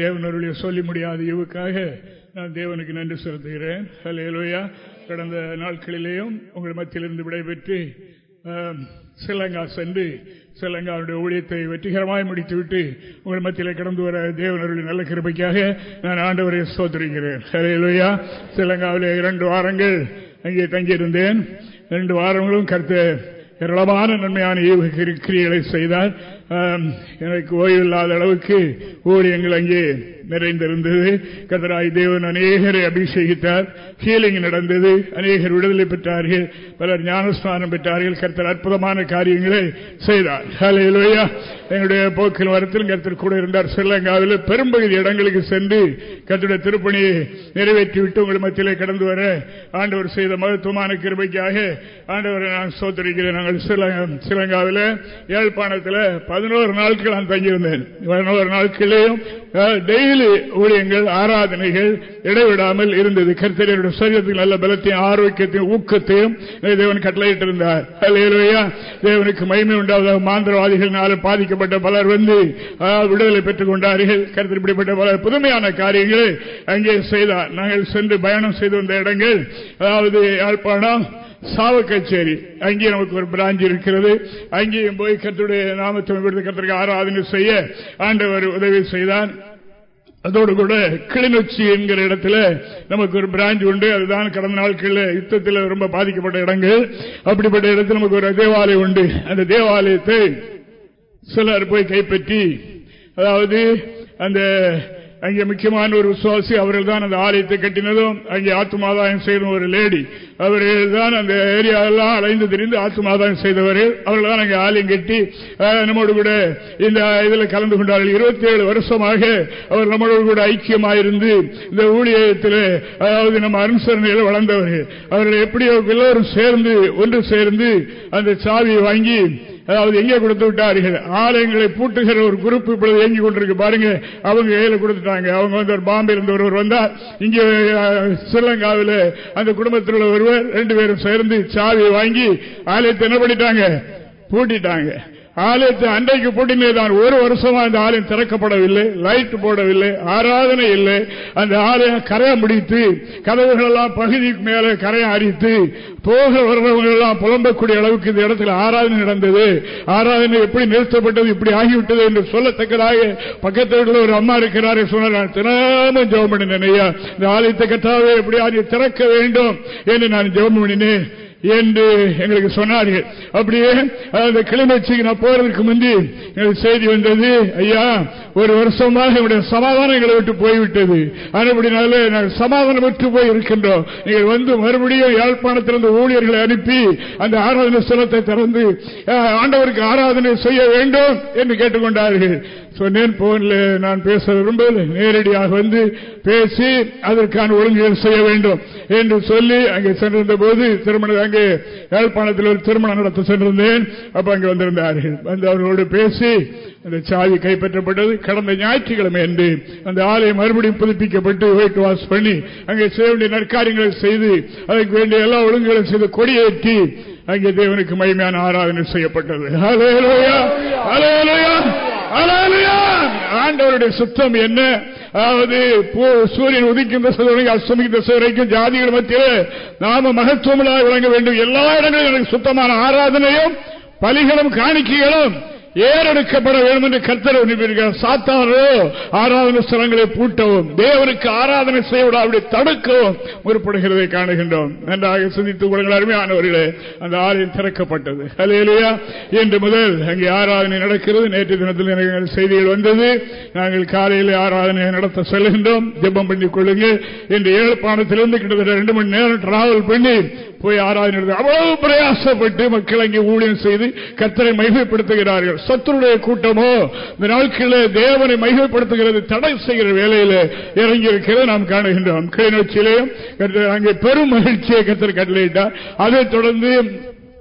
தேவனருடைய சொல்லி முடியாத இவுக்காக நான் தேவனுக்கு நன்றி செலுத்துகிறேன். ஹலேலோயா கடந்த நாட்களிலேயும் உங்கள் மத்தியிலிருந்து விடைபெற்று ஸ்ரீலங்கா சென்று ஸ்ரீலங்காவுடைய ஊழியத்தை வெற்றிகரமாய் முடித்துவிட்டு உங்கள் மத்தியில் கடந்து வர தேவனருடைய நல்ல கிருப்பைக்காக நான் ஆண்டவரை சோதரிக்கிறேன் ஹலேலோயா சிலங்காவில் இரண்டு வாரங்கள் அங்கே தங்கியிருந்தேன். இரண்டு வாரங்களும் கருத்து ஏராளமான நன்மையான கிரிகளை செய்தார். எனக்கு ஓய்வில்லாத அளவுக்கு ஊழியங்கள் அங்கே நிறைந்திருந்தது. கதராய் தேவன் அநேகரை அபிஷேகித்தார். ஹீலிங் நடந்தது. அநேகர் விடுதலை பெற்றார்கள். பலர் ஞானஸ்தானம் பெற்றார்கள். கர்த்தர் அற்புதமான காரியங்களை செய்தார். எங்களுடைய போக்கில் வரத்தில் கர்த்தர் கூட இருந்தார். ஸ்ரீலங்காவில் பெரும்பகுதி இடங்களுக்கு சென்று கர்த்தருடைய திருப்பணியை நிறைவேற்றிவிட்டு உங்கள் மத்தியிலே கடந்து வர ஆண்டவர் செய்த மகத்துவமான கிருபைக்காக ஆண்டவரை நான் சோதரிக்கிறேன் நாங்கள் ஸ்ரீலங்காவில் யாழ்ப்பாணத்தில் பதினோரு நாட்கள் நான் தங்கியிருந்தேன். பதினோரு நாட்களையும் டெய்லி ஊழியங்கள் ஆராதனைகள் இடைவிடாமல் இருந்தது. கர்த்தரையுடைய சரீரத்துக்கு நல்ல பலத்தையும் ஆரோக்கியத்தையும் ஊக்கத்தையும் தேவன் கட்டளையிட்டிருந்தார். தேவனுக்கு மகிமை உண்டாவதாக மாந்திரவாதிகளினால பாதிக்கப்பட்ட பலர் வந்து விடுதலை பெற்றுக் கொண்டார்கள். கருத்தில் இப்படிப்பட்ட பலர் புதுமையான காரியங்களை அங்கே செய்தார். நாங்கள் சென்று பயணம் செய்து வந்த இடங்கள் அதாவது யாழ்ப்பாணம் சாவக்கச்சேரி அங்கே நமக்கு ஒரு பிராஞ்ச் இருக்கிறது. அங்கேயும் போய் கத்துடைய நாமத்தை கத்திரிக்க ஆராதனை செய்ய ஆண்டவர் உதவி செய்தான். அதோடு கூட கிளிநொச்சி என்கிற இடத்துல நமக்கு ஒரு பிராஞ்ச் உண்டு. அதுதான் கடந்த நாட்களில் யுத்தத்தில் ரொம்ப பாதிக்கப்பட்ட இடங்கள் அப்படிப்பட்ட இடத்தில் நமக்கு ஒரு தேவாலயம் உண்டு. அந்த தேவாலயத்தை சிலர் போய் கைப்பற்றி அதாவது அந்த அங்கே முக்கியமான ஒரு விசுவாசி அவர்கள் தான் அந்த ஆலயத்தை கட்டினதும் அங்கே ஆத்மாதாயம் செய்த ஒரு லேடி. அவர்கள் தான் அந்த ஏரியாவெல்லாம் அலைந்து தெரிந்து ஆத்மாதாயம் செய்தவர்கள் அவர்கள் தான் அங்கே ஆலயம் கட்டி நம்மோடு கூட இந்த இதில் கலந்து கொண்டார்கள். இருபத்தி ஏழு வருஷமாக அவர் நம்மளோடு கூட ஐக்கியமாயிருந்து இந்த ஊழியத்தில் அதாவது நம்ம அனுசரணையில் வளர்ந்தவர்கள் அவர்கள் எப்படியோ எல்லோரும் சேர்ந்து ஒன்று சேர்ந்து அந்த சாவியை வாங்கி அதாவது எங்கே கொடுத்து விட்டார்கள்? ஆலயங்களை பூட்டுகிற ஒரு குரூப் இப்பொழுது இயங்கி கொண்டிருக்கு. பாருங்க அவங்க கையில கொடுத்துட்டாங்க. அவங்க வந்து பாம்பே இருந்து ஒருவர் வந்தார். இங்கே ஸ்ரீலங்காவில் அந்த குடும்பத்தில் உள்ள ஒருவர் ரெண்டு பேரும் சேர்ந்து சாவியை வாங்கி ஆலயத்தை என்ன பண்ணிட்டாங்க? பூட்டிட்டாங்க. ஆலயத்தை அன்றைக்கு பூட்டினேதான் ஒரு வருஷமா அந்த ஆலயம் திறக்கப்படவில்லை லைட் போடவில்லை ஆராதனை இல்லை. அந்த ஆலயம் கரையை முடித்து கதவுகள் எல்லாம் பகுதிக்கு மேலே கரையை அரித்து போக வர்றவங்க எல்லாம் புலம்பக்கூடிய அளவுக்கு இந்த இடத்துல ஆராதனை நடந்தது. ஆராதனை எப்படி நிறுத்தப்பட்டது இப்படி ஆகிவிட்டது என்று சொல்லத்தக்கதாக பக்கத்தில் ஒரு அம்மா இருக்கிறார் சொன்னார். தினமும் ஜெபம் பண்ணினேன் இந்த ஆலயத்தை கட்டாவே எப்படி திறக்க வேண்டும் என்று நான் ஜெபம் பண்ணினேன். என்று எங்களுக்கு சொன்னார்கள். அப்படியே அந்த கிளிநொச்சிக்கு நான் போறதுக்கு முந்தி எங்களுக்கு செய்தி வந்தது ஐயா ஒரு வருஷமாக என்னுடைய சமாதானம் எங்களை விட்டு போய்விட்டது. அதுபடினால நாங்கள் சமாதானம் விட்டு போய் இருக்கின்றோம் நீங்கள் வந்து மறுபடியும் யாழ்ப்பாணத்திலிருந்து ஊழியர்களை அனுப்பி அந்த ஆராதனை ஸ்தலத்தை திறந்து ஆண்டவருக்கு ஆராதனை செய்ய வேண்டும் என்று கேட்டுக்கொண்டார்கள். சொன்னேன் போன்ல நான் பேச விரும்பவில்லை. நேரடியாக வந்து பேசி அதற்கான ஒழுங்குகள் செய்ய வேண்டும் என்று சொல்லி அங்கே சென்றிருந்த போது திருமணம் அங்கே யாழ்ப்பாணத்தில் ஒரு திருமணம் நடத்த சென்றிருந்தேன். அப்ப அங்கே வந்திருந்தார்கள். வந்து அவர்களோடு பேசி அந்த சாவி கைப்பற்றப்பட்டது. கடந்த ஞாயிற்றுக்கிழமை என்று அந்த ஆலயம் மறுபடியும் புதுப்பிக்கப்பட்டு ஒயிட் வாஷ் பண்ணி அங்கே செய்ய வேண்டிய நற்காரியங்களை செய்து அதற்கு வேண்டிய எல்லா ஒழுங்குகளும் செய்து கொடியேற்றி அங்கே தேவனுக்கு மகிமையான ஆராதனை செய்யப்பட்டது. ஆண்டவருடைய சுத்தம் என்ன? அதாவது சூரியன் உதிக்கும் திசை அஸ்தமிக்கும் திசை ஜாதிகள் மத்தியில் நாம மகத்துவமாக வழங்க வேண்டும். எல்லா இடங்களிலும் எனக்கு சுத்தமான ஆராதனையும் பலிகளும் காணிக்கைகளும் ஏறெடுக்கப்பட வேண்டும் என்று கர்த்தர் சாத்தாரோ ஆராதனை ஸ்தலங்களை பூட்டவும் தேவனுக்கு ஆராதனை செய்யவிட அப்படி தடுக்கவும் முற்படுகிறதை காணுகின்றோம். நன்றாக சிந்தித்துக் கொள்ளுங்கள் அருமையானவர்களே. அந்த ஆலயம் திறக்கப்பட்டது. அலையிலையா இன்று முதல் அங்கே ஆராதனை நடக்கிறது. நேற்று தினத்தில் செய்திகள் வந்தது. நாங்கள் காலையில் ஆராதனை நடத்த செல்கின்றோம். ஜெபம் பண்ணிக் கொள்ளுங்கள். இன்று ஏழு பானத்திலிருந்து கிட்டத்தட்ட ரெண்டு மணி நேரம் டிராவல் பண்ணி போய் ஆராதனை அவ்வளவு பிரயாசப்பட்டு மக்கள் அங்கே ஊழியம் செய்து கத்தரை மைகைப்படுத்துகிறார்கள் சத்துருடைய கூட்டமோ இந்த நாட்களில் தேவனை மைகைப்படுத்துகிறது தடை செய்கிற வேலையில் இறங்கி இருக்கிறத நாம் காணுகின்றோம். கிளிநொச்சியிலேயும் அங்கே பெரும் மகிழ்ச்சியை கத்தர் கட்டளையிட்டார். அதைத் தொடர்ந்து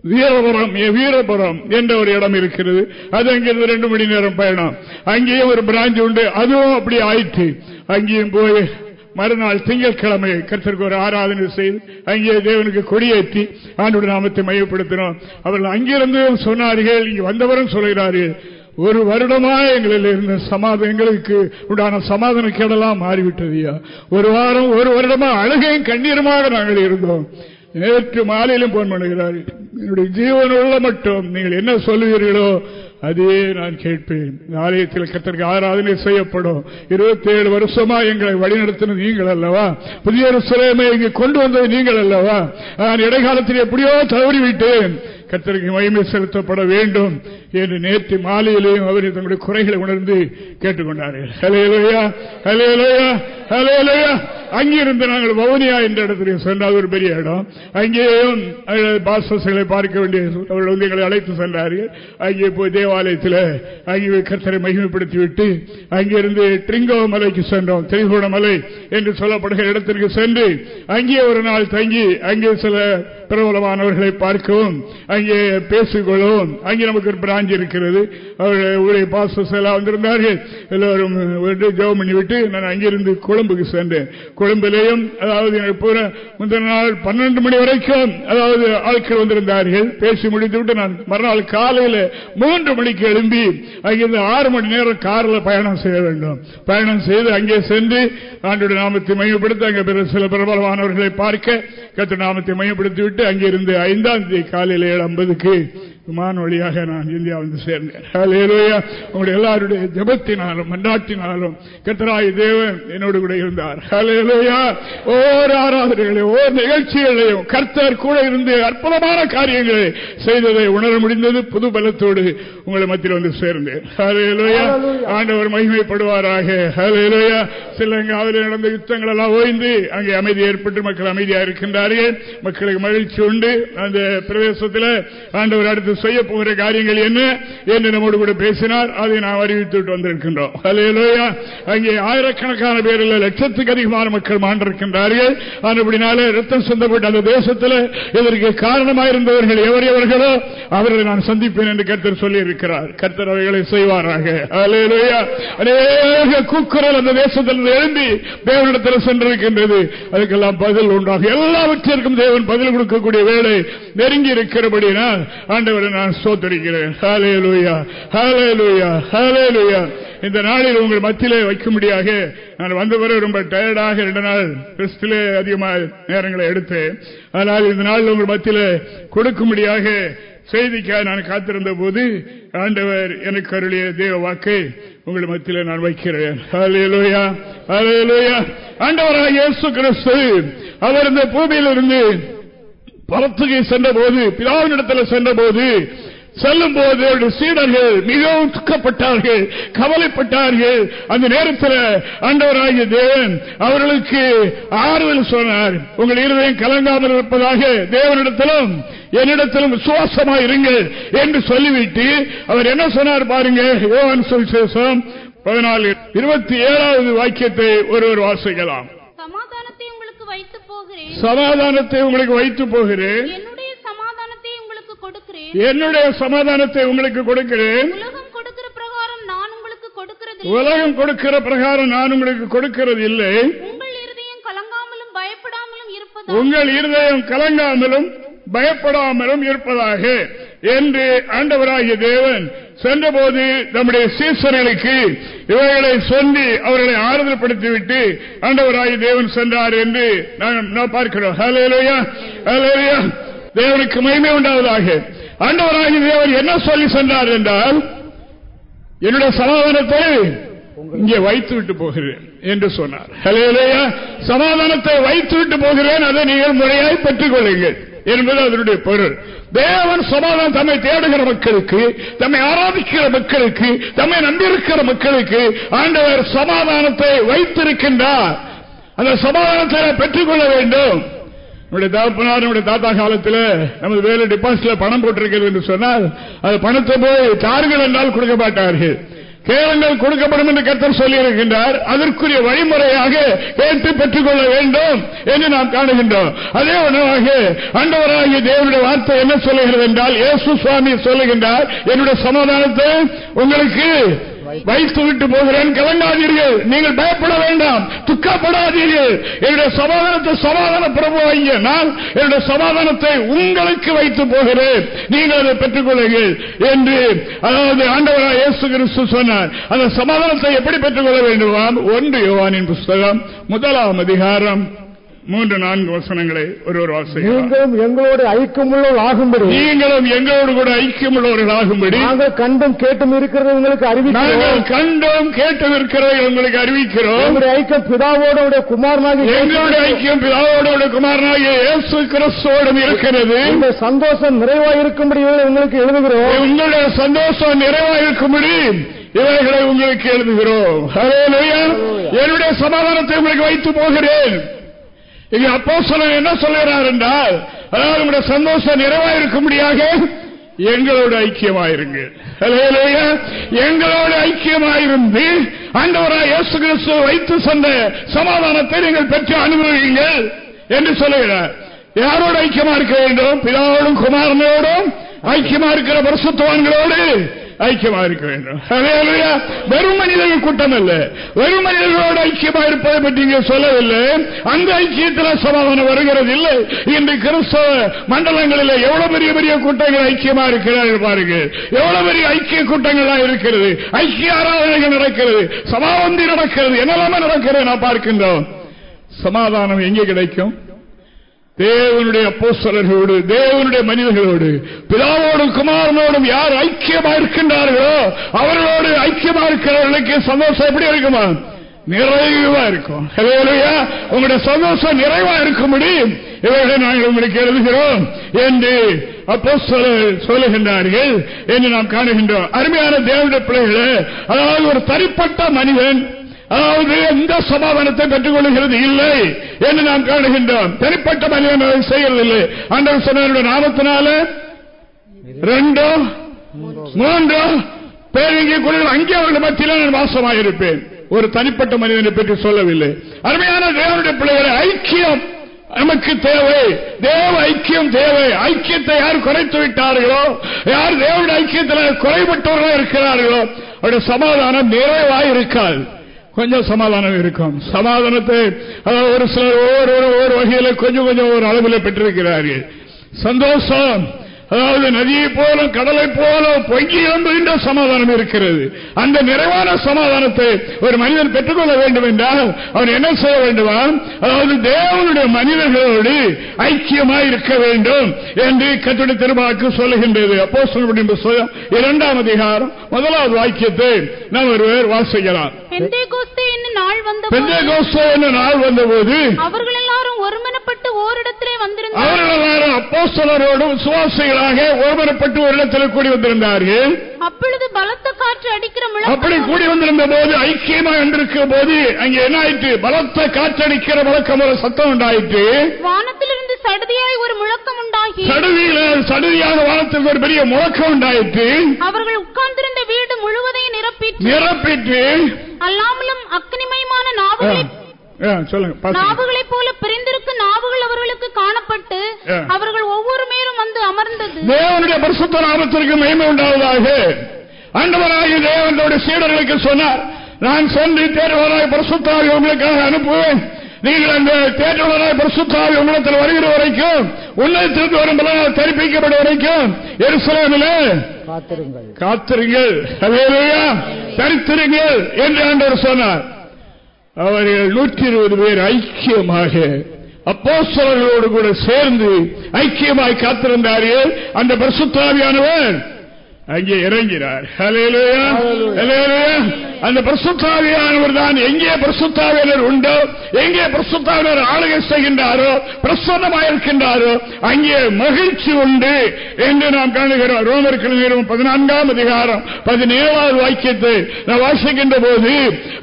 வீரபுரம் வீரபுரம் என்ற ஒரு இடம் இருக்கிறது. அது அங்கிருந்து ரெண்டு மணி நேரம் பயணம். அங்கேயும் ஒரு பிராஞ்ச் உண்டு. அதுவும் அப்படி ஆயிற்று. அங்கேயும் போய் மறுநாள் திங்கட்கிழமை கர்த்தருக்கு ஒரு ஆராதனை செய்து அங்கே தேவனுக்கு கொடியேற்றி ஆண்டோட நாமத்தை மையப்படுத்தினோம். அவர்கள் அங்கிருந்து சொன்னார்கள் இங்கு வந்தவரும் சொல்கிறார்கள் ஒரு வருடமா எங்களில் இருந்த சமாதானம் எங்களுக்கு உண்டான சமாதான கேடலாம் மாறிவிட்டதையா? ஒரு வாரம் ஒரு வருடமா அழுகையும் கண்ணீருமாக நாங்கள் இருந்தோம். நேற்று மாலையிலும் போன் பண்ணுகிறார் என்னுடைய ஜீவனுள்ள மட்டும் நீங்கள் என்ன சொல்லுவீர்களோ அதே நான் கேட்பேன். ஆலயத்தில் கத்திற்கு ஆராதனை செய்யப்படும். இருபத்தி ஏழு வருஷமா எங்களை வழிநடத்தினது நீங்கள் அல்லவா? புதிய சிலைமை இங்கு கொண்டு வந்தது நீங்கள் அல்லவா? நான் இடைக்காலத்தில் எப்படியோ தவறிவிட்டேன். கத்தருக்கு மகிமை செலுத்தப்பட வேண்டும் என்று நேற்று மாலையிலேயும் அவர் தங்களுடைய குறைகளை உணர்ந்து கேட்டுக்கொண்டார்கள். அங்கிருந்து நாங்கள் வவுனியா என்ற இடத்துல சென்றால் ஒரு பெரிய இடம். அங்கேயும் பாசங்களை பார்க்க வேண்டிய அவர்கள் வந்து எங்களை அழைத்து சென்றார்கள். அங்கே போய் தேவாலயத்தில் அங்கே கத்தரை மகிமைப்படுத்திவிட்டு அங்கிருந்து ட்ரிங்கோ மலைக்கு சென்றோம். திரிகோண மலை என்று சொல்லப்படுகிற இடத்திற்கு சென்று அங்கே ஒரு நாள் தங்கி அங்கே சில பிரபலமானவர்களை பார்க்கவும் அங்கே பேசிக்கொள்ளவும் அங்கே நமக்கு ஒரு பிராஞ்ச் இருக்கிறது. அவருடைய பாசஸ் எல்லாம் வந்திருந்தார்கள். எல்லோரும் ஜெபம் பண்ணிவிட்டு நான் அங்கிருந்து கொழும்புக்கு சென்றேன். கொழும்பிலேயும் அதாவது பூரா முந்தின நாள் பன்னெண்டு மணி வரைக்கும் அதாவது ஆட்கள் வந்திருந்தார்கள். பேசி முடித்துவிட்டு நான் மறுநாள் காலையில் மூன்று மணிக்கு எழும்பி அங்கிருந்து ஆறு மணி நேரம் காரில் பயணம் செய்ய வேண்டும். பயணம் செய்து அங்கே சென்று ஆண்டுடைய நாமத்தை மையப்படுத்தி அங்கே சில பிரபலமானவர்களை பார்க்க கத்து நாமத்தை மையப்படுத்தி விட்டு அங்கிருந்து ஐந்தாம் தேதி காலையில் ஏழு ஐம்பதுக்கு விமான வழியாக நான் இந்தியா வந்து சேர்ந்தேன். உங்களுடைய எல்லாருடைய ஜபத்தினாலும் மன்றாட்டினாலும் கத்தராய் தேவன் என்னோடு கூட இருந்தார். ஓர் ஆராதனைகளையும் ஓர் நிகழ்ச்சிகளையும் கர்த்தர் கூட இருந்து அற்புதமான காரியங்களை செய்ததை உணர முடிந்தது புது பலத்தோடு உங்களை மத்தியில் வந்து சேர்ந்தேன். ஆண்டவர் மகிமைப்படுவாராக. சில அதில் நடந்த யுத்தங்கள் எல்லாம் ஓய்ந்து அங்கே அமைதி ஏற்பட்டு மக்கள் அமைதியாக இருக்கின்றார்கள். மக்களுக்கு மகிழ்ச்சி உண்டு. அந்த பிரதேசத்தில் ஆண்டவர் அடுத்து செய்ய போகிற காரியங்கள் என்ன என்று நம்மோடு கூட பேசினார். அதை நாம் அறிவித்துட்டு வந்திருக்கின்றோம். அங்கே ஆயிரக்கணக்கான பேரில் லட்சத்துக்கு அதிகமான மக்கள் மாண்டிருக்கின்றார்கள் அதுபடினாலே ரத்தம் சொந்தப்பட்ட அந்த தேசத்தில் இதற்கு காரணமாயிருந்தவர்கள் எவரையவர்களோ அவர்களை நான் சந்திப்பேன் என்று கர்த்தர் சொல்லியிருக்கிறார். கர்த்தர் அவைகளை செய்வாராக. அநேக கூக்குரல் அந்த தேசத்திலிருந்து எழும்பி தேவனிடத்தில் சென்றிருக்கின்றது. அதுக்கெல்லாம் பதில் உண்டாகும். எல்லாவற்றிற்கும் தேவன் பதில் கொடுக்கக்கூடிய வேலை நெருங்கி இருக்கிறபடினால் ஆண்டவர் நான் சோத்தரிக்கிறேன் இந்த நாளில் உங்கள் மத்தியிலே வைக்கும்படியாக நான் வந்த பிறகு ரொம்ப டயர்டாக ரெண்டு நாள் கிறிஸ்திலே அதிகமாக நேரங்களை எடுத்தேன். ஆனால் இந்த நாளில் உங்கள் மத்தியிலே கொடுக்கும்படியாக செய்திக்காக நான் காத்திருந்த போது ஆண்டவர் எனக்கு அருளிய தேவ வாக்கை உங்கள் மத்தியில் நான் வைக்கிறேன். ஆண்டவராக இயேசு கிறிஸ்து அவர் இந்த பூமியிலிருந்து பரத்துகை சென்ற போது பிதாவினிடத்தில் சென்ற போது செல்லும் போது சீடர்கள் மிகவும் துக்கப்பட்டார்கள் கவலைப்பட்டார்கள். அந்த நேரத்தில் அண்டவராகிய தேவன் அவர்களுக்கு ஆறுதல் சொன்னார். உங்கள் இருதயம் கலங்காமல் இருப்பதாக தேவனிடத்திலும் என்னிடத்திலும் விசுவாசமாக இருங்கள் என்று சொல்லிவிட்டு அவர் என்ன சொன்னார் பாருங்க யோகன் சுவிசேஷம் பதினாலு இருபத்தி ஏழாவது வாக்கியத்தை ஒருவர் வாசிக்கலாம். போகிறேன். சமாதானத்தை உங்களுக்கு வைத்து போகிறேன். என்னுடைய சமாதானத்தை உங்களுக்கு கொடுக்கிறேன். என்னுடைய சமாதானத்தை உங்களுக்கு கொடுக்கிறேன். உலகம் கொடுக்கிற பிரகாரம் நான் உங்களுக்கு கொடுக்கிறது உலகம் கொடுக்கிற பிரகாரம் நான் உங்களுக்கு கொடுக்கிறது இல்லை. உங்கள் இருதயம் கலங்காமலும் பயப்படாமலும் இருப்பதாக உங்கள் இருதயம் கலங்காமலும் பயப்படாமலும் இருப்பதாக. என்று ஆண்டவராகிய தேவன் சென்றபோது நம்முடைய சீசர்களுக்கு இவைகளை சொல்லி அவர்களை ஆறுதல்படுத்திவிட்டு ஆண்டவராகிய தேவன் சென்றார் என்று நாம் பார்க்கிறோம். தேவனுக்கு மகிமை உண்டாவதாக. ஆண்டவராகிய தேவன் என்ன சொல்லி சென்றார் என்றால் என்னுடைய சமாதானத்தை இங்கே வைத்து விட்டு போகிறேன் என்று சொன்னார். ஹலேலுயா சமாதானத்தை வைத்து விட்டு போகிறேன் அதை நீங்கள் முறையாய் பெற்றுக் கொள்ளுங்கள் என்பது அதனுடைய பொருள். தேவன் சமாதானம் தம்மை தேடுகிற மக்களுக்கு தம்மை ஆராதிக்கிற மக்களுக்கு தம்மை நம்பியிருக்கிற மக்களுக்கு ஆண்டவர் சமாதானத்தை வைத்திருக்கின்றார். அந்த சமாதானத்தை பெற்றுக்கொள்ள வேண்டும். நம்முடைய தகப்பனார் நம்முடைய தாத்தா காலத்தில் நமது வேலை டிபாசிட்ல பணம் போட்டிருக்கிறது என்று சொன்னால் அது பணத்தை போய் தார்கள் என்றால் கொடுக்க மாட்டார்கள். கேளுங்கள் கொடுக்கப்படும் என்று கத்தர் சொல்லி இருக்கின்றார் அதற்குரிய வழிமுறையாக கேட்டு பெற்றுக் கொள்ள வேண்டும் என்று நாம் காணுகின்றோம். அதே உணவாக அண்டவராகிய தேவனுடைய வார்த்தை என்ன சொல்லுகிறது என்றால் இயேசு சுவாமி சொல்லுகின்றார் என்னுடைய சமாதானத்தை உங்களுக்கு வைத்து விட்டு போகிறேன் கலங்காதீர்கள் நீங்கள் பயப்பட வேண்டாம். துக்கப்படாதீர்கள். என்னுடைய சமாதானத்தை சமாதான பிரபு நான் என்னுடைய சமாதானத்தை உங்களுக்கு வைத்து போகிறேன். நீங்கள் அதை பெற்றுக்கொள்ளுங்கள் என்று அதாவது ஆண்டவராக இயேசு கிறிஸ்து சொன்னார். அந்த சமாதானத்தை எப்படி பெற்றுக்கொள்ள வேண்டுமாம்? ஒன்று யோவானின் புஸ்தகம் முதலாம் அதிகாரம். மூன்று நான்கு வசனங்களை ஒருவர் நீங்களும் எங்களோடு ஐக்கியமுள்ளவர் ஆகும்படி. நீங்களும் எங்களோடு கூட ஐக்கியமுள்ளவர்களாகும்படி நாங்கள் கண்டும் கேட்டும் இருக்கிறது உங்களுக்கு அறிவிக்கிறோம். கண்டோம் கேட்டு இருக்கிறதை உங்களுக்கு அறிவிக்கிறோம். ஐக்கியம் பிதாவோடு குமாரனாக எங்களுடைய ஐக்கியம் பிதாவோடு குமாரனாகிய இயேசு கிறிஸ்துவோடும் இருக்கிறது. இந்த சந்தோஷம் நிறைவாக இருக்கும்படி உங்களுக்கு எழுதுகிறோம். உங்களுடைய சந்தோஷம் நிறைவாயிருக்கும்படி இவைகளை உங்களுக்கு எழுதுகிறோம். என்னுடைய சமாதானத்தை உங்களுக்கு வைத்து போகிறேன். இங்க அப்போ என்ன சொல்லுகிறார் என்றால் அதாவது உங்களுடைய சந்தோஷம் நிறைவாயிருக்கும்படியாக எங்களோடு எங்களோட ஹalleluya. எங்களோடு ஐக்கியமாயிருந்து ஆண்டவராய் இயேசு கிறிஸ்து வைத்து சென்ற சமாதானத்தை நீங்கள் பெற்று அனுபவிங்கள் என்று சொல்லுகிறார். யாரோடு ஐக்கியமா இருக்க வேண்டும்? பிதாவோடும் குமாரனோடும் ஐக்கியமா இருக்கிற பரிசுத்தவான்களோடு ஐக்கியமா இருக்க வேண்டும் வெறும் மனிதர்கள் கூட்டம் அல்ல வெறும் மனிதர்களோடு ஐக்கியமா இருப்பதை பற்றி இங்கே சொல்லவில்லை. அந்த ஐக்கியத்தில் சமாதானம் வருகிறது இல்லை இன்று கிறிஸ்தவ மண்டலங்களில் எவ்வளவு பெரிய பெரிய கூட்டங்கள் ஐக்கியமா இருக்கிறார்கள் பாருங்கள் எவ்வளவு பெரிய ஐக்கிய கூட்டங்களா இருக்கிறது. ஐக்கிய ஆராதனைகள் நடக்கிறது. சமாவந்தி நடக்கிறது. என்னெல்லாமே நடக்கிறது நான் பார்க்கின்றோம். சமாதானம் எங்கே கிடைக்கும்? தேவனுடைய அப்போஸ்தலர்களோடு தேவனுடைய மனிதர்களோடு பிதாவோடும் குமாரனோடும் யார் ஐக்கியமா இருக்கின்றார்களோ அவர்களோடு ஐக்கியமா இருக்கிறவர்களுக்கு சந்தோஷம் எப்படி இருக்குமா? நிறைவா இருக்கும். உங்களுடைய சந்தோஷம் நிறைவா இருக்கும்படி இவர்களை நாங்கள் உங்களுக்கு எழுதுகிறோம் என்று அப்போ சொல்லுகின்றார்கள் என்று நாம் காணுகின்றோம். அருமையான தேவனுடைய பிள்ளைகளே அதாவது ஒரு தனிப்பட்ட மனிதன் அதாவது எந்த சமாதானத்தை பெற்றுக் கொள்கிறது இல்லை என்று நாம் காணுகின்றோம். தனிப்பட்ட மனிதன் அதை செய்யறதில்லை ஆண்டவர் சொன்ன நாமத்தினால ரெண்டோ மூன்றோ பேர் இங்கே அங்கே அவர்கள் மத்தியில் நான் வாசமாயிருப்பேன். ஒரு தனிப்பட்ட மனிதனை பற்றி சொல்லவில்லை. அருமையான தேவனுடைய பிள்ளைகளை ஐக்கியம் நமக்கு தேவை. தேவ ஐக்கியம் தேவை. ஐக்கியத்தை யார் குறைத்து விட்டார்களோ யார் தேவனுடைய ஐக்கியத்தில் குறைபட்டவர்களாக இருக்கிறார்களோ அவருடைய சமாதானம் நிறைவாய் இருக்காது கொஞ்சம் சமாதானம் இருக்கும். சமாதானத்தை அதாவது ஒரு சிலர் ஒவ்வொரு ஒவ்வொரு வகையில கொஞ்சம் கொஞ்சம் ஒரு அளவில் பெற்றிருக்கிறார்கள். சந்தோஷம். அதாவது நதியை போல கடலை போல பொங்கி எழும்புகின்ற சமாதானம் இருக்கிறது. அந்த நிறைவான சமாதானத்தை ஒரு மனிதன் பெற்றுக்கொள்ள வேண்டும் என்றால் அவன் என்ன செய்ய வேண்டுமா அதாவது தேவனுடைய மனிதர்களோடு ஐக்கியமாய் இருக்க வேண்டும் என்று கத்துடைய திருமாக்கு சொல்லுகின்றது. அப்போ சொல்ல இரண்டாம் அதிகாரம் முதலாவது வாக்கியத்தை நாம் ஒருவர் என்னும் நாள் வந்தபோது? அப்போஸ்தலரோடும் விசுவாசிகளாக ஒருமனப்பட்டு ஒரு இடத்தில் கூடி வந்திருந்தார்கள். அப்பொழுது பலத்த காற்று அடிக்கிற அப்படி முழக்கம் கூடி வந்திருந்த போது ஐக்கியமா இருந்திருக்கிற போது அங்கே என்ன ஆயிற்று பலத்த காற்றடிக்கிற வழக்கம் ஒரு சத்தம் உண்டாயிற்று. வானத்திலிருந்து சடுதியாய் ஒரு முழக்கம் உண்டாகி. சடுதியில சடுதியாக வானத்தில் ஒரு பெரிய முழக்கம் உண்டாயிற்று. அவர்கள் உட்கார்ந்திருந்த வீடு முழுவதையும் நிரப்பிற்று. நிரப்பிட்டு அல்லாமலும் அக்னிமயமான ஆ, சொல்லுங்க பாத்து. நாவுகளைப் போல பிரிந்திருக்கும் நாவுகள் அவர்களுக்கு காணப்பட்டு. அவர்கள் ஒவ்வொரு மேலும் வந்து அமர்ந்தது. தேவனுடைய பரிசுத்த நாமத்திற்கு மகிமை உண்டாவதாக. ஆண்டவராகிய தேவனுடைய சீடர்களுக்கு சொன்னார் நான் சென்று தேர்வராய் பரிசுத்தாவி உங்களுக்காக அனுப்புவேன். நீங்கள் அந்த தேர்வராய் பரிசுத்தாவி உங்களிடத்தில் வருகிற வரைக்கும் உன்னதத்திற்கு வரும் தெரிவிக்கப்படும் வரைக்கும் எருசலேமிலே காத்திருங்கள். காத்திருங்கள். அல்லேலூயா தரித்திருங்கள் என்று ஆண்டவர் சொன்னார். அவர்கள் நூற்றி இருபது பேர் ஐக்கியமாக அப்போஸ்தலர்களோடு கூட சேர்ந்து ஐக்கியமாய் காத்திருந்தார்கள். அந்த பரிசுத்தாவியானவர் அங்கே இறங்கினார். அந்த பிரசுத்தாவியானவர் தான் எங்கே பிரசுத்தாவியர் உண்டோ எங்கே பிரசுத்தாவியர் ஆளுகை செய்கின்றாரோ பிரசன்னமாயிருக்கின்றாரோ அங்கே மகிழ்ச்சி உண்டு என்று நாம் காணுகிறோம். ரோமர் கிழமையிலும் பதினான்காம் அதிகாரம் பதினேழாவது வாக்கியத்தை நாம் வாசிக்கின்ற போது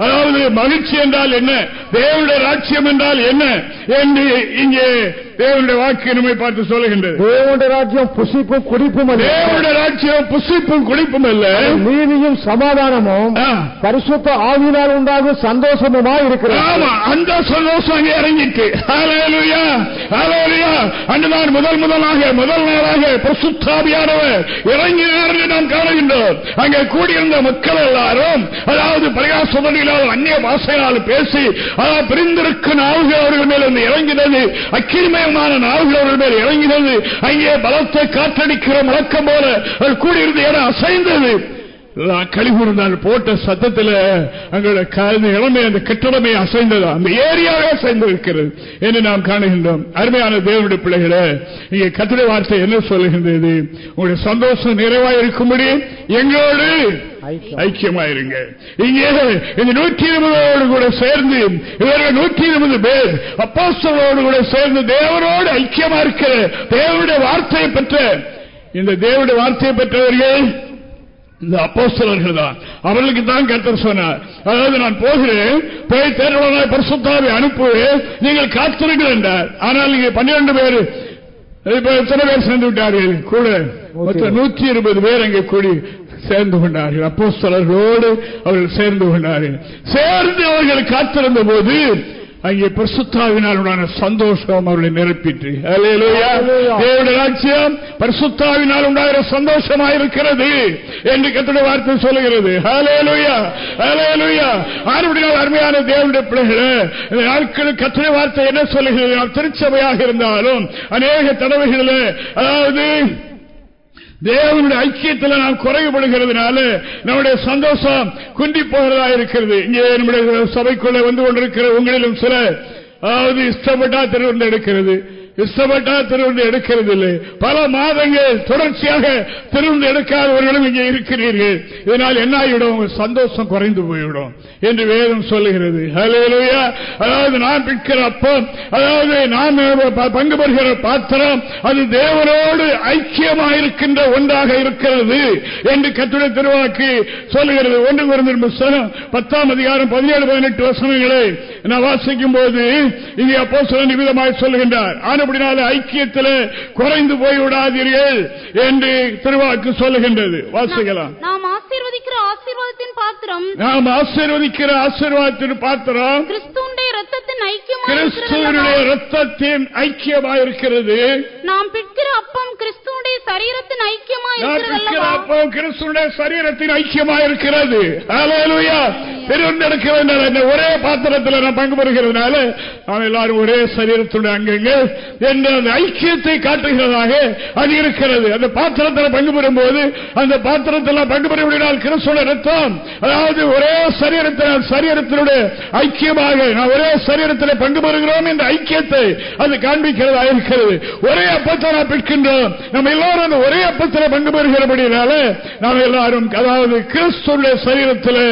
அதாவது மகிழ்ச்சி என்றால் என்ன தேவனுடைய ராட்சியம் என்றால் என்ன என்று இங்கே தேவனுடைய வாக்கு நம்மை பார்த்து சொல்லுகின்றது. தேவனுடைய ராஜ்யம் புசிப்பும் குடிப்பும் தேவனுடைய ராஜ்யம் புசிப்பும் குடிப்பும் அல்ல. நீதியும் சமாதானமும். பரிசுத்த ஆவியினால் உண்டாகும் சந்தோஷமுமா இருக்கிறது. அந்த சந்தோஷம் இறங்கிட்டு. ஹalleluya அன்றுதான் முதல் முதலாக முதல் நாளாக பிரசுத்தாவியானவர் இறங்கினார் என்று நாம் காணுகின்றோம். அங்கே கூடியிருந்த மக்கள் எல்லாரும் அதாவது பிரகாசமணியினால் அந்நிய பாஷையால் பேசி அதாவது பிரிந்திருக்கும் நாவுகள் அவர்கள் மேல் இறங்கினது அக்கிரிமயமான நாவுகள் அவர்கள் மேல் இறங்கினது அங்கே பலத்தை காற்றடிக்கிற முழக்கம் போல கூடியிருந்த இடம் அசைந்தது. கழிவுறுந்தால் போட்ட சத்தத்தில் அங்களுடைய இளமை அந்த கட்டடமே அசைந்தது. அந்த ஏரியாவே அசைந்து இருக்கிறது என்று நாம் காணுகின்றோம். அருமையான தேவனுடைய பிள்ளைகளே இங்கே கத்திர வார்த்தை என்ன சொல்லுகின்றது? உங்களுடைய சந்தோஷம் நிறைவாக இருக்கும்படி எங்களோடு ஐக்கியம். ஐக்கியமாயிருங்க. இங்கே இந்த நூற்றி இருபதோடு கூட சேர்ந்து இவர்கள் நூற்றி இருபது பேர் அப்போஸ்தலரோடு கூட சேர்ந்து தேவனோடு ஐக்கியமா இருக்கிற தேவனுடைய வார்த்தையை பெற்ற இந்த தேவனுடைய வார்த்தையை பெற்றவர்கள் இந்த அப்போஸ்தலர்கள் தான் அவர்களுக்கு தான் கர்த்தர் சொன்னார். அதாவது நான் போகிறேன் போய் தேர்தலாய் பரிசுத்தாவை அனுப்புவேன் நீங்கள் காத்திருங்கள் என்றார். ஆனால் இங்கே பன்னிரண்டு பேர் எத்தனை பேர் சேர்ந்து விட்டார்கள்? கூட நூற்றி இருபது. பேர் அங்கே கூடி சேர்ந்து கொண்டார்கள். அப்போஸ்தலர்களோடு அவர்கள் சேர்ந்து கொண்டார்கள். சேர்ந்து அவர்கள் காத்திருந்த போது அங்கே பரிசுத்தாவினாலுடான சந்தோஷம் அவர்களை. தேவனுடைய ராஜ்யம் பரிசுத்தாவினால் உண்டாகிற சந்தோஷமாயிருக்கிறது என்று கத்துடைய வார்த்தை சொல்லுகிறது. அருமையான தேவனுடைய பிள்ளைகளே இந்த நாட்களில் கத்துடைய வார்த்தை என்ன சொல்லுகிறது? நாம் திருச்சபையாக இருந்தாலும் அநேக தடவைகளில் அதாவது தேவனுடைய ஐக்கியத்தில் நாம் குறைவுபடுகிறதுனால நம்முடைய சந்தோஷம் குண்டி போகிறதா இருக்கிறது. இங்கே நம்முடைய சபைக்குள்ள வந்து கொண்டிருக்கிற உங்களிலும் சில அதாவது இஷ்டப்பட்டா திருவிழா எடுக்கிறது இஷ்டப்பட்டா திருவண்டு எடுக்கிறது இல்லை பல மாதங்கள் தொடர்ச்சியாக திருவண்டு எடுக்காதவர்களும் இங்கே இருக்கிறீர்கள். இதனால் என்ன ஆகிவிடும் சந்தோஷம் குறைந்து போய்விடும் என்று வேதம் சொல்லுகிறது. அதாவது நான் பிற்கிற அப்பம் அதாவது நான் பங்கு பெறுகிற பாத்திரம் அது தேவனோடு ஐக்கியமாயிருக்கின்ற ஒன்றாக இருக்கிறது என்று கட்டுரை திருவாக்கு சொல்லுகிறது. ஒன்று குறைந்த புஸ்தகம் பத்தாம் அதிகாரம் பதினேழு பதினெட்டு வசனங்களை நான் வாசிக்கும் போது இங்கே அப்போ சொல்ல நிமிதமாய் சொல்லுகின்றார் ஆனப்படினால ஐக்கியத்தில் குறைந்து போய்விடாதீர்கள் என்று திருவாக்கு சொல்லுகின்றது. வாசிக்கலாம். நாம் ஆசீர்வதிக்கிற ஆசீர்வாதத்தின் பாத்திரம் நாம் ஆசீர்வதிக்கிற ஆசீர்வாதத்தின் பாத்திரம் கிறிஸ்துவுடைய ரத்தத்தின் கிறிஸ்துவனுடைய ரத்தத்தின் ஐக்கியமாயிருக்கிறது நாம் பிற்கிற அப்பம் கிறிஸ்துவுடைய சரீரத்தின் ஐக்கியமா இருக்கிறதல்லவா அப்பம் கிறிஸ்துவனுடைய சரீரத்தின் ஐக்கியமாயிருக்கிறது ஹalleluya பெருந்தெடுக்க வேண்டாம் ஒரே பாத்திரத்தில் நான் பங்கு பெறுகிறதுனால நாம் எல்லாரும் ஒரே சரீரத்துடைய அங்கங்கள். என்ற அந்த ஐக்கியத்தை காட்டுகிறதாக அது இருக்கிறது. அந்த பாத்திரத்தில் பங்கு பெறும்போது அந்த பாத்திரத்தில் பங்கு பெறுவதால் கிறிஸ்துவ ரத்தம் அதாவது ஒரே சரீரத்தில் சரீரத்தினுடைய ஐக்கியமாக நான் ஒரே சரீரத்தில் பங்கு பெறுகிறோம் என்ற ஐக்கியத்தை அது காண்பிக்கிறதா இருக்கிறது. ஒரே அப்பத்தை நாம் பிற்கின்றோம் நம்ம எல்லாரும் ஒரே அப்பத்தில் பங்கு பெறுகிறபடினால நாம் எல்லாரும் அதாவது கிறிஸ்துடைய சரீரத்தில்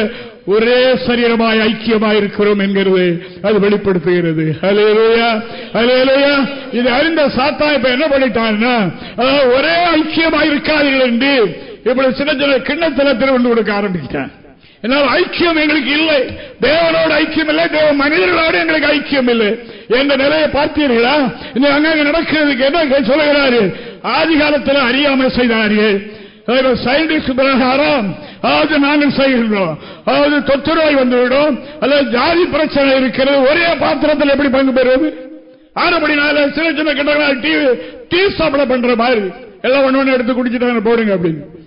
ஒரே சரீரமாய் ஐக்கியமாய் இருக்கிறோம் என்கிறது அது வெளிப்படுத்துகிறது. ஹalleluya ஹalleluya. இது அறிந்த சாத்தா இப்ப என்ன பண்ணிட்டான்னா ஒரே ஐக்கியமாய் இருக்காதீர்கள் என்று இப்படி சின்ன சின்ன கிண்ணத்தில் திருவண்டு கொடுக்க ஆரம்பிச்சிட்டான். என்னால் ஐக்கியம் எங்களுக்கு இல்லை. தேவனோடு ஐக்கியம் இல்லை தேவ மனிதர்களோடு எங்களுக்கு ஐக்கியம் இல்லை என்ற நிலையை பார்த்தீர்களா? இந்த அங்கங்க நடக்கிறதுக்கு என்ன சொல்லுகிறாரு? ஆதி காலத்தில் அறியாமல் செய்தார்கள். சயின்டிஸ்ட் பிரகாரம் அதாவது நாங்கள் செய்கின்றோம். அதாவது தொற்று நோய் வந்துவிடும். அல்லது ஜாதி பிரச்சனை இருக்கிறது. ஒரே பாத்திரத்தில் எப்படி பங்கு பெறுவது? ஆறுபடினால சின்ன சின்ன கிட்டங்களா டீ டீ சாப்பிட பண்ற மாதிரி. எல்லாம் ஒண்ணு ஒண்ணு எடுத்து குடிச்சிட்டாங்க போடுங்க அப்படின்னு.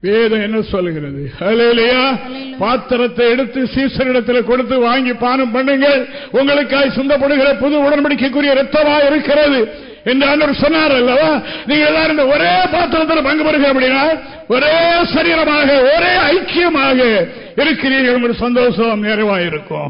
வேதம் என்ன சொல்லுகிறது? ஹalleluya. பாத்திரத்தை எடுத்து சீசரிடத்தில் கொடுத்து வாங்கி பானம் பண்ணுங்கள். உங்களுக்காய் சிந்தப்படுகிற புது உடன்படிக்கைக்குரிய ரத்தமா இருக்கிறது. என்று ஆண்டவர் சொன்னார் அல்லவா? நீங்க எல்லாரும் இந்த ஒரே பாத்திரத்தில் பங்கு பெறுங்க அப்படின்னா ஒரே சரீரமாக ஒரே ஐக்கியமாக இருக்கிறீர்கள் என்று சந்தோஷம் நிறைவாயிருக்கும்.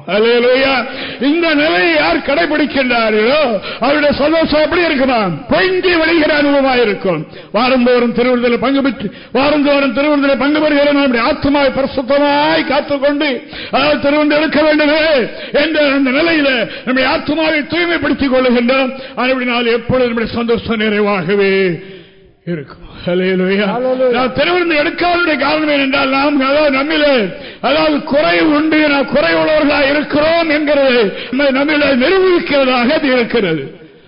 இந்த நிலையை யார் கடைபிடிக்கின்றார்களோ அவருடைய சந்தோஷம் எப்படி இருக்குமா பொங்கி வழிகிற அனுபவமாயிருக்கும். வாரந்தோறும் திருவிருந்தில் பங்கு பெற்று வாரந்தோறும் திருவிருந்தில் பங்கு பெறுகிற நம்முடைய ஆத்மாவை பிரசுத்தமாய் காத்துக்கொண்டு அதாவது திருவிருந்து எடுக்க வேண்டுமே என்ற அந்த நிலையில நம்முடைய ஆத்மாவை தூய்மைப்படுத்திக் கொள்ளுகின்றோம். அப்படினால் எப்பொழுது நம்முடைய சந்தோஷம் நிறைவாகவே இருக்கும். எடுக்காததுடைய காரணம் என்னென்றால் நாம் அதாவது நம்மிலே அதாவது குறைவு உண்டு நாம் குறைவுள்ளவர்களாக இருக்கிறோம் என்கிறது நம்மை நம்மிலே நிரூபிக்கிறதாக அது இருக்கிறது.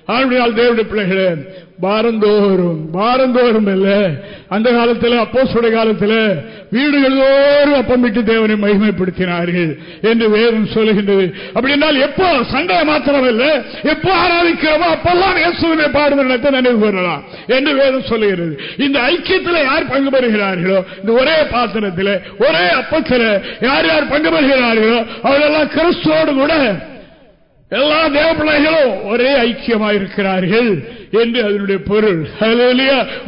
ஆளுமையால் தேவனுடைய பிள்ளைகளே பாரந்தோறும் பாரந்தோறும் இல்ல அந்த காலத்தில் அப்போசுடைய காலத்தில் வீடுகள் தோறும் அப்பம் விட்டு தேவனை மகிமைப்படுத்தினார்கள் என்று வேதம் சொல்லுகின்றது. அப்படி என்றால் எப்போ சண்டை மாத்திரம் இல்ல எப்போ ஆராதிக்கிறோமோ அப்பெல்லாம் இயேசுவினை பாடுவதை நினைவு பெறலாம் என்று வேதம் சொல்லுகிறது. இந்த ஐக்கியத்தில் யார் பங்கு பெறுகிறார்களோ இந்த ஒரே பாத்திரத்தில் ஒரே அப்பத்தில் யார் யார் பங்கு பெறுகிறார்களோ அவர்களெல்லாம் கிறிஸ்துவோடு கூட எல்லா தேவப்பிள்ளைகளும் ஒரே ஐக்கியமாயிருக்கிறார்கள் என்று அதனுடைய பொருள்.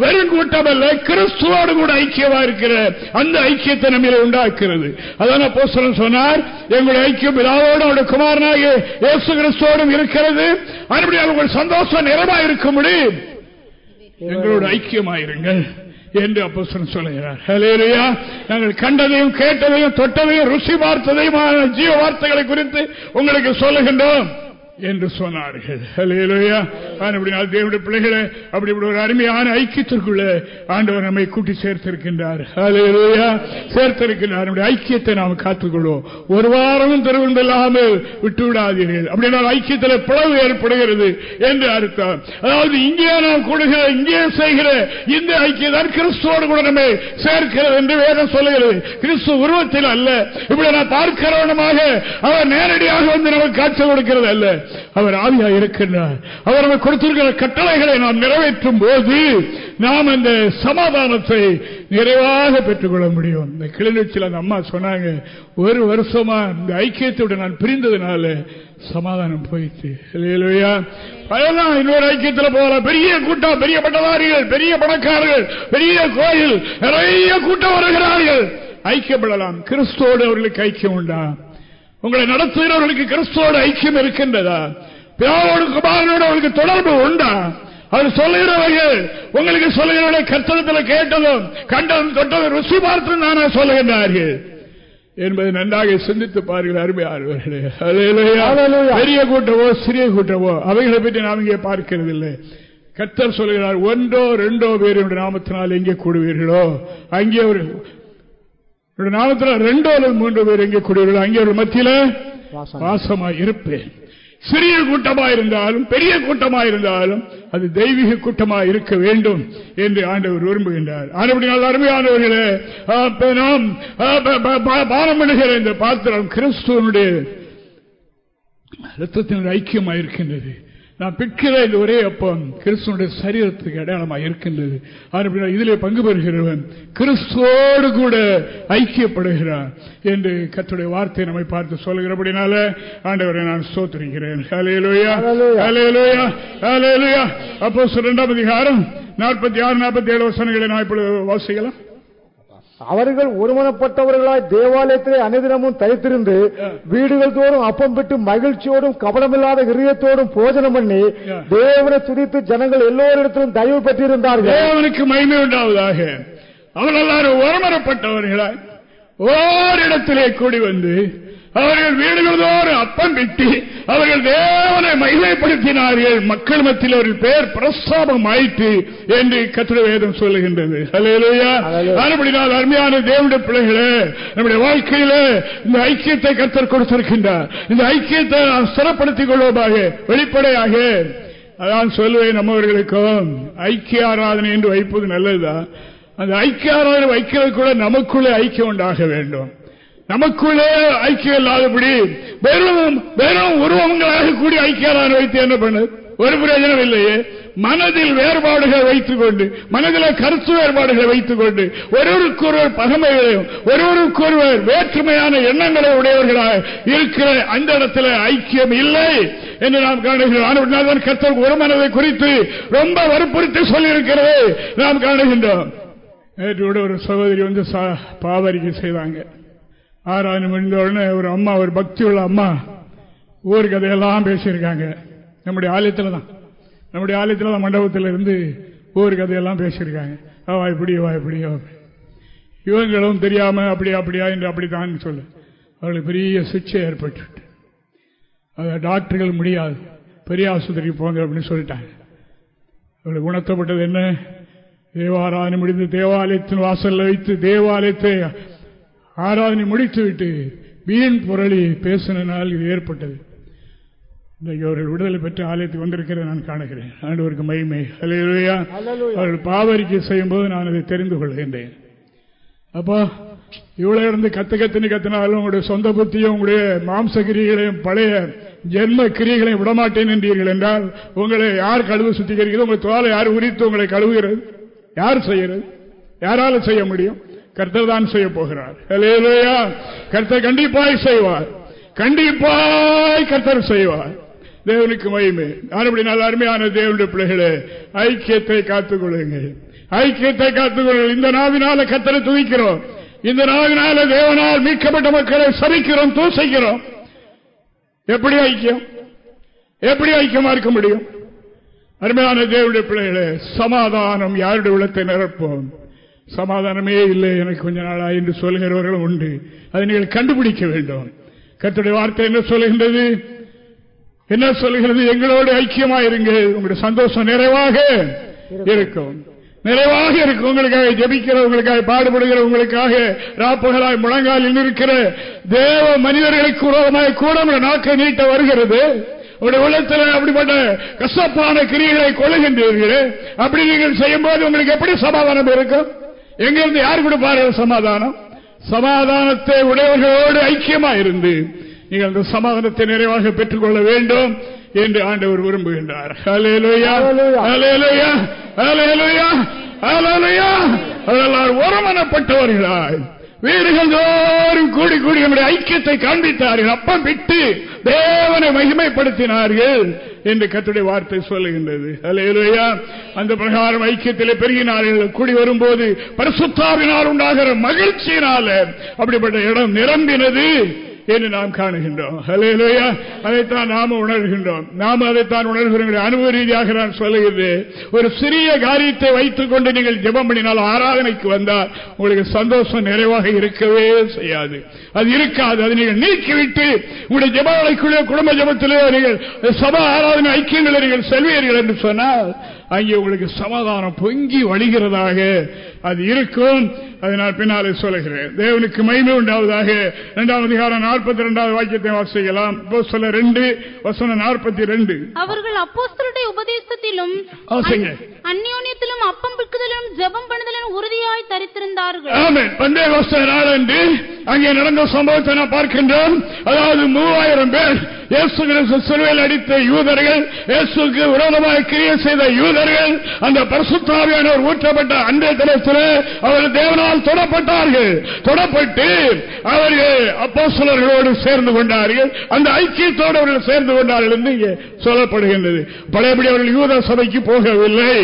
வெறும் கூட்டம் அல்ல கிறிஸ்துவோடு கூட ஐக்கியமா இருக்கிற அந்த ஐக்கியத்தை நம்ம உண்டாக்குறது அதான் அப்போ சொன்னார் எங்களுடைய ஐக்கியம் பிதாவோடு அவருடைய குமாரனாக இயேசு கிறிஸ்துவோடும் இருக்கிறது. மறுபடியும் உங்கள் சந்தோஷம் நிறைவாக இருக்க முடியும் எங்களோட ஐக்கியமாயிருங்கள். என்று அப்போ சொல்லுகிறார். நாங்கள் கண்டதையும் கேட்டதையும் தொட்டதையும் ருசி பார்த்ததையும் ஜீவ வார்த்தைகளை குறித்து உங்களுக்கு சொல்லுகின்றோம். என்று சொன்னார்கள். தேவனுடைய பிள்ளைகளை அப்படி இப்படி ஒரு அருமையான ஐக்கியத்திற்குள்ள ஆண்டவர் நம்மை கூட்டி சேர்த்திருக்கின்றார். சேர்த்திருக்கின்றார். ஐக்கியத்தை நாம் காத்துக்கொள்வோம். ஒரு வாரமும் இல்லாமல் விட்டு விடாதீர்கள் அப்படின்னா ஐக்கியத்தில் பிளவு ஏற்படுகிறது என்று அர்த்தம். அதாவது இங்கே நாம் கூடுகிற இங்கே செய்கிற இந்த ஐக்கியதான் கிறிஸ்துவோடு கூட நம்மை சேர்க்கிறது என்று வேதம் சொல்லுகிறது. கிறிஸ்து உருவத்தில் அல்ல. இப்படி நான் பார்க்கிறவனமாக அவர் நேரடியாக வந்து நமக்கு காட்சி கொடுக்கிறது அல்ல. அவர் ஆவியா இருக்கின்றார். அவர் அவர் கொடுத்திருக்கிற கட்டளைகளை நாம் நிறைவேற்றும் போது நாம் அந்த சமாதானத்தை நிறைவாக பெற்றுக்கொள்ள முடியும். இந்த கிளிநொச்சியில் அந்த அம்மா சொன்னாங்க ஒரு வருஷமா இந்த ஐக்கியத்தோடு நான் பிரிந்ததுனால சமாதானம் போயிடுச்சு அதெல்லாம் இன்னொரு ஐக்கியத்தில் போகலாம். பெரிய கூட்டம் பெரிய பட்டதாரிகள் பெரிய பணக்காரர்கள் பெரிய கோயில் நிறைய கூட்டம் வருகிறார்கள். ஐக்கியப்படலாம். கிறிஸ்தோடு அவர்களுக்கு ஐக்கியம் உண்டா? உங்களை நடத்துகிறவர்களுக்கு கிறிஸ்துவோட ஐக்கியம் இருக்கின்றதா? பிதாவோடு குமாரனோடு அவர்களுக்கு தொடர்பு உண்டா? அவர் சொல்லுகிறவர்கள் உங்களுக்கு சொல்லுகிறவர்களை கத்தனத்தில் கேட்டதும் கண்டதும் தொட்டதும் ருசி பார்த்து நானா சொல்லுகின்றார்கள். என்பதை நன்றாக சிந்தித்து பாருங்கள் அருமையானவர்களே. பெரிய கூட்டமோ சிறிய கூட்டமோ அவைகளை பற்றி நாம் இங்கே பார்க்கிறது இல்லை கத்தர் சொல்கிறார் ஒன்றோ ரெண்டோ பேர் நாமத்தினால் எங்கே கூடுவீர்களோ அங்கே ஒரு நாமத்தில் ரெண்டோ மூன்று பேர் எங்கே கூடுவீர்களோ அங்கே ஒரு மத்தியில வாசமாக இருப்பேன். சிறிய கூட்டமா இருந்தாலும் பெரிய கூட்டமா இருந்தாலும் அது தெய்வீக கூட்டமா இருக்க வேண்டும் என்று ஆண்டவர் விரும்புகின்றார். ஆனப்படினால் அருமையானவர்களே நாம் பானம் பண்ணுகிற இந்த பாத்திரம் கிறிஸ்துவனுடைய ரத்தத்தினுடைய ஐக்கியமாக இருக்கின்றது நான் பிற்கிற இந்த ஒரே அப்பம் கிறிஸ்துவனுடைய சரீரத்துக்கு அடையாளமாக இருக்கின்றது. இதிலே பங்கு பெறுகிறவன் கிறிஸ்துவோடு கூட ஐக்கியப்படுகிறான் என்று கத்துடைய வார்த்தை நம்மை பார்த்து சொல்லுகிறபடினால ஆண்டவரை நான் சோத்திருக்கிறேன் அப்போ இரண்டாம் அதிகாரம் நாற்பத்தி ஆறு நாற்பத்தி ஏழு வசனங்களை நான் இப்பொழுது வாசிக்கலாம். அவர்கள் ஒருமனப்பட்டவர்களாய் தேவாலயத்திலே அனுதினமும் தரித்திருந்து வீடுகள் தோறும் அப்பம் பெற்று மகிழ்ச்சியோடும் கவனமில்லாத ஹிரியத்தோடும் போஜனம் பண்ணி தேவனை துதித்து ஜனங்கள் எல்லோரிடத்திலும் தயவு பெற்றிருந்தார்கள். தேவனுக்கு மகிமை உண்டாவதாக. அவர்கள் எல்லாரும் ஒருமனப்பட்டவர்களாய் ஓரிடத்திலே கூடி வந்து அவர்கள் வீடுகளோடு அப்பம் விட்டு அவர்கள் தேவனை மகிமைப்படுத்தினார்கள். மக்கள் மத்தியில் அவர்கள் பெயர் பிரஸ்தாபம் ஆயிற்று என்று கத்திர வேதம் சொல்லுகின்றது. அப்படினால் அருமையான தேவனுடைய பிள்ளைகளே நம்முடைய வாழ்க்கையில இந்த ஐக்கியத்தை கத்தர் கொடுத்திருக்கின்றார். இந்த ஐக்கியத்தை நாம் சிறப்படுத்திக் கொள்வதாக வெளிப்படையாக. அதான் சொல்லுவேன் நம்மவர்களுக்கும் ஐக்கிய ஆராதனை என்று வைப்பது நல்லதுதான். அந்த ஐக்கிய ஆராதனை வைக்கிறது கூட நமக்குள்ளே ஐக்கியம் உண்டாக வேண்டும். நமக்குள்ளே ஐக்கியம் இல்லாதபடி வெறும் வெறும் உருவங்களாக கூடி ஐக்கியரான வைத்து என்ன பண்ணு? ஒரு பிரயோஜனம் இல்லையே. மனதில் வேறுபாடுகளை வைத்துக் கொண்டு மனதில் கருத்து வேறுபாடுகளை வைத்துக் கொண்டு ஒருவருக்கொருவர் பகமைகளையும் ஒருவருக்கொருவர் வேற்றுமையான எண்ணங்களை உடையவர்களாக இருக்கிற அந்த இடத்துல ஐக்கியம் இல்லை என்று நாம் காணுகிறோம். கத்தர் ஒரு மனதை குறித்து ரொம்ப வற்புறுத்தி சொல்லியிருக்கிறது. நாம் காணுகின்றோம். நேற்று கூட ஒரு சகோதரி வந்து பாவரிக்கை செய்தாங்க. ஆறாவது முடிந்த உடனே ஒரு அம்மா ஒரு பக்தி உள்ள அம்மா. ஊர் கதையெல்லாம் பேசியிருக்காங்க. நம்முடைய ஆலயத்தில் தான். நம்முடைய ஆலயத்தில் தான் மண்டபத்தில் இருந்து ஊர் கதையெல்லாம் பேசியிருக்காங்க. அவா இப்படி வா இப்படியோ இவங்களும் தெரியாம அப்படியா அப்படியா என்று அப்படித்தான் சொல்லு. அவளுக்கு பெரிய சிகிச்சை ஏற்பட்டு அதை டாக்டர்கள் முடியாது. பெரிய ஆஸ்பத்திரிக்கு போங்க அப்படின்னு சொல்லிட்டாங்க. அவளுக்கு உணர்த்தப்பட்டது என்ன? தேவாராதனை முடிந்து தேவாலயத்தின் வாசலில் வைத்து தேவாலயத்தை ஆராதனை முடித்துவிட்டு வீண் புரளி பேசினால் இது ஏற்பட்டது. இன்றைக்கு அவர்கள் விடுதலை பெற்று ஆலயத்துக்கு வந்திருக்கிறத நான் காணுகிறேன். ஆண்டவருக்கு மகிமை. அல்லேலூயா அவர்கள் பாவரிக்கை செய்யும் போது நான் அதை தெரிந்து கொள்கின்றேன். அப்போ இவ்வளவு இருந்து கத்து கத்துன்னு கத்தினாலும் உங்களுடைய சொந்த புத்தியும் உங்களுடைய மாம்ச கிரிகளையும் பழைய ஜென்ம கிரிகளையும் விடமாட்டேன் என்றீர்கள் என்றால் உங்களை யார் கழுவு சுத்திகரிக்கிறது? உங்கள் தோலை யார் உரித்து உங்களை கழுவுகிறது? யார் செய்கிறது? யாரால செய்ய முடியும்? கர்த்தர் தான் செய்ய போகிறார். கர்த்தர் கண்டிப்பாய் செய்வார். கண்டிப்பாய் கர்த்தர் செய்வார். தேவனுக்கு மகிமை. அப்படி நல்ல அருமையான தேவனுடைய பிள்ளைகளே ஐக்கியத்தை காத்துக்கொள்ளுங்கள். ஐக்கியத்தை காத்துக்கொள்ளுங்கள். இந்த நாவினால கத்தரை துதிக்கிறோம். இந்த நாவினால தேவனால் மீட்கப்பட்ட மக்களை சரிக்கிறோம் தூசிக்கிறோம். எப்படி ஐக்கியம்? எப்படி ஐக்கியமா இருக்க முடியும்? அருமையான தேவனுடைய பிள்ளைகளே சமாதானம் யாருடைய உள்ளத்தை நிரப்போம்? சமாதானமே இல்லை எனக்கு கொஞ்ச நாளா என்று சொல்கிறவர்களும் உண்டு. அதை நீங்கள் கண்டுபிடிக்க வேண்டும். கத்துடைய வார்த்தை என்ன சொல்லுகின்றது? என்ன சொல்லுகிறது? எங்களோடு ஐக்கியமாயிருங்கள். உங்களுடைய சந்தோஷம் நிறைவாக இருக்கும். நிறைவாக இருக்கும். உங்களுக்காக ஜபிக்கிற உங்களுக்காக பாடுபடுகிற உங்களுக்காக ராப்பகலாய் முழங்காலில் இருக்கிற தேவ மனிதர்களுக்கு உலகமாய் கூட நாக்கை நீட்ட வருகிறது. உங்களுடைய உள்ளத்தில் அப்படிப்பட்ட கசப்பான கிரியைகளை கொள்ளுகின்றீர்கள். அப்படி நீங்கள் செய்யும் போது உங்களுக்கு எப்படி சமாதானம் இருக்கும்? எங்கிருந்து யார் கொடுப்பார்கள் சமாதானம்? சமாதானத்தை உடையவர்களோடு ஐக்கியமா இருந்து நீங்கள் அந்த சமாதானத்தை நிறைவாக பெற்றுக் கொள்ள வேண்டும் என்று ஆண்டவர் விரும்புகின்றார். ஒருமனப்பட்டவர்களாய் வீடுகள் தோறும் கூடி கூடி நம்முடைய ஐக்கியத்தை காண்பித்தார்கள். அப்பம் விட்டு தேவனை மகிமைப்படுத்தினார்கள். என்று கத்துடைய வார்த்தை சொல்லுகின்றது. அலையலுயா அந்த பிரகாரம் ஐக்கியத்திலே பெருகினார்கள் கூடி வரும்போது பரிசுத்தாவினால் உண்டாகிற மகிழ்ச்சியினால அப்படிப்பட்ட இடம் நிரம்பினது. என்று நாம் காணுகின்றோம். ஹலேலோயா அதைத்தான் நாம உணர்கின்றோம். நாம் அதைத்தான் உணர்கிறோம் அனுபவ ரீதியாக நான் சொல்லுகிறது. ஒரு சிறிய காரியத்தை வைத்துக் கொண்டு நீங்கள் ஜபம் பண்ணினால் ஆராதனைக்கு வந்தால் உங்களுக்கு சந்தோஷம் நிறைவாக இருக்கவே செய்யாது. அது இருக்காது. அதை நீங்கள் நீக்கிவிட்டு உங்களுடைய ஜெபாலைக்குள்ளே குடும்ப ஜபத்திலே நீங்கள் சபா ஆராதனை ஐக்கியங்களை நீங்கள் செல்வீர்கள் என்று சொன்னால் அங்கே உங்களுக்கு சமாதானம் பொங்கி வழிகிறதாக அது இருக்கும். அதை நான் பின்னாலே சொல்லுகிறேன். தேவனுக்கு மயிமை உண்டாவதாக. இரண்டாம் அதிகாரம் நாற்பத்தி இரண்டாவது வாக்கியத்தை வாசிக்கலாம் ரெண்டு வசனம் நாற்பத்தி ரெண்டு அவர்கள் அப்போஸ்தலருடைய உபதேசத்திலும். அந்யோன்யத்திலும் அப்பம் பிற்குதலும் ஜெபம் பண்ணுதலும் உறுதியாய் தரித்திருந்தார்கள். ஆமென். பந்தேகோஸ்த நாளன்று அங்கே நடந்த சம்பவத்தை நான் பார்க்கின்றோம். அதாவது மூவாயிரம் பேர் இயேசு சிலுவையில் அடித்த யூதர்கள் இயேசுக்கு விரோதமாக கிரியை செய்த யூதர்கள் அந்த பரிசுத்தாவியானவர் ஊற்றப்பட்ட அன்றைய தினத்தில் அவர்கள் தேவனால் தொடப்பட்டார்கள். தொடப்பட்டு அவர்கள் அப்போஸ்தலர்களோடு சேர்ந்து கொண்டார்கள். அந்த ஐக்கியத்தோடு அவர்கள் சேர்ந்து கொண்டார்கள் என்று இங்கே சொல்லப்படுகின்றது. பழையபடி அவர்கள் யூத சபைக்கு போகவில்லை.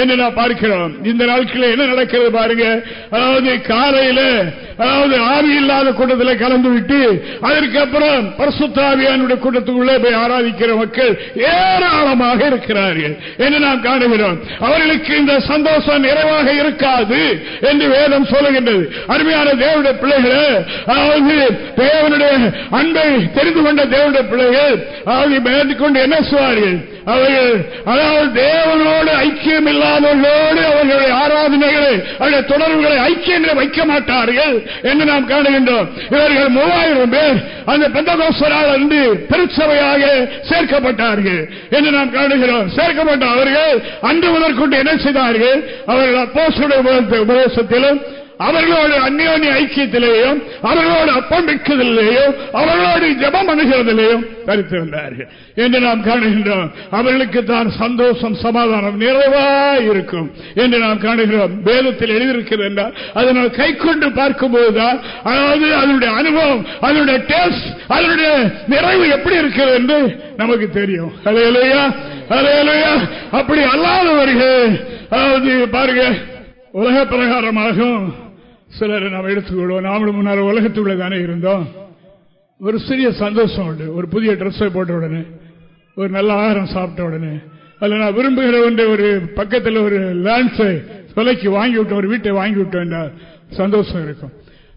என்று நான் பார்க்கிறோம்? இந்த நாட்களில் என்ன நடக்கிறது பாருங்க. அதாவது காலையில அதாவது ஆவி இல்லாத கூட்டத்தில் கலந்து விட்டு அதற்கு அப்புறம் கூட்டத்துக்குள்ளே போய் ஆராதிக்கிற மக்கள் ஏராளமாக இருக்கிறார்கள். என்று நாம் காணுகிறோம்? அவர்களுக்கு இந்த சந்தோஷம் நிறைவாக இருக்காது என்று வேதம் சொல்லுகின்றது. அருமையான தேவனுடைய பிள்ளைகளை அதாவது தேவனுடைய அன்பை தெரிந்து கொண்ட தேவனுடைய பிள்ளைகள் அதாவது மேற்கொண்டு என்ன செய்வார்கள்? அவர்கள் அதாவது தேவனோடு ஐக்கியம் இல்லை இல்லாதவர்களோடு அவர்களுடைய ஆராதனைகளை அவருடைய தொடர்புகளை ஐக்கியங்களை வைக்க மாட்டார்கள் என்று நாம் காணுகின்றோம். இவர்கள் மூவாயிரம் பேர் அந்த பெந்தகோஸ்வரால் அன்று திருச்சபையாக சேர்க்கப்பட்டார்கள் என்று நாம் காணுகிறோம். சேர்க்கப்பட்ட அவர்கள் அன்று முதற்கொண்டு என்ன செய்தார்கள்? அவர்கள் அப்போசுடைய உபதேசத்திலும் அவர்களோடு அந்நியோனி ஐக்கியத்திலேயும் அவர்களோடு அப்பம் அவர்களோடு ஜபம் அணுகிறதிலேயும் தரித்திருந்தார்கள். என்று நாம் காணுகின்றோம். அவர்களுக்கு தான் சந்தோஷம் சமாதானம் நிறைவாய் இருக்கும். என்று நாம் காணுகிறோம். வேதத்தில் எழுதியிருக்கிறது என்றால் அதை நாம் கை கொண்டு பார்க்கும்போதுதான் அதாவது அதனுடைய அனுபவம் அதனுடைய டேஸ்ட் அதனுடைய நிறைவு எப்படி இருக்கிறது என்று நமக்கு தெரியும். அலையலையா அலையலையா அப்படி அல்லாதவர்கள் அதாவது பாருங்க உலக பிரகாரமாகும். சிலரை நாம் எடுத்துக்கொள்வோம். நாமளும் முன்னால் உலகத்துக்குள்ள தானே இருந்தோம். ஒரு சிறிய சந்தோஷம் உண்டு. ஒரு புதிய ட்ரெஸ்ஸை போட்ட உடனே ஒரு நல்ல ஆகாரம் சாப்பிட்ட உடனே அதில் நான் விரும்புகிற ஒன்று ஒரு பக்கத்தில் ஒரு லேண்ட்ஸை விலைக்கு வாங்கி விட்டோம் ஒரு வீட்டை வாங்கி விட்டோம் என்றால் சந்தோஷம் இருக்கும்.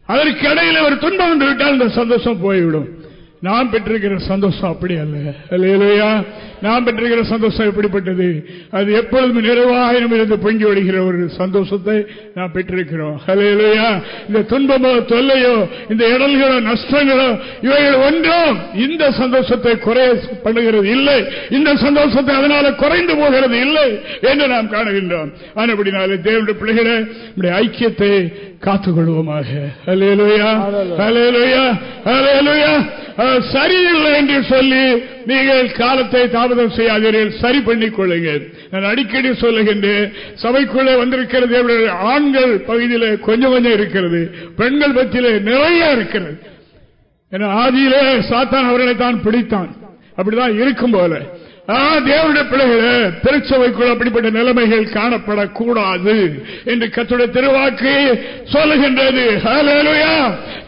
அதற்கு இடையில ஒரு துன்பம் வந்து விட்டால் அந்த சந்தோஷம் போய்விடும். நான் பெற்றிருக்கிற சந்தோஷம் அப்படி அல்ல. இல்லையா நாம் பெற்றிருக்கிற சந்தோஷம் எப்படிப்பட்டது? அது எப்பொழுதும் நிறைவாக இருந்து பொங்கி வடுகிற ஒரு சந்தோஷத்தை நாம் பெற்றிருக்கிறோம். அல்லையா இந்த துன்பமோ தொல்லையோ இந்த இடல்களோ நஷ்டங்களோ இவைகள் ஒன்றும் இந்த சந்தோஷத்தை குறைய பண்ணுகிறது இல்லை. இந்த சந்தோஷத்தை அதனால குறைந்து போகிறது இல்லை என்று நாம் காணுகின்றோம். ஆனப்படினாலே தேவனுடைய பிள்ளைகளை நம்முடைய ஐக்கியத்தை காத்துக்கொள்வோமாக. சரியில்லை என்று சொல்லி நீங்கள் காலத்தை தாமதம் செய்யாதீர்கள் சரி பண்ணிக் கொள்ளுங்கள் நான் அடிக்கடி சொல்லுகின்றேன் சபைக்குள்ளே வந்திருக்கிறது ஆண்கள் பகுதியில் கொஞ்சம் கொஞ்சம் இருக்கிறது பெண்கள் பற்றியிலே நிறைய இருக்கிறது. என ஆதியிலே சாத்தான் அவர்களை தான் பிடித்தான். அப்படிதான் இருக்கும் போல. தேவனுடைய பிள்ளைகளே திருச்சபைக்குள் அப்படிப்பட்ட நிலைமைகள் காணப்படக்கூடாது என்று கத்துடைய திருவாக்கு சொல்லுகின்றது.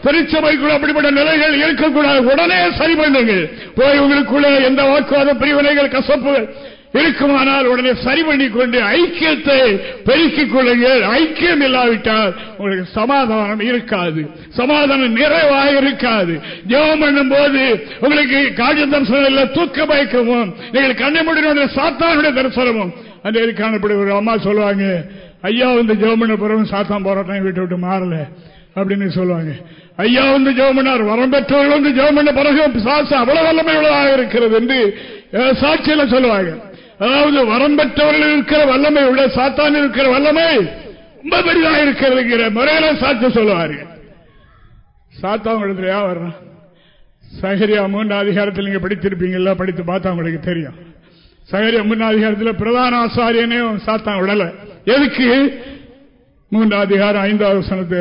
திருச்சபைக்குள் அப்படிப்பட்ட நிலைகள் இருக்கக்கூடாது. உடனே சரி பண்ணுங்கள். போய் உங்களுக்குள்ள எந்த வாக்குவாத பிரிவினைகள் கசப்புகள் இருக்குமானால் உடனே சரி பண்ணிக்கொண்டு ஐக்கியத்தை பெருக்கிக் கொள்ளுங்கள். ஐக்கியம் இல்லாவிட்டால் உங்களுக்கு சமாதானம் இருக்காது. சமாதானம் நிறைவாக இருக்காது. ஜெபம் பண்ணும் போது உங்களுக்கு காட்சி தரிசனம் தூக்க பயக்கமும் நீங்கள் கண்ணை முடிந்த சாத்தானுடைய தரிசனமும். அந்த காணப்படுகிற அம்மா சொல்லுவாங்க ஐயா வந்து ஜெபம் பண்ண போறவங்க சாத்தான் போராட்டம் வீட்டை விட்டு மாறல. அப்படின்னு சொல்லுவாங்க. ஐயா வந்து ஜெபம் வரம் பெற்றவர்கள் வந்து ஜெபம் பிறகு சாசு அவ்வளவு வல்லமை உள்ளதாக இருக்கிறது என்று சாட்சியில சொல்லுவாங்க. அதாவது வரம் பெற்றவர்கள் இருக்கிற வல்லமை உள்ள சாத்தான் இருக்கிற வல்லமை ரொம்ப பெரிதாக இருக்கிறதுங்கிற முறையில சாட்சி சொல்லுவார்கள் இடத்துல ஏன் வர்றான் சகரியா மூன்று அதிகாரத்தில் நீங்க படித்திருப்பீங்கல்ல படித்து பார்த்தா உங்களுக்கு தெரியும். சகரியா மூன்று அதிகாரத்தில் பிரதான ஆசாரியனையும் சாத்தான் விடல எதுக்கு? மூன்று அதிகாரம் ஐந்தாவது சனத்து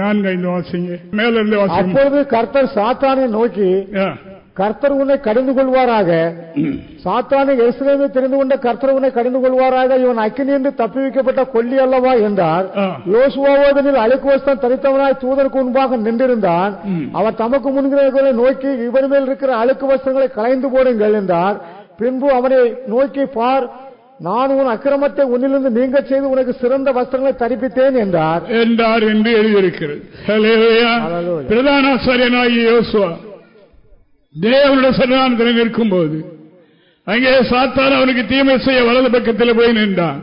நான்கு ஐந்து வாசிங்க. மேல இருந்து வாசிங்க. அப்பொழுது கர்த்தர் சாத்தானை நோக்கி கர்த்தர் உன்னை கடிந்து கொள்வாராக சாத்தானை எருசலேமை தெரிந்து கொண்ட கர்த்தர் உன்னை கடிந்து கொள்வாராக இவன் அக்கினி என்று தப்பி வைக்கப்பட்ட கொல்லி அல்லவா என்றார். யோசுவாவோதனில் அழுக்கு வஸ்தம் தரித்தவனாய் தூதருக்கு முன்பாக நின்றிருந்தான். அவர் தமக்கு முன்கிறவர்களை நோக்கி இவர் மேல் இருக்கிற அழுக்கு வஸ்திரங்களை கலைந்து போடுங்கள் என்றார். பின்பு அவனை நோக்கி பார் நான் உன் அக்கிரமத்தை உன்னிலிருந்து நீங்க செய்து உனக்கு சிறந்த வஸ்திரங்களை தரிப்பித்தேன் என்றார். என்றார் என்று எழுதியிருக்கிறது. பிரதான ஆசாரியனாகிய யோசுவா. தேவனுடைய சன்னிதானத்தில் நிற்கும் போது அங்கே சாத்தான் அவனுக்கு தீமை செய்ய வலது பக்கத்தில் போய் நின்றான்.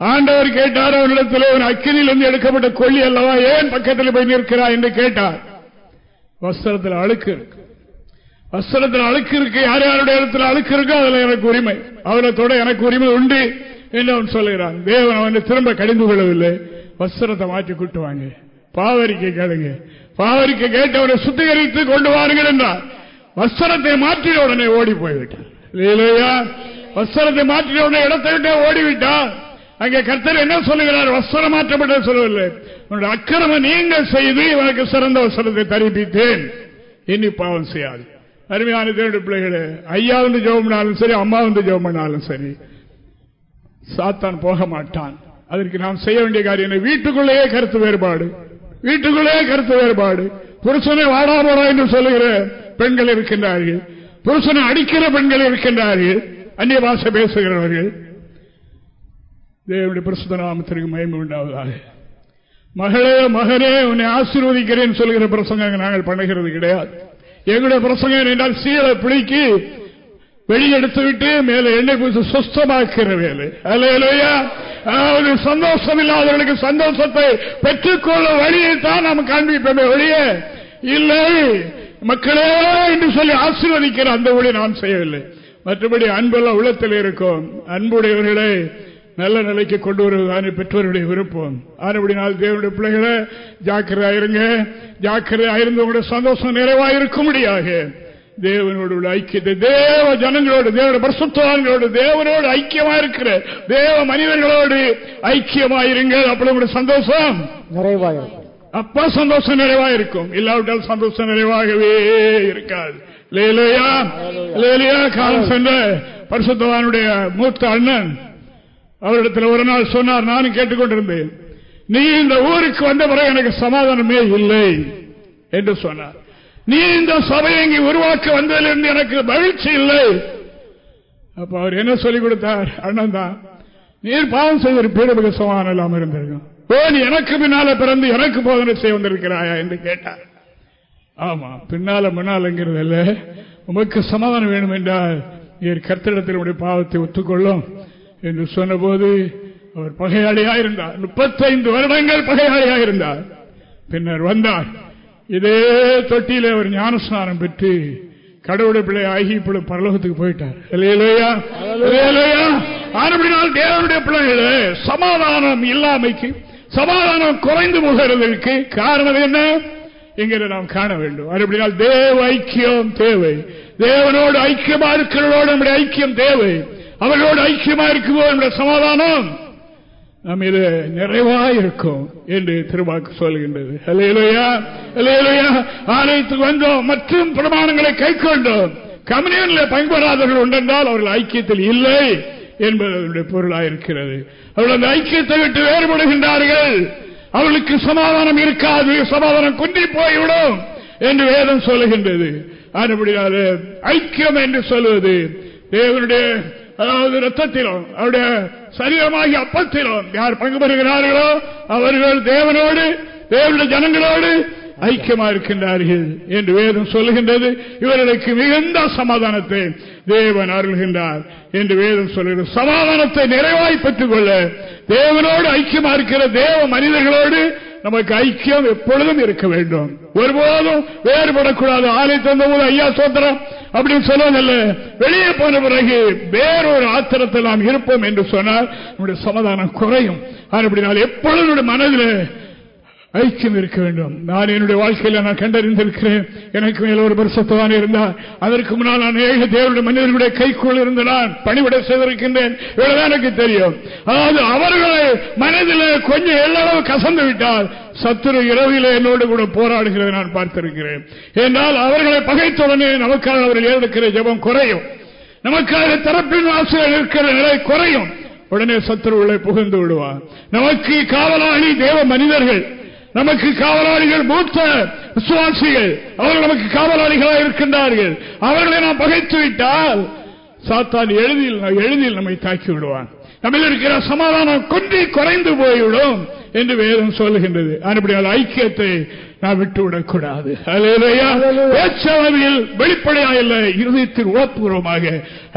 ஆண்டவர் கேட்டார் அவனிடத்தில் அவன் அக்கினியிலிருந்து எடுக்கப்பட்ட கொல்லி அல்லவா ஏன் பக்கத்தில் போய் நிற்கிறா என்று கேட்டார். வஸ்திரத்தில் அழுக்கு இருக்கு. வஸ்திரத்தில் அழுக்கு இருக்கு யார் யாருடைய இடத்துல அழுக்கு இருக்கோ அதுல எனக்கு உரிமை. அவரத்தோட எனக்கு உரிமை உண்டு என்று அவன் சொல்லுகிறான். தேவன் அவனை திரும்ப கடிந்து கொள்ளவில்லை. வஸ்திரத்தை மாற்றி கூட்டுவாங்க பாவரிக்கை கேளுங்க பாவரிக்கை கேட்டு அவனை சுத்திகரித்து கொண்டு வாருங்கள் என்றார். வஸ்திரத்தை மாற்றிய உடனே ஓடி போய்விட்டார். வஸ்திரத்தை மாற்றிய உடனே இடத்தை விட்டே ஓடிவிட்டார். அங்கே கர்த்தர் என்ன சொல்லுகிறார்? வஸ்திரம் மாற்றப்பட்ட சொல்லவில்லை. உன்னுடைய அக்கிரம நீங்கள் செய்து உனக்கு சிறந்த வஸ்திரத்தை தரிப்பித்தேன். இனி பாவம் செய்யாது. அருமையான தேவடைய பிள்ளைகளே ஐயா வந்து ஜெபம் பண்ணாலும் சரி அம்மா வந்து ஜெபம் பண்ணாலும் சரி. சாத்தான் போக மாட்டான். அதற்கு நாம் செய்ய வேண்டிய காரியம் வீட்டுக்குள்ளேயே கருத்து வேறுபாடு. வீட்டுக்குள்ளேயே கருத்து வேறுபாடு. புருஷனை வாடா போறா என்று சொல்லுகிறேன். பெண்கள் இருக்கின்றார்கள். புருஷனை அடிக்கிற பெண்கள் இருக்கின்றார்கள். அந்நிய பாஷை பேசுகிறவர்கள். தேவனுடைய பிரசுத்த நாமத்திற்கு மயமு உண்டாவதாக. மகளே மகனே உன்னை ஆசீர்வதிக்கிறேன் சொல்கிற பிரசங்க நாங்கள் பண்ணுகிறது கிடையாது. எங்களுடைய பிரசங்கம் என்றால் சீலை பிடிக்கி வெளியெடுத்து விட்டு மேல எண்ணெய் பூசி சுஸ்தமாக்கிற வேலை. அலையலையா சந்தோஷம் இல்லாதவர்களுக்கு சந்தோஷத்தை பெற்றுக்கொள்ள வழியை தான் நாம் காண்பிப்போமே ஒழிய இல்லை மக்களே என்று சொல்லி ஆசீர்வதிக்கிற அந்த ஒளி நான் செய்யவில்லை. மற்றபடி அன்பெல்லாம் உள்ளத்தில் இருக்கும். அன்புடையவர்களை நல்ல நிலைக்கு கொண்டு வருவதுதான் பெற்றோருடைய விருப்பம். ஆனபடினால் தேவனுடைய பிள்ளைகளை ஜாக்கிரதாயிருங்க ஜாக்கிரதாயிருந்து உங்களுடைய சந்தோஷம் நிறைவாயிருக்கும்படியாக தேவனோடு உள்ள ஐக்கியத்தை தேவ ஜனங்களோடு தேவ பிரசுத்தவான்களோடு தேவனோடு ஐக்கியமா இருக்கிற தேவ மனிதர்களோடு ஐக்கியமாயிருங்க அப்படி உங்களுடைய சந்தோஷம் நிறைவாயிருக்கும். அப்ப சந்தோஷம் நிறைவா இருக்கும் இல்லாவிட்டால் சந்தோஷம் நிறைவாகவே இருக்காது. லேலையா லேலையா காலம் சென்ற பரிசுத்தவானுடைய மூத்த அண்ணன் அவரிடத்தில் ஒரு நாள் சொன்னார் நானும் கேட்டுக்கொண்டிருந்தேன். நீ இந்த ஊருக்கு வந்த பிறகு எனக்கு சமாதானமே இல்லை என்று சொன்னார். நீ இந்த சபையை இங்கே உருவாக்க வந்ததிலிருந்து எனக்கு மகிழ்ச்சி இல்லை. அப்ப அவர் என்ன சொல்லிக் கொடுத்தார்? அண்ணன் தான் நீர் பாவம் செய்திருப்பீர் மிக சமாதானம் இல்லாமல் இருந்திருக்கும். ஓ எனக்கு பின்னால பிறந்து எனக்கு போதனை செய்ய வந்திருக்கிறாயா என்று கேட்டார். ஆமா பின்னால முன்னாலங்கிறதல்ல உமக்கு சமாதானம் வேணும் என்றால் நீர் உடைய பாவத்தை ஒத்துக்கொள்ளும் என்று சொன்னபோது அவர் பகையாளியாயிருந்தார் முப்பத்தைந்து வருடங்கள் பகையாளியாயிருந்தார் பின்னர் வந்தார். இதே தொட்டியில அவர் ஞானஸ்நானம் பெற்று கடவுளுடைய பிள்ளை ஆகி இப்படி பரலோகத்துக்கு போயிட்டார். இல்லையா ஆனப்படினால் தேவனுடைய பிள்ளைகளே சமாதானம் இல்லாமைக்கு சமாதானம் குறைந்து போகிறதற்கு காரணம் என்ன? என்கிற நாம் காண வேண்டும். அப்படினால் தேவ ஐக்கியம் தேவை. தேவனோடு ஐக்கியமா இருக்கிறவரோடு நம்முடைய ஐக்கியம் தேவை. அவர்களோடு ஐக்கியமா இருக்கும்போது நம்முடைய சமாதானம் நம் இது நிறைவாயிருக்கும் என்று திருவாக்கு சொல்கின்றது. ஆலயத்துக்கு வந்தோம். மற்றும் பிரமாணங்களை கை கொண்டோம் கம்யூனியன்ல பங்குபெறாதவர்கள் உண்டென்றால் அவர்கள் ஐக்கியத்தில் இல்லை. என்பது அதனுடைய பொருளாயிருக்கிறது. அவர்கள் அந்த ஐக்கியத்தை விட்டு வேறுபடுகின்றார்கள். அவர்களுக்கு சமாதானம் இருக்காது சமாதானம் குன்றி போய்விடும் என்று வேதம் சொல்லுகின்றது. அதுபடியாத ஐக்கியம் என்று சொல்வது தேவனுடைய அதாவது ரத்தத்திலும் அவருடைய சரீரமாகி அப்பத்திலும் யார் பங்கு பெறுகிறார்களோ அவர்கள் தேவனோடு தேவனுடைய ஜனங்களோடு ஐக்கியமா இருக்கின்றார்கள் என்று வேதம் சொல்லுகின்றது. இவர்களுக்கு மிகுந்த சமாதானத்தை தேவன் அருள்கின்றார் என்று வேதம் சொல்லுகிறது. சமாதானத்தை நிறைவாய் பெற்றுக் கொள்ள தேவனோடு ஐக்கியமா இருக்கிற தேவ மனிதர்களோடு நமக்கு ஐக்கியம் எப்பொழுதும் இருக்க வேண்டும். ஒருபோதும் வேறுபடக்கூடாது. ஆலை தந்த போது ஐயா சோத்திரம் அப்படின்னு சொல்லுவதில்லை வெளியே போன பிறகு வேறொரு ஆத்திரத்தில் நாம் இருப்போம் என்று சொன்னால் நம்முடைய சமாதானம் குறையும். அப்படினால் எப்பொழுது மனதில் ஐக்கியம் இருக்க வேண்டும். நான் என்னுடைய வாழ்க்கையில் நான் கண்டறிந்திருக்கிறேன். எனக்கு மேல ஒரு பரிசத்தவான் இருந்தார். அதற்கு முன்னால் நான் ஏக தேவருடைய மனிதர்களுடைய கைக்குள் இருந்த நான் பணிவிட செய்திருக்கின்றேன். இவ்வளவுதான் எனக்கு தெரியும். அதாவது அவர்களை மனதில் கொஞ்சம் எல்லளவு கசந்து விட்டால் சத்துரு இரவில என்னோடு கூட போராடுகிறதை நான் பார்த்திருக்கிறேன். என்றால் அவர்களை பகைத்தவுடனே நமக்காக அவர்கள் ஏறெடுக்கிற ஜபம் குறையும். நமக்காக தரப்பின் வாசல் இருக்கிற நிலை குறையும். உடனே சத்துருவுகளை புகுந்து விடுவார். நமக்கு காவலாளி தேவ மனிதர்கள் நமக்கு காவலாளிகள் மூத்த விசுவாசிகள் அவர்கள் நமக்கு காவலாளிகளாக இருக்கின்றார்கள். அவர்களை நாம் பகைத்து விட்டால் சாத்தான் எளிதில் எளிதில் நம்மை தாக்கி விடுவான். நம்ம இருக்கிற சமாதானம் குன்றி குறைந்து போய்விடும் என்று வேதம் சொல்லுகின்றது. அப்படியால் ஐக்கியத்தை நாம் விட்டுவிடக்கூடாது. பேச்சளவில் வெளிப்படையா இல்லை இருதயத்தில் உளப்பூர்வமாக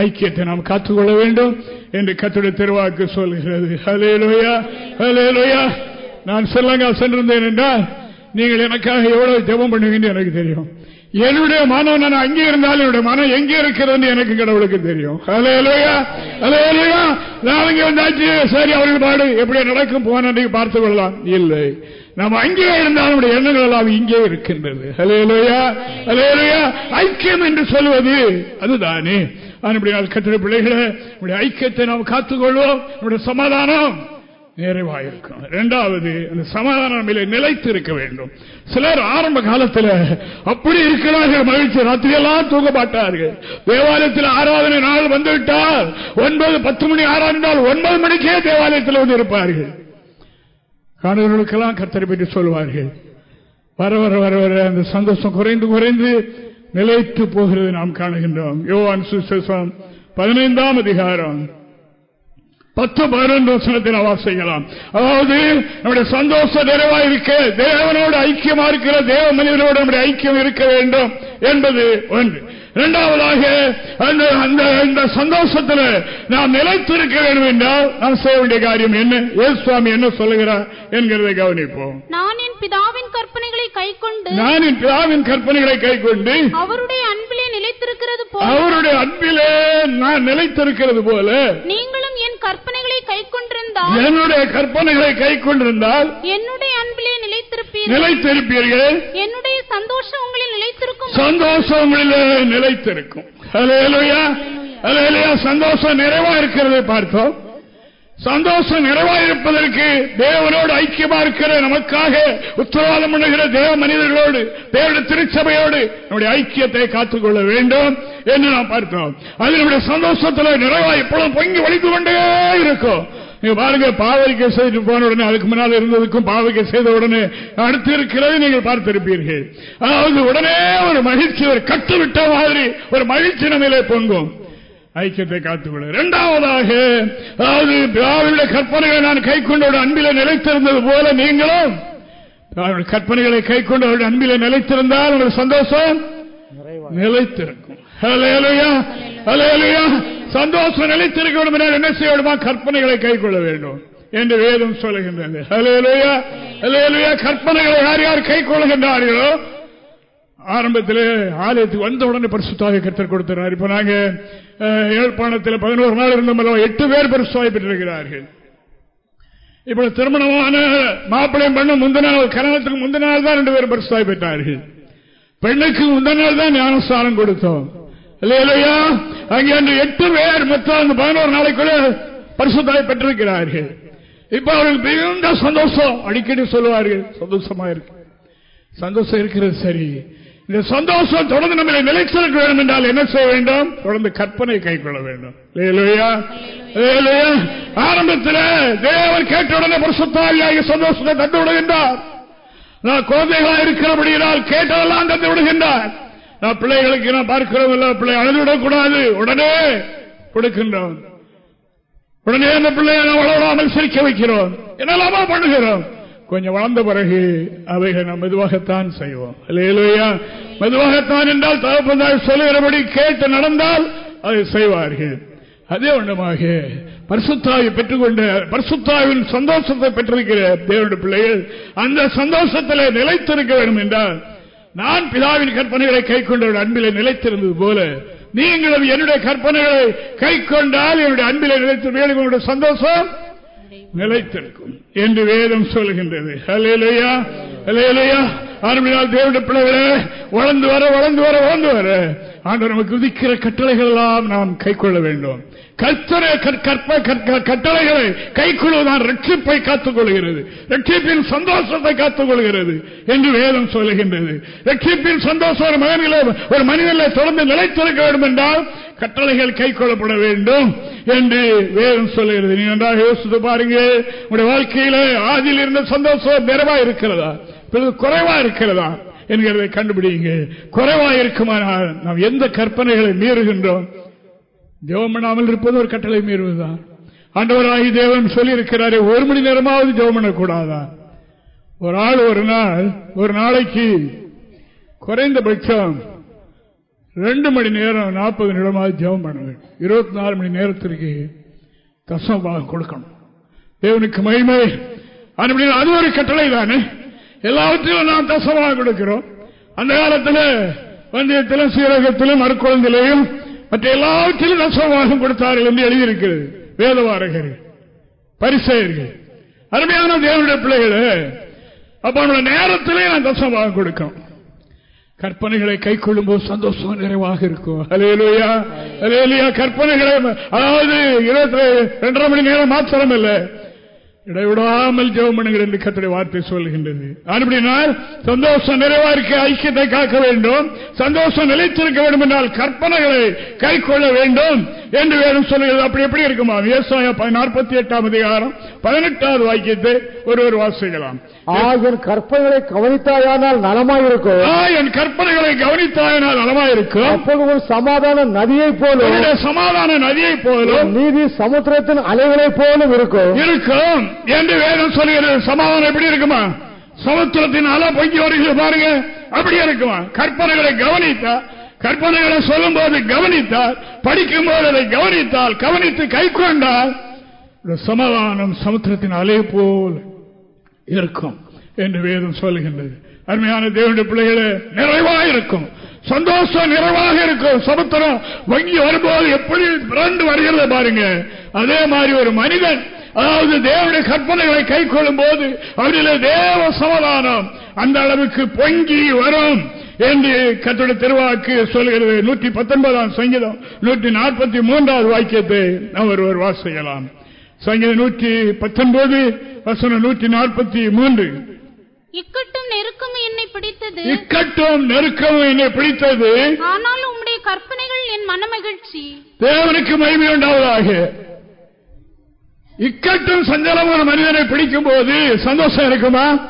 ஐக்கியத்தை நாம் காத்துக்கொள்ள வேண்டும் என்று கத்துடைய திருவாக்கு சொல்லுகிறது. ஹலேலோயா ஹலேலோயா நான் ஸ்ரீலங்கா சென்றிருந்தேன் என்றால் நீங்கள் எனக்காக எவ்வளவு ஜபம் பண்ணுவீங்க எனக்கு தெரியும். என்னுடைய மனம் நான் அங்கே இருந்தாலும் என்னுடைய மனம் எங்கே இருக்கிறது எனக்கு கடவுளுக்கு தெரியும். நான் இங்கே வந்தாச்சு. சரி அவர்கள் பாடு. எப்படி நடக்கும் போன பார்த்துக் கொள்ளலாம். இல்லை. நம்ம அங்கே இருந்தாலும் நம்முடைய எண்ணங்கள் எல்லாம் இங்கே இருக்கின்றது. ஹலேலோயா ஹலேலோயா ஐக்கியம் என்று சொல்வது அதுதானே. அப்படினால் கத்திர பிள்ளைகளை நம்முடைய ஐக்கியத்தை நாம் காத்துக்கொள்வோம் நம்முடைய சமாதானம். நிறைவாயிருக்கும். இரண்டாவது அந்த சமாதானம் நிலைத்து இருக்க வேண்டும். சிலர் ஆரம்ப காலத்தில் அப்படி இருக்கிறார்கள் மகிழ்ச்சி. ராத்திரியெல்லாம் தூங்க மாட்டார்கள். தேவாலயத்தில் ஆராதனை நாள் வந்துவிட்டால் ஒன்பது பத்து மணி ஆராய்ந்தால் ஒன்பது மணிக்கே தேவாலயத்தில் வந்து இருப்பார்கள். காணவர்களுக்கெல்லாம் கத்தரை பற்றி சொல்வார்கள். வர வர வர வர அந்த சந்தோஷம் குறைந்து குறைந்து நிலைத்து போகிறது நாம் காணுகின்றோம். யோவான் சுசேஷம் பதினைந்தாம் அதிகாரம். பத்து பதினொன்று வசனத்தில் அவா செய்யலாம். அதாவது நம்முடைய சந்தோஷம் நிறைவா இருக்க தேவனோடு ஐக்கியமா இருக்கிற தேவ மனிதனோடு நம்முடைய ஐக்கியம் இருக்க வேண்டும் என்பது ஒன்று. இரண்டாவதாக அந்த சந்தோஷத்தில் நாம் நிலைத்திருக்க வேண்டும் என்றால் நாம் செய்ய வேண்டிய காரியம் என்ன? ஏசு சுவாமி என்ன சொல்லுகிறார் என்கிறதை கவனிப்போம். நான் என் பிதாவின் கற்பனைகளை கை கொண்டு நான் என் பிதாவின் கற்பனைகளை கை கொண்டு அவருடைய அன்பிலே நிலைத்திருக்கிறது போல அவருடைய அன்பிலே நான் நிலைத்திருக்கிறது போல நீங்களும் என் கற்பனைகளை கை கொண்டிருந்தால் என்னுடைய கற்பனைகளை கை கொண்டிருந்தால் என்னுடைய அன்பிலே நிலைத்திருப்பீர்கள். நிலைத்திருப்பீர்கள். என்னுடைய சந்தோஷம் உங்களில் நிலைத்திருக்கும். சந்தோஷம் உங்களிலே நிலைத்திருக்கும். சந்தோஷம் நிறைவா இருக்கிறதை பார்த்தோம். சந்தோஷம் நிறைவாயிருப்பதற்கு தேவனோடு ஐக்கியமா இருக்கிற நமக்காக உத்தரவாதம் பண்ணுகிற தேவ மனிதர்களோடு தேவனுடைய திருச்சபையோடு நம்முடைய ஐக்கியத்தை காத்துக்கொள்ள வேண்டும் என்று நாம் பார்த்தோம். அது நம்முடைய சந்தோஷத்தில் நிறைவா எப்பொழுதும் பொங்கி வலித்து கொண்டே இருக்கும். நீங்க பாருங்க பாவரிக்கை செய்து போன உடனே அதுக்கு முன்னால் இருந்ததுக்கும் பாவரிக்கை செய்த உடனே அடுத்து இருக்கிறது நீங்கள் பார்த்திருப்பீர்கள். அதாவது உடனே ஒரு மகிழ்ச்சி ஒரு கட்டுவிட்ட மாதிரி ஒரு மகிழ்ச்சி நம்மிலே பொங்கும். ஐக்கியத்தை காத்துக்கொள்ள இரண்டாவதாக அதாவது பிராவிட கற்பனைகளை நான் கை கொண்டோட அன்பில நிலைத்திருந்தது போல நீங்களும் கற்பனைகளை கை கொண்டு அவருடைய நிலைத்திருந்தால் உங்களுக்கு சந்தோஷம் நிலைத்திருக்கும். சந்தோஷம் நிலைத்திருக்க வேண்டும் என்ன செய்ய வேண்டுமா? கற்பனைகளை கை கொள்ள வேண்டும் என்று வேதம் சொல்லுகின்றது. கற்பனைகளை யார் யார் கை கொள்ளுகின்றார்களோ ஆரம்பத்தில் ஆலயத்துக்கு வந்த உடனே பரிசுத்தாக கற்றுக் கொடுத்தார் இப்ப நாங்க ஏழ்பாணத்தில் பதினோரு நாள் இருந்தோம் எட்டு பேர் பரிசுத்தாய் பெற்றிருக்கிறார்கள். இப்ப திருமணமான மாப்பிள்ளையும் பெண்ணும் முந்தின நாள் கரணத்துக்கு முந்தின நாள் தான் ரெண்டு பேரும் பரிசுத்தாய் பெற்றார்கள். பெண்ணுக்கு முந்தின நாள் தான் ஞானஸ்தானம் கொடுத்தோம். இல்லையா அங்கே அன்று எட்டு பேர் மொத்தம் பதினோரு நாளைக்குள்ள பரிசுத்தாய் பெற்றிருக்கிறார்கள். இப்ப அவர்கள் மிகுந்த சந்தோஷம். அடிக்கடி சொல்லுவார்கள் சந்தோஷமா இருக்கு. சந்தோஷம் இருக்கிறது சரி. இந்த சந்தோஷம் தொடர்ந்து நம்மளை நிலைச்சிருக்க வேண்டும் என்றால் என்ன செய்ய வேண்டும்? தொடர்ந்து கற்பனை கை கொள்ள வேண்டும். ஆரம்பத்தில் தேவர் கேட்டவுடனே பரிசுத்தாரியாக சந்தோஷத்தை தந்து விடுகின்றார். நான் குழந்தைகளா இருக்கிறபடியால் கேட்டதெல்லாம் தந்து விடுகின்றார். நான் பிள்ளைகளுக்கு நான் பார்க்கிறோம் இல்ல பிள்ளை அழுதுவிடக்கூடாது. உடனே கொடுக்கின்றோம். உடனே அந்த பிள்ளையை நாம் வளராமல் சிரிக்க வைக்கிறோம். என்னெல்லாமா பண்ணுகிறோம். கொஞ்சம் வளர்ந்த பிறகு அவைகள் நாம் மெதுவாகத்தான் செய்வோம். இல்லையா மெதுவாகத்தான் என்றால் தகப்பந்தால் சொல்லுகிறபடி கேட்டு நடந்தால் அதை செய்வார்கள். அதே ஒன்றமாக பரிசுத்தாவை பெற்றுக்கொண்ட பரிசுத்தாவின் சந்தோஷத்தை பெற்றிருக்கிற தேவனுடைய பிள்ளைகள் அந்த சந்தோஷத்தில் நிலைத்திருக்க வேண்டும் என்றால் நான் பிதாவின் கற்பனைகளை கை கொண்ட அன்பிலே நிலைத்திருந்தது போல நீங்களும் என்னுடைய கற்பனைகளை கை கொண்டால் என்னுடைய அன்பிலே நிலைத்திருந்த சந்தோஷம் நிலைத்திருக்கும் என்று வேதம் சொல்கின்றது. ஹலேலையா ஹலேலையா ஆரம்பியால் தேவனுடைய பிள்ளைகளே வளர்ந்து வர வளர்ந்து வர வளர்ந்து வர. ஆண்டு நமக்கு விதிக்கிற கட்டளைகள் எல்லாம் நாம் கை கொள்ள வேண்டும் கத்தரை கற்ப கட்டளைகளை கை கொள்வதுதான் ரட்சிப்பை காத்துக் கொள்கிறது ரட்சிப்பின் சந்தோஷத்தை காத்துக் கொள்கிறது என்று வேதம் சொல்லுகின்றது. ரட்சிப்பின் சந்தோஷம் ஒரு மகனிலே ஒரு மனிதனிலே தொடர்ந்து நிலைத்திருக்க வேண்டும் என்றால் கட்டளைகள் கை கொள்ளப்பட வேண்டும் என்று வேதம் சொல்லுகிறது. நீ நன்றாக யோசித்து பாருங்க உங்களுடைய வாழ்க்கையில ஆதியில் இருந்த சந்தோஷம் நிறைவா இருக்கிறதா? குறைவா இருக்கிறதா என்கிறதை கண்டுபிடிங்க குறைவா இருக்குமானால் நாம் எந்த கற்பனைகளை மீறுகின்றோம்? ஜெபம் பண்ணாமல் இருப்பது ஒரு கட்டளை மீறுவதுதான் ஆண்டவராகி தேவன் சொல்லி இருக்கிறாரே ஒரு மணி நேரமாவது ஜெபம் பண்ணக்கூடாதா? ஒரு ஆள் ஒரு நாள் ஒரு நாளைக்கு குறைந்தபட்சம் ரெண்டு மணி நேரம் நாற்பது நிமிடமாவது ஜெபம் பண்ண வேண்டும் இருபத்தி நாலு மணி நேரத்திற்கு தசமாக கொடுக்கணும். தேவனுக்கு மகிமை. அது ஒரு கட்டளை தானே எல்லாவற்றிலும் நாம் தசமாக கொடுக்கிறோம். அந்த காலத்தில் வந்தியத்திலும் சீரகத்திலும் மறுக்குழந்திலையும் மற்ற எல்லாவற்றிலும் தசமாக கொடுத்தார்கள் என்று எழுதியிருக்கிறது. வேதவாரகர் பரிசெயர்கள் அருமையான தேவனுடைய பிள்ளைகளே அப்ப நம்முடைய நேரத்திலே நான் தசமாக கொடுக்கணும் கற்பனைகளை கை கொள்ளும் போது சந்தோஷம் நிறைவாக இருக்கும். அலையலுயா அலையலுயா கற்பனைகளை அதாவது இருபத்தி ரெண்டரை மணி நேரம் மாத்திரம் இல்லை இடைவிடாமல் ஜெபம் பண்ணுங்கள் என்று கத்தனை வார்த்தை சொல்லுகின்றது அப்படினால் சந்தோஷம் நிறைவா இருக்க ஐக்கியத்தை காக்க வேண்டும். சந்தோஷம் நிலைத்திருக்க வேண்டும் என்றால் கற்பனைகளை கை கொள்ள வேண்டும் என்று வேணும் சொல்லுகிறது அப்படி எப்படி இருக்குமா? விவசாய நாற்பத்தி எட்டாம் அதிகாரம் பதினெட்டாவது வாக்கியத்தை ஒருவர் வாசிக்கலாம். என் கற்பனைகளை கவனித்தாயானால் நலமாயிருக்கும். என் கற்பனைகளை கவனித்தாயானால் நலமாயிருக்கும். அப்பொழுது ஒரு சமாதான நதியை போலும் சமாதான நதியை போலும் நீதி சமுத்திரத்தின் அலைகளை போலும் இருக்கும். இருக்கும். என்று வேதம் சொல்லுகிறது. சமாதானம் எப்படி இருக்குமா? சமுத்திரத்தின் அலை பொங்கி வருகிறது பாருங்க. அப்படி இருக்குமா? கற்பனைகளை கவனித்தா கற்பனைகளை சொல்லும் போது கவனித்தால் படிக்கும் போது அதை கவனித்தால் கவனித்து கை கொண்டால் சமாதானம் சமுத்திரத்தின் அலை போல் இருக்கும் என்று வேதம் சொல்லுகின்றது. அருமையான தேவனுடைய பிள்ளைகளே நிறைவாக இருக்கும். சந்தோஷம் நிறைவாக இருக்கும். சமுத்திரம் வங்கி வரும்போது எப்படி பிறண்டு வருகிறது பாருங்க. அதே மாதிரி ஒரு மனிதன் அதாவது தேவனுடைய கற்பனைகளை கை கொள்ளும் போது அவரில் தேவ சமாதானம் அந்த அளவுக்கு பொங்கி வரும் என்று கத்தோட திருவாக்கு சொல்கிறது. நூற்றி பத்தொன்பதாம் சங்கீதம் நூற்றி நாற்பத்தி மூன்றாவது வாக்கியத்தை நாம் ஒருவர் வாசிக்கலாம். சங்கீதம் நூற்றி பத்தொன்பது வசனம் நூற்றி நாற்பத்தி மூன்று. இக்கட்டும் நெருக்கம் என்னை பிடித்தது. இக்கட்டும் நெருக்கம் என்னை பிடித்தது. ஆனாலும் உம்முடைய கற்பனைகள் என் மனமகிழ்ச்சி. தேவனுக்கு மகிமை உண்டாவதாக. இக்கட்டும் சஞ்சலமான ஒரு மனிதனை பிடிக்கும் போது சந்தோஷம் இருக்குமா?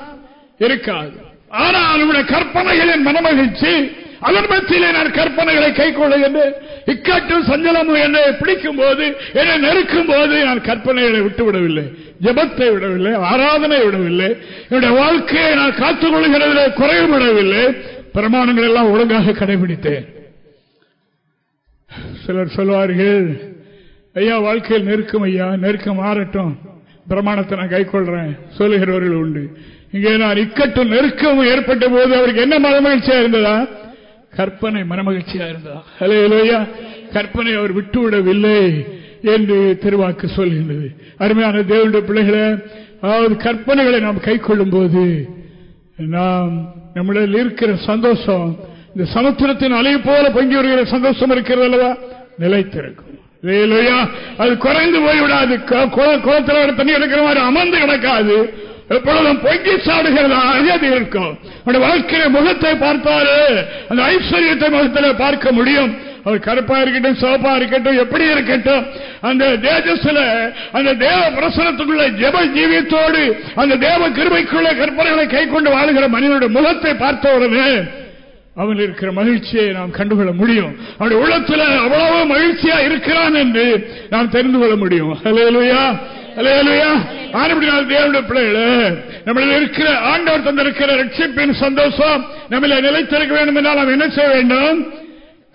இருக்காது. ஆனால் நம்முடைய கற்பனைகளின் மனமகிழ்ச்சி அதன் மத்தியிலே நான் கற்பனைகளை கை கொள்ளுகின்றேன் இக்கட்டும் சஞ்சலமும் என்னை பிடிக்கும் போது என்னை நெருக்கும் போது நான் கற்பனைகளை விட்டுவிடவில்லை. ஜபத்தை விடவில்லை ஆராதனை விடவில்லை. என்னுடைய வாழ்க்கையை நான் காத்துக் கொள்கிறதிலே குறைவு விடவில்லை. பிரமாணங்கள் எல்லாம் ஒழுங்காக கடைபிடித்தேன். சிலர் சொல்வார்கள் ஐயா வாழ்க்கையில் நெருக்கம் ஐயா நெருக்கம் மாறட்டும். பிரமாணத்தை நான் கைக்கொள்றேன். சொல்லுகிறவர்கள் உண்டு. இங்கே நான் இக்கட்டும் நெருக்கம் ஏற்பட்ட போது அவருக்கு என்ன மனமகிழ்ச்சியா இருந்ததா? கற்பனை மனமகிழ்ச்சியா இருந்ததா? ஹலோ இல்லையா கற்பனை அவர் விட்டுவிடவில்லை என்று திருவாக்கு சொல்கின்றது. அருமையான தேவனுடைய பிள்ளைகளை அதாவது கற்பனைகளை நாம் கை போது நாம் நம்மிடம் இருக்கிற சந்தோஷம் இந்த சமுத்திரத்தின் அலை போல பொங்கி வருகிற சந்தோஷம் இருக்கிறது அல்லவா? நிலைத்திருக்கும். அது குறைந்து போய்விடாது. குளத்தில் ஒரு தண்ணி எடுக்கிற மாதிரி அமர்ந்து கிடக்காது. எப்பொழுதும் பொங்கி சாடுகிறதாக அது இருக்கும். அவருடைய வாழ்க்கையில முகத்தை பார்த்தாரு அந்த ஐஸ்வர்யத்தை முகத்தில் பார்க்க முடியும். அவர் கருப்பா இருக்கட்டும் சிவப்பா இருக்கட்டும் எப்படி இருக்கட்டும் அந்த தேஜஸ்ல அந்த தேவ பிரசனத்துக்குள்ள ஜெப ஜீவியத்தோடு அந்த தேவ கிருமைக்குள்ள கற்பனைகளை கை கொண்டு வாழ்கிற மனிதனுடைய முகத்தை பார்த்த உடனே அவன் இருக்கிற மகிழ்ச்சியை நாம் கண்டுகொள்ள முடியும். அவனுடைய உள்ளத்துல அவ்வளவு மகிழ்ச்சியா இருக்கிறான் என்று நாம் தெரிந்து கொள்ள முடியும். அலையலுயா அலையலுயா ஆனப்படினால் தேவனுடைய பிள்ளைகளே நம்மளில் இருக்கிற ஆண்டவர் தந்திருக்கிற ரட்சிப்பின் சந்தோஷம் நம்மள நிலைத்திருக்க வேண்டும் என்றால் நாம் என்ன செய்ய வேண்டும்?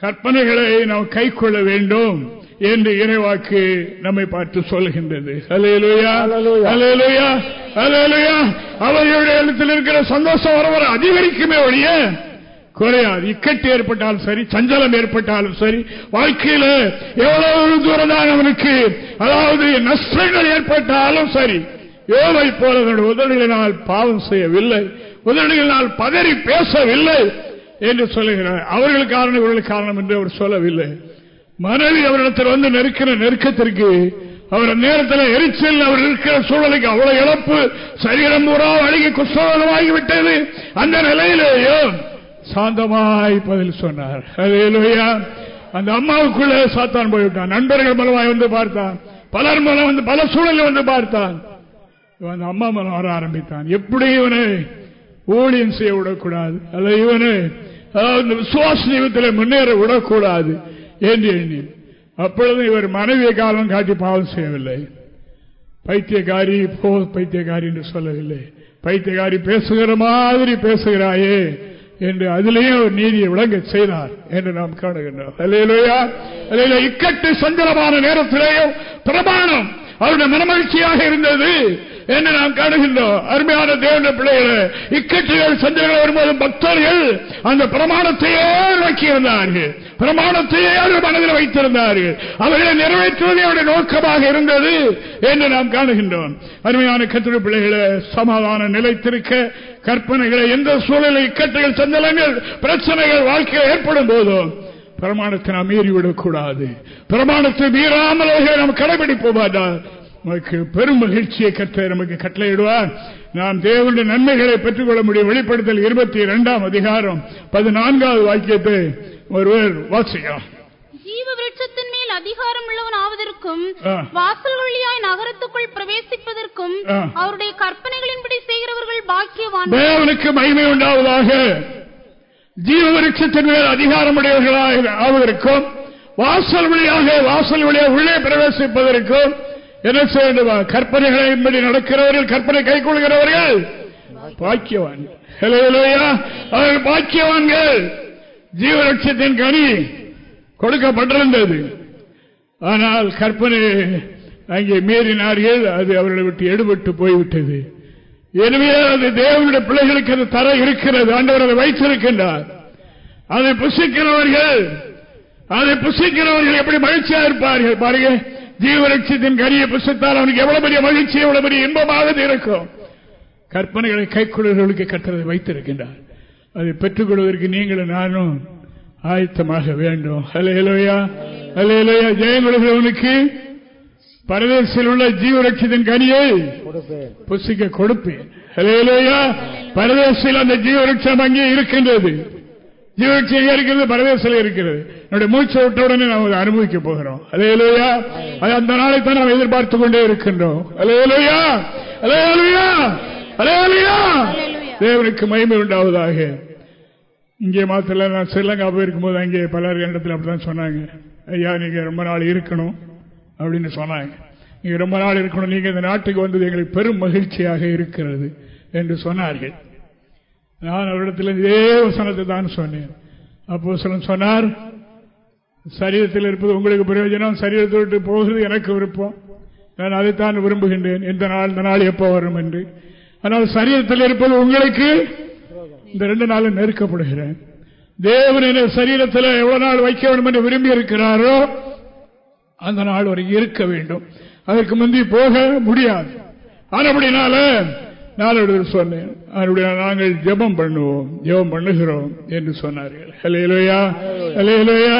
கற்பனைகளை நாம் கை கொள்ள வேண்டும் என்று இறைவாக்கு நம்மை பார்த்து சொல்கின்றது அவர்களுடைய இடத்தில் இருக்கிற சந்தோஷம் வர வர அதிகரிக்குமே ஒழிய குறையாது. இக்கட்டு ஏற்பட்டாலும் சரி சஞ்சலம் ஏற்பட்டாலும் சரி வாழ்க்கையில எவ்வளவு தூரம் தான் அவனுக்கு அதாவது நஷ்டங்கள் ஏற்பட்டாலும் சரி யோவை போல உதடுகளினால் பாவம் செய்யவில்லை உதடுகளினால் பதறி பேசவில்லை என்று சொல்லுகிறார். அவர்கள் காரணம் இவர்கள் காரணம் என்று அவர் சொல்லவில்லை. மனைவி அவரிடத்தில் வந்து நெருக்கிற நெருக்கத்திற்கு அவர் நேரத்தில் எரிச்சல் அவர் இருக்கிற சூழலுக்கு அவ்வளவு இழப்பு சரீரம் பூரா அழுகி குஷ்டமாகிவிட்டது அந்த நிலையிலேயும் சாந்தமாய் பதில் சொன்னார். அல்லேலூயா அந்த அம்மாவுக்குள்ள சாத்தான் போய்விட்டான். நண்பர்கள் மூலமாய் வந்து பார்த்தான். பலர் மூலம் வந்து பல சூழலில் வந்து பார்த்தான். இவன் அந்த அம்மா மூலம் வர ஆரம்பித்தான். எப்படி இவனை? ஊழியம் செய்ய விடக்கூடாது. அல்ல இவனை அதாவது விசுவாச ஜீவத்தில் முன்னேற விடக்கூடாது என்று எண்ணி அப்பொழுது இவர் மனைவியை காலம் காட்டி பாவம் செய்யவில்லை. பைத்தியக்காரி போ பைத்தியக்காரி என்று சொல்லவில்லை. பைத்தியக்காரி பேசுகிற மாதிரி பேசுகிறாயே. என்று அதிலேயே ஒரு நீதியை விளங்க செய்தார் என்று நாம் காணுகின்றோம். இக்கட்டு சஞ்சலமான நேரத்திலேயும் பிரமாணம் அவருடைய மனமகிழ்ச்சியாக இருந்தது என்று நாம் காணுகின்றோம். அருமையான தேவன பிள்ளைகளை இக்கட்டுகள் சஞ்சலங்கள் வரும்போது பக்தர்கள் அந்த பிரமாணத்தையே நோக்கியிருந்தார்கள் பிரமாணத்தையே அவர்கள் மனதில் வைத்திருந்தார்கள். அவர்களை நிறைவேற்றுவதே அவருடைய நோக்கமாக இருந்தது என்று நாம் காணுகின்றோம். அருமையான கத்திர பிள்ளைகளை சமாதான நிலைத்திருக்க கற்பனைகளை எந்த சூழலில் இக்கட்டுகள் சந்தலங்கள் பிரச்சனைகள் வாழ்க்கையில் ஏற்படும் போதும் பிரமாணத்தை நாம் மீறிவிடக்கூடாது. பிரமாணத்தை மீறாமல் நாம் கடைபிடிப்போமாட்டால் நமக்கு பெரும் மகிழ்ச்சியை கற்ற நமக்கு கட்டளையிடுவார் நாம் தேவனுடைய நன்மைகளை பெற்றுக்கொள்ள முடியும் வெளிப்படுத்தல் இருபத்தி இரண்டாம் அதிகாரம் பதினான்காவது வாக்கியத்தை ஒருவர் வாசிக்கலாம் விருட்சத்தின் மேல் அதிகாரம் உள்ளவன் ஆவதற்கும். வாசல் வழியாய் நகரத்துக்குள் பிரவேசிப்பதற்கும். அவருடைய கற்பனைகளின்படி செய்கிறவர்கள் பாக்கியவான் தேவனுக்கு மகிமை உண்டாவதாக ஜீவ விருட்சத்தின் மேல் அதிகாரமுடையவர்களாக ஆவதற்கும் வாசல் வழியாக வாசல் வழியாக உள்ளே பிரவேசிப்பதற்கும் என்ன செய்ய வேண்டுமா? கற்பனைகளின்படி நடக்கிறவர்கள் கற்பனை கை கொள்கிறவர்கள்? பாக்கியவான்கள். அவர்கள் பாக்கியவான்கள். ஜீவலட்சத்தின் கனி கொடுக்கப்பட்டிருந்தது. ஆனால் கற்பனை அங்கே மீறினார்கள். அது அவர்களை விட்டு எடுபட்டு போய்விட்டது. எனவே அது தேவனுடைய பிள்ளைகளுக்கு அது தர இருக்கிறது. ஆண்டவர் அதை வைத்திருக்கின்றார். அதை புசிக்கிறவர்கள் அதை புசிக்கிறவர்கள் எப்படி மகிழ்ச்சியா இருப்பார்கள்? பாருங்க. ஜீவரட்சத்தின் கரிய புஷத்தால் அவனுக்கு எவ்வளவு பெரிய மகிழ்ச்சி எவ்வளவு பெரிய இன்பமாக இருக்கும். கற்பனைகளை கைக்கொள்ளுகளுக்கு கட்டுறதை வைத்திருக்கின்றார். அதை பெற்றுக் கொள்வதற்கு நீங்களும் நானும் ஆயத்தமாக வேண்டும். அலையலோயா அலையலோயா ஜெயம் கொள்கிறவனுக்கு பரதேசில் உள்ள ஜீவரட்சத்தின் கனியை புசிக்க கொடுப்பேன். அலையலோயா பரதேசில் அந்த ஜீவரட்சம் அங்கே இருக்கின்றது. ஜீவரட்சம் எங்கே இருக்கிறது? பரதேசில் இருக்கிறது. என்னுடைய மூச்சை விட்ட உடனே நாம் அனுபவிக்க போகிறோம். அலையலோயா. அது அந்த நாளை தான் நாம் எதிர்பார்த்து கொண்டே இருக்கின்றோம். அலையலோயா. அலையலோயா. அலையலோயா. தேவனுக்கு மகிமை உண்டாவதாக. இங்கே மாத்திர நான் ஸ்ரீலங்கா போயிருக்கும்போது அங்கே பலர் இடத்துல அப்படிதான் சொன்னாங்க. ஐயா நீங்க ரொம்ப நாள் இருக்கணும் அப்படின்னு சொன்னாங்க. நீங்க ரொம்ப நாள் இருக்கணும். நீங்க இந்த நாட்டுக்கு வந்தது எங்களுக்கு பெரும் மகிழ்ச்சியாக இருக்கிறது என்று சொன்னார்கள். நான் அவரிடத்தில் இதே வசனத்தை தான் சொன்னேன். அப்போ சொன்னார் சரீரத்தில் இருப்பது உங்களுக்கு பிரயோஜனம் சரீரத்தை விட்டு போகிறது எனக்கு விருப்பம். நான் அதைத்தான் விரும்புகின்றேன். எந்த நாள் இந்த நாள் எப்போ வரும் என்று. ஆனால் சரீரத்தில் இருப்பது உங்களுக்கு இந்த ரெண்டு நாளும் நெருக்கப்படுகிறேன். தேவன் சரீரத்தில் எவ்வளவு நாள் வைக்க வேண்டும் என்று விரும்பி இருக்கிறாரோ அந்த நாள் வரை இருக்க வேண்டும். அதற்கு முந்தி போக முடியாது. அப்படினால நான் சொன்னேன். நாங்கள் ஜபம் பண்ணுவோம். ஜபம் பண்ணுகிறோம் என்று சொன்னார்கள். ஹலையிலோயா ஹலையிலோயா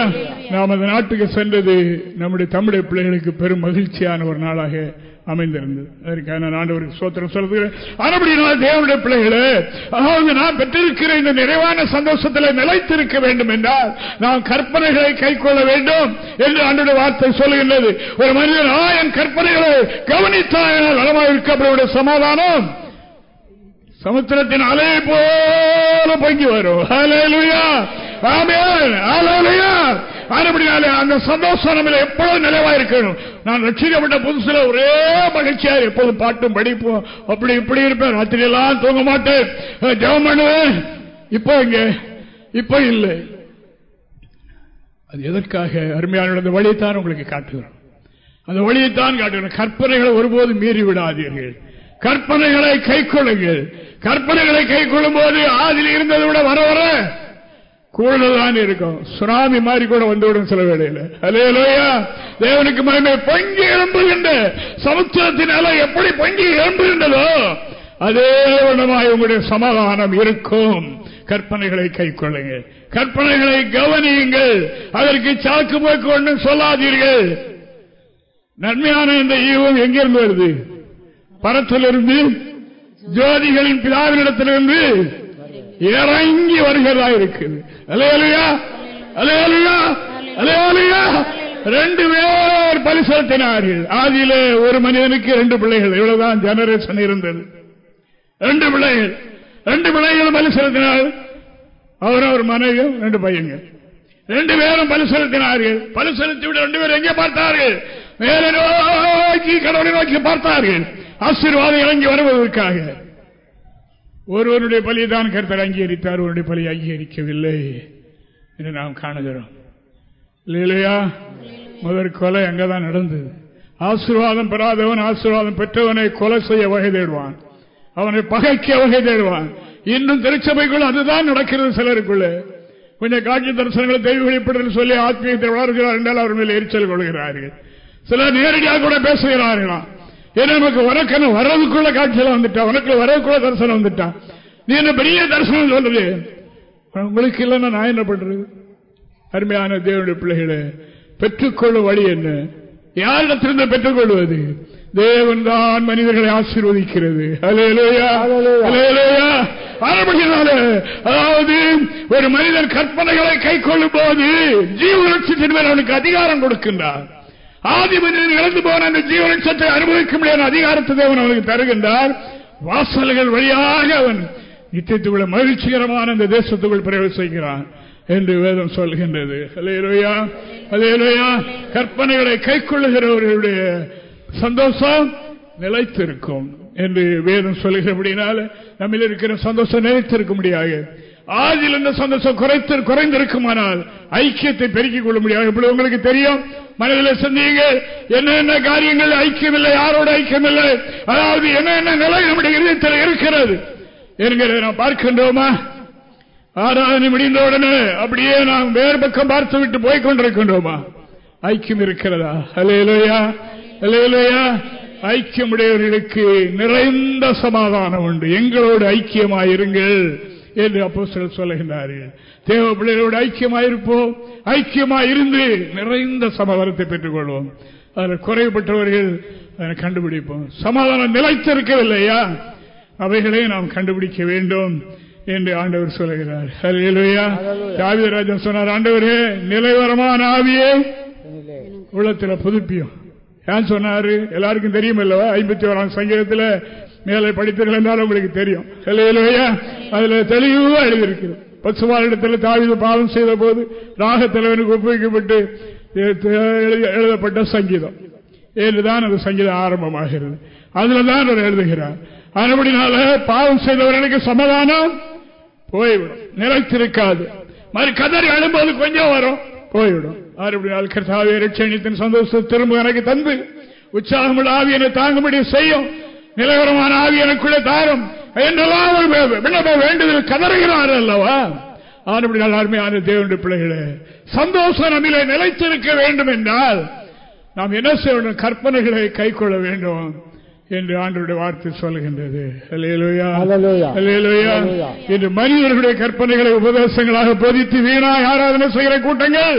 நாம் அந்த நாட்டுக்கு சென்றது நம்முடைய தமிழக பிள்ளைகளுக்கு பெரும் மகிழ்ச்சியான ஒரு நாளாக அமைந்திருந்தது. அதற்காக நான் ஆண்டவருக்கு சோத்திரம் சொல்லுகிறேன். தேவனுடைய பிள்ளைகளே அதாவது நான் பெற்றிருக்கிற இந்த நிறைவான சந்தோஷத்தில் நிலைத்திருக்க வேண்டும் என்றால் நாம் கற்பனைகளை கை வேண்டும் என்று ஆண்டுடைய வார்த்தை சொல்லுகின்றது. ஒரு மனிதன் ஆயன் கற்பனைகளை கவனித்தால் நலமாக இருக்க சமாதானம் சமுத்திரத்தின் அலை போல பொங்கி வரும். அந்த சந்தோஷம் நம்ம எப்பொழுதும் நிலைவா இருக்கணும் நான் ரட்சிக்கப்பட்ட புதுசுல ஒரே மகிழ்ச்சியா எப்போதும் பாட்டும் படிப்போம். அப்படி இப்படி இருப்பேன். ராத்திரி எல்லாம் தூங்க மாட்டேன். ஜெவம் பண்ணுவேன். இப்போ இங்க இப்ப இல்லை. அது எதற்காக? அருமையான அந்த வழியைத்தான் உங்களுக்கு காட்டுகிறோம். அந்த வழியைத்தான் காட்டுகிறோம். கற்பனைகளை ஒருபோதும் மீறி விடாதீர்கள் கற்பனைகளை கை கொள்ளுங்கள் கற்பனைகளை கை கொள்ளும் போது ஆதில் இருந்ததை விட வர வர கூடுதல்தான் இருக்கும். சுனாமி மாதிரி கூட வந்துவிடும் சில வேளையில். அலையலோயா தேவனுக்கு மகிமை பொங்கி எழும்புகின்ற சமுத்திரத்தினால எப்படி பொங்கி எழும்புகின்றதோ அதே விதமாய் உங்களுடைய சமாதானம் இருக்கும். கற்பனைகளை கை கொள்ளுங்கள். கற்பனைகளை கவனியுங்கள். அதற்கு சாக்கு போக்கு ஒன்றும் சொல்லாதீர்கள். நன்மையான இந்த ஈவம் எங்கிருந்து வருது? பரத்திலிருந்து? ஜோதிகளின் பிதாவினிடத்திலிருந்து இறங்கி வருகிறதா இருக்குது அலையலையா அலையலையா அலையாலையா ரெண்டு பேர் பலி செலுத்தினார்கள். ஆதியில ஒரு மனிதனுக்கு ரெண்டு பிள்ளைகள். இவ்வளவுதான் ஜெனரேஷன் இருந்தது. ரெண்டு பிள்ளைகள். ரெண்டு பிள்ளைகளும் பலி செலுத்தினார் அவர் அவர் மனைவியும் ரெண்டு பையன்கள். ரெண்டு பேரும் பலி செலுத்தினார்கள். பலி செலுத்தி விட ரெண்டு பேரும் எங்கே பார்த்தார்கள்? மேலே நோக்கி கடவுளை நோக்கி பார்த்தார்கள். ஆசீர்வாதம் இறங்கி வருவதற்காக. ஒருவருடைய பலிதான் கருத்தர் அங்கீகரித்தார் ஒருவருடைய பலி அங்கீகரிக்கவில்லை என்று நாம் காணுகிறோம். இல்லையா முதற் கொலை அங்கதான் நடந்தது. ஆசீர்வாதம் பெறாதவன் ஆசீர்வாதம் பெற்றவனை கொலை செய்ய வகை தேடுவான். அவனை பகைக்க வகை தேடுவான். இன்னும் திருச்சபைக்குள் அதுதான் நடக்கிறது சிலருக்குள்ள. கொஞ்சம் காட்சி தரிசனங்களை தெய்வ வெளிப்படுதல் சொல்லி ஆத்மீகத்தை வளர்கிறார் என்றால் அவர் மேல் எரிச்சல் கொள்கிறார்கள். சிலர் நேரடியாக கூட பேசுகிறார்களாம் ஏன்னா நமக்கு உனக்கு வர்றதுக்குள்ள காட்சியில வந்துட்டா உனக்கு வரதுக்குள்ள தரிசனம் வந்துட்டா. நீ என்ன பெரிய தரிசனம் சொல்றது? உங்களுக்கு இல்லைன்னா நான் என்ன பண்றது? அருமையான தேவனுடைய பிள்ளைகளை பெற்றுக்கொள்ளும் வழி என்ன? யாரிடத்திலிருந்து பெற்றுக்கொள்வது? தேவன் தான் மனிதர்களை ஆசீர்வதிக்கிறது. அதாவது ஒரு மனிதன் கற்பனைகளை கை கொள்ளும் போது ஜீவலட்சத்தின் மேல் அவனுக்கு அதிகாரம் கொடுக்கின்றார். ஆதி மனிதன் இழந்து போன அந்த ஜீவனத்தை அனுபவிக்க முடியாத அதிகாரத்தை தேவன் அவனுக்கு தருகின்றார். வாசல்கள் வழியாக அவன் நித்தியத்துக்குள்ள மகிழ்ச்சிகரமான அந்த தேசத்துக்குள் பிரவேசிக்கிறான் என்று வேதம் சொல்கின்றது. கற்பனைகளை கை கொள்ளுகிறவர்களுடைய சந்தோஷம் நிலைத்திருக்கும் என்று வேதம் சொல்கிறபடினால நம்ம இருக்கிற சந்தோஷம் நிலைத்திருக்க முடியாது ஆதில் இந்த சந்தோஷம்? குறைத்து குறைந்திருக்குமானால் ஐக்கியத்தை பெருக்கிக் கொள்ள முடியாது. இப்படி உங்களுக்கு தெரியும்? மனதில் சந்திங்க என்னென்ன காரியங்கள் ஐக்கியம் இல்லை யாரோட ஐக்கியமில்லை? அதாவது என்னென்ன நிலை நம்முடைய இதயத்தில் இருக்கிறது? என்கிறத நாம் பார்க்கின்றோமா? ஆராதனை முடிந்தவுடனே அப்படியே நாம் வேறு பக்கம் பார்த்து விட்டு போய் கொண்டிருக்கின்றோமா? ஐக்கியம் இருக்கிறதா? அலையலையா அலையலையா ஐக்கியமுடையவர்களுக்கு நிறைந்த சமாதானம் உண்டு. எங்களோடு ஐக்கியமாயிருங்கள். என்று அப்போ சொல்லுகின்றார்கள் தேவ பிள்ளைகளோடு ஐக்கியமாயிருப்போம். ஐக்கியமாயிருந்து நிறைந்த சமாதானத்தை பெற்றுக் கொள்வோம் அதில் குறைவுபட்டவர்கள் அதை கண்டுபிடிப்போம். சமாதானம் நிலைத்திருக்கவில்லையா? அவைகளை நாம் கண்டுபிடிக்க வேண்டும் என்று ஆண்டவர் சொல்லுகிறார். தாவிதராஜன் சொன்னார் ஆண்டவரே நிலைவரமான ஆவியே உள்ளத்தில் புதுப்பியும். ஏன் சொன்னாரு? எல்லாருக்கும் தெரியும் அல்லவா ஐம்பத்தி ஓராம் சங்கீதத்தில் மேலே படித்தீர்கள் என்றால் உங்களுக்கு தெரியும். அதுல தெளிவா எழுதியிருக்கிறது. பசுமாரிடத்தில் தாவித பாவம் செய்த போது ராக தலைவனுக்கு ஒப்புவிக்கப்பட்டு எழுதப்பட்ட சங்கீதம். ஏழுதான் அந்த சங்கீதம் ஆரம்பமாகிறது. அதுல தான் அவர் எழுதுகிறார். அதுபடினால பாவம் செய்தவர்களுக்கு சமாதானம்? போய்விடும். நிலைத்திருக்காது. மாதிரி கதறி அழும்போது கொஞ்சம் வரும் போய்விடும். மறுபடியும் கர்த்தாவே ரட்சணித்தின் சந்தோஷத்தை திரும்ப எனக்கு தந்து உற்சாகமுள்ள ஆவி என்னை தாங்கும்படி செய்யும். நிலவரமான ஆவி எனக்குள்ளே தாரும். என்றெல்லாம் விண்ணப்ப வேண்டுதல் கதறுகிறார் அல்லவா? ஆனப்படி அருமையான தேவனுடைய பிள்ளைகளே சந்தோஷம் நம்மிலே நிலைத்திருக்க வேண்டும் என்றால் நாம் என்ன செய்ய வேண்டும் கற்பனைகளை கை கொள்ள வேண்டும் என்று ஆண்டருடைய வார்த்தை சொல்லுகின்றது. என்று மனிதர்களுடைய கற்பனைகளை உபதேசங்களாக போதித்து வீணாய் ஆராதனை செய்கிற கூட்டங்கள்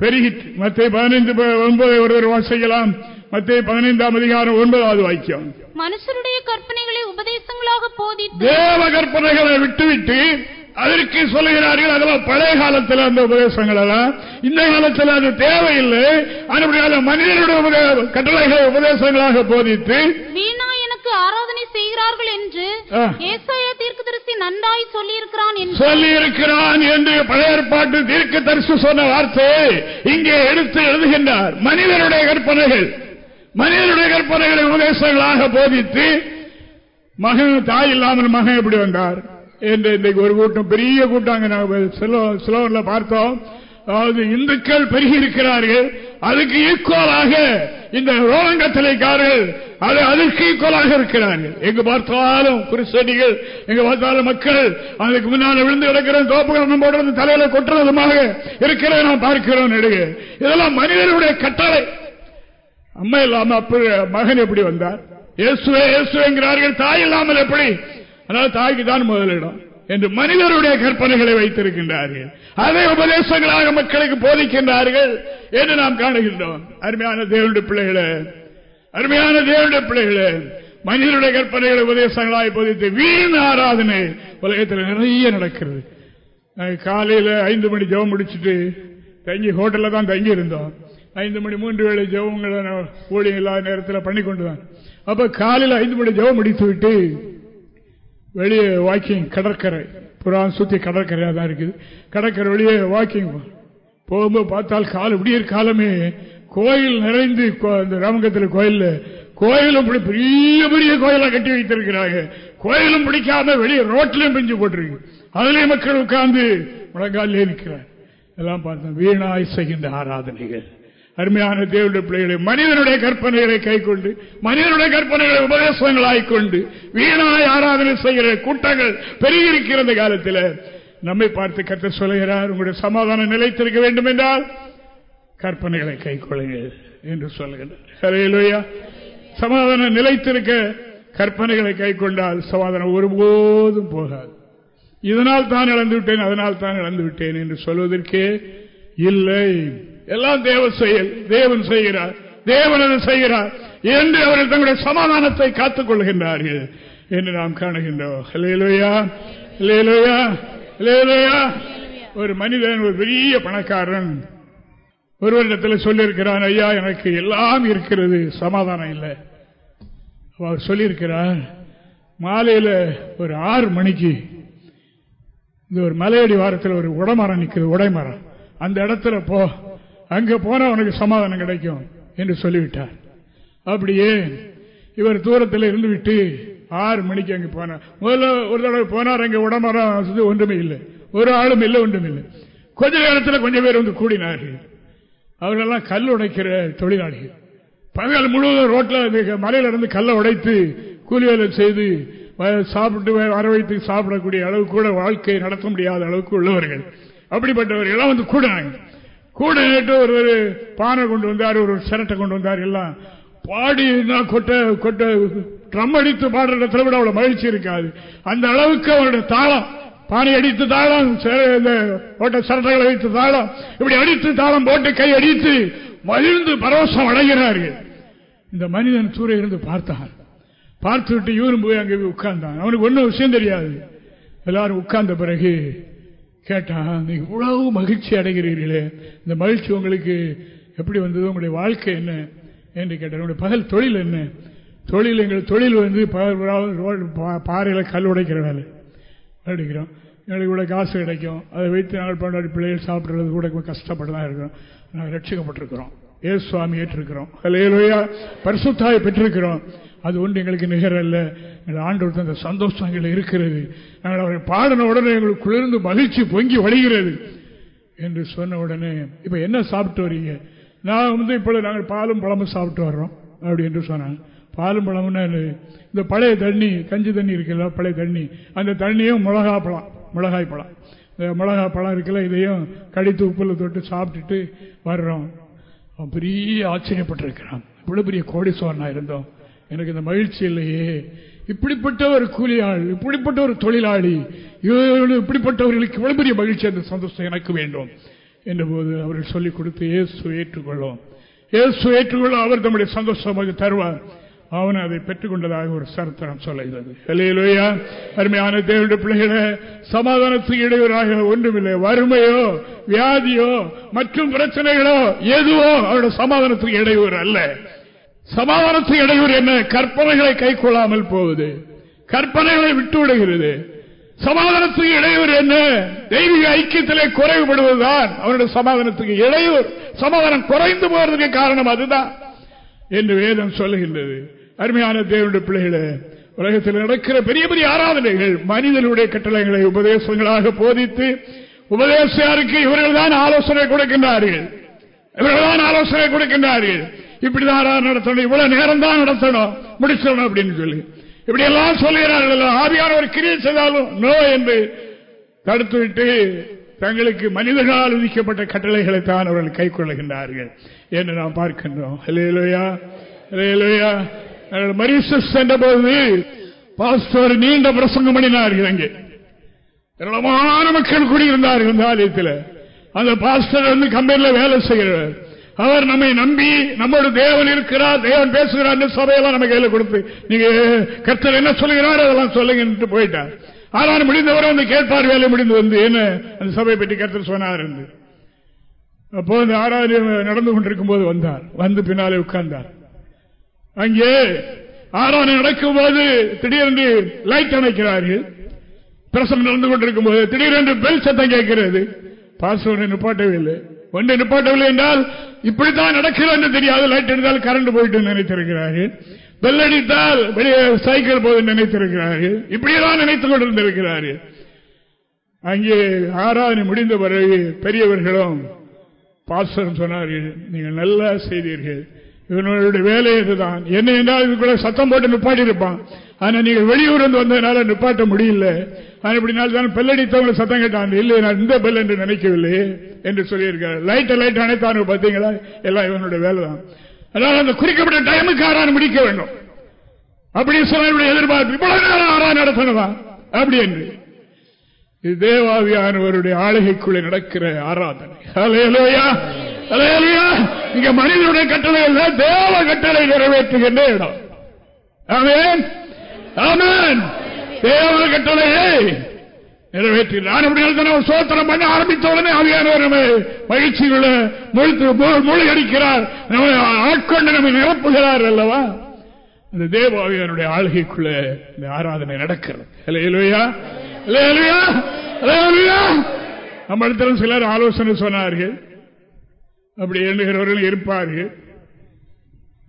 பெருகிட்டு மத்திய பதினைந்து ஒன்பதை ஒருவர் செய்யலாம் மத்திய பதினைந்தாம் அதிகாரம் ஒன்பதாவது வாக்கியம். மனுஷருடைய கற்பனைகளை உபதேசங்களாக போதித்து தேவ கற்பனைகளை விட்டுவிட்டு அதற்கு சொல்லுகிறார்கள் அதெல்லாம் பழைய காலத்தில் அந்த உபதேசங்கள் எல்லாம் இந்த காலத்தில் அது தேவையில்லை. அதுபடியால மனிதனுடைய கட்டளைகளை உபதேசங்களாக போதித்து வீணா எனக்கு ஆராதனை செய்கிறார்கள் என்று ஏசாய தீர்க்கதரிசி நன்றாய் சொல்லியிருக்கிறான் என்று. சொல்லியிருக்கிறான் என்று பழைய ஏற்பாட்டு தீர்க்க தரிசி சொன்ன வார்த்தையை இங்கே எடுத்து எழுதுகின்றார். மனிதனுடைய கற்பனைகள். மனிதனுடைய கற்பனைகளை உபதேசங்களாக போதித்து மகன் தாய் இல்லாமல் மகன் எப்படி வந்தார்? என்று இன்றைக்கு ஒரு கூட்டம் பெரிய கூட்டம் சிலோன்ல பார்த்தோம். அதாவது இந்துக்கள் பெருகி இருக்கிறார்கள் அதுக்கு ஈக்குவலாக இந்த ரோமங்கத்தலைக்காரர்கள் அது அதற்கு ஈக்குவலாக இருக்கிறார்கள். எங்கு பார்த்தாலும் குருசடிகள் எங்க பார்த்தாலும் மக்கள் அதுக்கு முன்னால் விழுந்து கிடக்கிற தோப்புகள் போடுறது தலையில கொட்டுறதுமாக இருக்கிறத நாம் பார்க்கிறோம் நடுக. இதெல்லாம் மனிதனுடைய கட்டளை. அம்மா இல்லாம மகன் எப்படி வந்தார்? இயேசுவே இயேசுங்கிறார்கள் தாய் இல்லாமல் எப்படி? அதனால தாய்க்கு தான் முதலிடம் என்று மனிதருடைய கற்பனைகளை வைத்திருக்கின்றார்கள். அதை உபதேசங்களாக மக்களுக்கு போதிக்கின்றார்கள் என்று நாம் காணுகின்றோம். அருமையான தேவனுடைய பிள்ளைகளே அருமையான தேவனுடைய பிள்ளைகளே மனிதனுடைய கற்பனைகளை உபதேசங்களாக போதித்து வீண் ஆராதனை உலகத்தில் நிறைய நடக்கிறது. காலையில ஐந்து மணி ஜெபம் முடிச்சுட்டு தங்கி ஹோட்டல்ல தான் தங்கி இருந்தோம் ஐந்து மணி மூன்று வேளை ஜெபங்களை ஊழியம் இல்லாத நேரத்தில் பண்ணிக்கொண்டுதான். அப்ப காலையில் ஐந்து மணி ஜெபம் முடித்து விட்டு வெளியே வாக்கிங் கடற்கரை புறா சுத்தி கடற்கரையா தான் இருக்குது. கடற்கரை வெளியே வாக்கிங் போகும்போது பார்த்தால் காலம் விடியற் காலமே கோயில் நிறைந்து இந்த ராமங்கத்தில் கோயில் கோயிலும் பெரிய பெரிய கோயிலா கட்டி வைத்திருக்கிறாங்க. கோயிலும் பிடிக்காம வெளியே ரோட்லயும் பிஞ்சு போட்டிருக்கு. அதுலயே மக்கள் உட்கார்ந்து முழங்காலே நிற்கிறார். எல்லாம் பார்த்தோம் வீணாய் செய்கின்ற ஆராதனைகள். அருமையான தேவனுடைய பிள்ளைகளை மனிதனுடைய கற்பனைகளை கை கொண்டு மனிதனுடைய கற்பனைகளை உபதேசங்களாய் கொண்டு வீணாய் ஆராதனை செய்கிற கூட்டங்கள் பெருகிருக்கிற காலத்தில் நம்மை பார்த்து கற்று சொல்லுகிறார் உங்களுடைய சமாதானம் நிலைத்திருக்க வேண்டும் என்றால் கற்பனைகளை கை கொள்ளுங்கள் என்று சொல்லுகிறார் சமாதானம் நிலைத்திருக்க கற்பனைகளை கை கொண்டால் சமாதானம் ஒருபோதும் போகாது. இதனால் தான் இழந்து விட்டேன் அதனால் தான் இழந்து விட்டேன் என்று சொல்வதற்கே இல்லை. எல்லாம் தேவ செயல் தேவன் செய்கிறார். தேவன் அதை செய்கிறார். என்று அவர்கள் தங்களுடைய சமாதானத்தை காத்துக் கொள்கின்றார்கள் என்று நாம் காணுகின்றோம். ஒரு மனிதன் ஒரு பெரிய பணக்காரன். ஒருவரிடத்தில் சொல்லியிருக்கிறான் ஐயா எனக்கு எல்லாம் இருக்கிறது. சமாதானம் இல்லை. அவர் சொல்லியிருக்கிறார் மாலையில் ஒரு ஆறு மணிக்கு இந்த ஒரு மலையடி வாரத்தில் ஒரு உடமரம் நிற்குது உடைமரம் அந்த இடத்துல போ. அங்க போனா உனக்கு சமாதானம் கிடைக்கும் என்று சொல்லிவிட்டார். அப்படியே இவர் தூரத்தில் இருந்து விட்டு ஆறு மணிக்கு அங்கே போனார் முதல்ல ஒரு தடவை போனார் அங்கே உடமரம் ஒன்றுமே இல்லை. ஒரு ஆளும் இல்லை ஒன்றும் இல்லை. கொஞ்ச நேரத்தில் கொஞ்சம் பேர் வந்து கூடினார்கள். அவர்களெல்லாம் கல் உடைக்கிற தொழிலாளிகள். பகல் முழுவதும் ரோட்டில் மலையில இருந்து கல்லை உடைத்து கூலி வேலை செய்து சாப்பிட்டு வர வைத்து சாப்பிடக்கூடிய அளவு கூட வாழ்க்கையை நடத்த முடியாத அளவுக்கு உள்ளவர்கள். அப்படிப்பட்டவர்கள் எல்லாம் வந்து கூடினாங்க. கூட நேற்று ஒரு ஒரு பானை கொண்டு வந்தார் ஒரு சிரட்டை கொண்டு வந்தார் எல்லாம். பாடி கொட்ட கொட்ட ட்ரம் அடித்து பாடுற இடத்துல விட அவ்வளவு மகிழ்ச்சி இருக்காது. அந்த அளவுக்கு அவருடைய தாளம். பானை அடித்து தாளம் ஓட்ட சரட்டைகளை வைத்து தாளம். இப்படி அடித்து தாளம் போட்டு கை அடித்து மகிழ்ந்து பரவசம் அடைகிறார்கள் இந்த மனிதன் சூரிய இருந்து பார்த்தான். பார்த்து விட்டு இவரும் போய் அங்கே உட்கார்ந்தான். அவனுக்கு ஒன்னும் விஷயம் தெரியாது. எல்லாரும் உட்கார்ந்த பிறகு கேட்டான் இவ்வளவு மகிழ்ச்சி அடைகிறீர்களே இந்த மகிழ்ச்சி உங்களுக்கு எப்படி வந்தது? உங்களுடைய வாழ்க்கை என்ன? என்று கேட்டார். உங்களுடைய பகல் தொழில் என்ன? தொழில் எங்கள் தொழில் வந்து பாறையில் கல் உடைக்கிற வேலை. அடிக்கிறோம். எங்களுக்கு கூட காசு கிடைக்கும். அதை வைத்து நாங்கள் பண்டாடி பிள்ளைகள் சாப்பிட்றது கூட கஷ்டப்பட்டு தான் இருக்கிறோம். நாங்கள் ரட்சிக்கப்பட்டிருக்கிறோம். ஏ சுவாமி ஏற்றிருக்கிறோம். அலையலோயா பரிசுத்தாய் பெற்றிருக்கிறோம். அது ஒன்று எங்களுக்கு நிகர் அல்ல ஆண்டு அந்த சந்தோஷம் எங்களுக்கு இருக்கிறது. நாங்கள் அவரை பாடின உடனே எங்களுக்கு குளிர்ந்து மகிழ்ச்சி பொங்கி வழிகிறது என்று சொன்ன உடனே இப்ப என்ன சாப்பிட்டு வரீங்க? நான் வந்து இப்பொழுது நாங்கள் பாலும் பழமும் சாப்பிட்டு வர்றோம் அப்படி என்று சொன்னாங்க. பாலும் பழம்னா இந்த பழைய தண்ணி கஞ்சி தண்ணி இருக்குல்ல பழைய தண்ணி. அந்த தண்ணியும் மிளகா பழம் மிளகாய் பழம். இந்த மிளகா பழம் இருக்குல்ல இதையும் கடித்து உப்புல தொட்டு சாப்பிட்டுட்டு வர்றோம். பெரிய ஆச்சரியப்பட்டிருக்கிறான். இவ்வளவு பெரிய கோடீஸ்வரனா இருந்தோம். எனக்கு இந்த மகிழ்ச்சி இல்லையே. இப்படிப்பட்ட ஒரு கூலியாள் இப்படிப்பட்ட ஒரு தொழிலாளி இப்படிப்பட்டவர்களுக்கு இவ்வளவு பெரிய மகிழ்ச்சி அந்த சந்தோஷம் எனக்கு வேண்டும் என்ற போது அவர்கள் சொல்லிக் கொடுத்து ஏசு ஏற்றுக்கொள்ளும் ஏசு ஏற்றுக்கொள்ளும் அவர் தம்முடைய சந்தோஷமாக தருவார். அவன் அதை பெற்றுக்கொண்டதாக ஒரு சரித்திரம் சொல்லுகிறது. இல்லையிலோயா அருமையான தேவையுடைய பிள்ளைகளை சமாதானத்துக்கு இடையூறாக ஒன்றுமில்லை. வறுமையோ வியாதியோ மற்றும் பிரச்சனைகளோ எதுவோ அவருடைய சமாதானத்துக்கு இடையூறு அல்ல. சமாதானத்துக்கு இடையூறு என்ன? கற்பனைகளை கை கொள்ளாமல் போவது. கற்பனைகளை விட்டு விடுகிறது சமாதானத்துக்கு இடையூறு என்ன? தெய்வீக ஐக்கியத்திலே குறைவுபடுவதுதான் அவருடைய சமாதானத்துக்கு இடையூறு. சமாதானம் குறைந்து போறதுக்கு காரணம் அதுதான் என்று வேதம் சொல்லுகின்றது. அருமையான தேவனுடைய பிள்ளைகளே உலகத்தில் நடக்கிற பெரிய பெரிய ஆராதனைகள் மனிதனுடைய கட்டளைகளை உபதேசங்களாக போதித்து உபதேசியாருக்கு இவர்கள் தான் ஆலோசனை கொடுக்கின்றார்கள். இவர்கள் தான் ஆலோசனை கொடுக்கின்றார்கள். இப்படிதான் நடத்தணும் இவ்வளவு நேரம் தான் நடத்தணும் முடிச்சிடணும் அப்படின்னு சொல்லி. இப்படி எல்லாம் சொல்லுகிறார்கள் ஆவியான ஒரு கிரியை செய்தாலும் நோ என்று தடுத்துவிட்டு தங்களுக்கு மனிதர்களால் விதிக்கப்பட்ட கட்டளைகளை தான் அவர்கள் கை கொள்ளுகின்றார்கள் என்று நாம் பார்க்கின்றோம். மரிசஸ் சென்ற போது பாஸ்டர் நீண்ட பிரசங்கம் பண்ணினார்கள் அங்கே. ஏராளமான மக்கள் கூடியிருந்தார்கள் இந்த ஆலயத்தில். அந்த பாஸ்டர் வந்து கம்பெனியில் வேலை செய்கிறார் அவர் நம்மை நம்பி நம்மோட தேவன் இருக்கிறார் தேவன் பேசுகிறார் சபையெல்லாம் நம்ம கையில் கொடுத்து நீங்க கர்த்தர் என்ன சொல்லுகிறார் அதெல்லாம் சொல்லுங்க போயிட்டார். ஆனால் முடிந்தவரை வந்து கேட்பார் வேலை முடிந்து வந்து என்ன? அந்த சபையை பற்றி கருத்து சொன்னார் என்று. அப்போ அந்த ஆராதனை நடந்து கொண்டிருக்கும் போது வந்தார். வந்து பின்னாலே உட்கார்ந்தார். அங்கே ஆராதனை நடக்கும் போது திடீரென்று லைட் அணைக்கிறார்கள் பிரசம் நடந்து கொண்டிருக்கும் போது திடீரென்று பெல் சத்தம் கேட்கிறது. பாஸ்வேர்டை நிப்பாட்டவில்லை. ஒன்றை நிப்பாட்டவில்லை என்றால் இப்படித்தான் நடக்கிறது என்று தெரியாது. லைட் எடுத்தால் கரண்ட் போயிட்டு நினைத்திருக்கிறார்கள். பெல் அடித்தால் வெளியே சைக்கிள் போது நினைத்திருக்கிறார்கள். இப்படியெல்லாம் நினைத்துக் கொண்டிருந்திருக்கிறார்கள். அங்கே ஆராதனை முடிந்த பிறகு பெரியவர்களும் பாஸ்டர் சொன்னார்கள் நீங்கள் நல்லா செய்தீர்கள். இவனுடைய வேலை இதுதான். என்ன என்றால் இதுக்குள்ள சத்தம் போட்டு நிப்பாட்டி இருப்பான் ஆனா நீங்கள் வெளியூர் வந்து வந்ததுனால நிப்பாட்ட முடியல. அப்படினால தான் பெல்லடித்தவங்களை சத்தம் கேட்டான். இல்லை நான் இந்த பெல் என்று நினைக்கவில்லை என்று சொல்லியிருக்காரு. லைட்டை லைட் அனைத்தானு பார்த்தீங்களா? எல்லாம் இவனுடைய வேலை தான் அதாவது அந்த குறிக்கப்பட்ட டைமுக்கு ஆறான் முடிக்க வேண்டும். அப்படி சொன்ன எதிர்பார்ப்பு இவ்வளவு நேரம் ஆறா நடத்தணுமா அப்படி என்று. இது தேவாவியானவருடைய ஆளுகைக்குள்ளே நடக்கிற ஆராதனை. அலையலோயா அலையலையா இங்க மனிதனுடைய கட்டளை இல்ல தேவ கட்டளை நிறைவேற்றுகின்ற இடம். ஆமேன் தேவ கட்டளையை நிறைவேற்றினார் அப்படி சோத்திரம் பண்ண ஆரம்பித்த உடனே ஆவியானவர் நம்ம மகிழ்ச்சிகளை மொழி அடிக்கிறார் நம்ம ஆட்கொண்டு நம்மை நிரப்புகிறார் அல்லவா? அந்த தேவாவியனுடைய ஆளுகைக்குள்ள இந்த ஆராதனை நடக்கிறது. இல்லையா நம்ம சிலர் ஆலோசனை சொன்னார்கள். அப்படி எண்ணுகிறவர்கள் இருப்பார்கள்.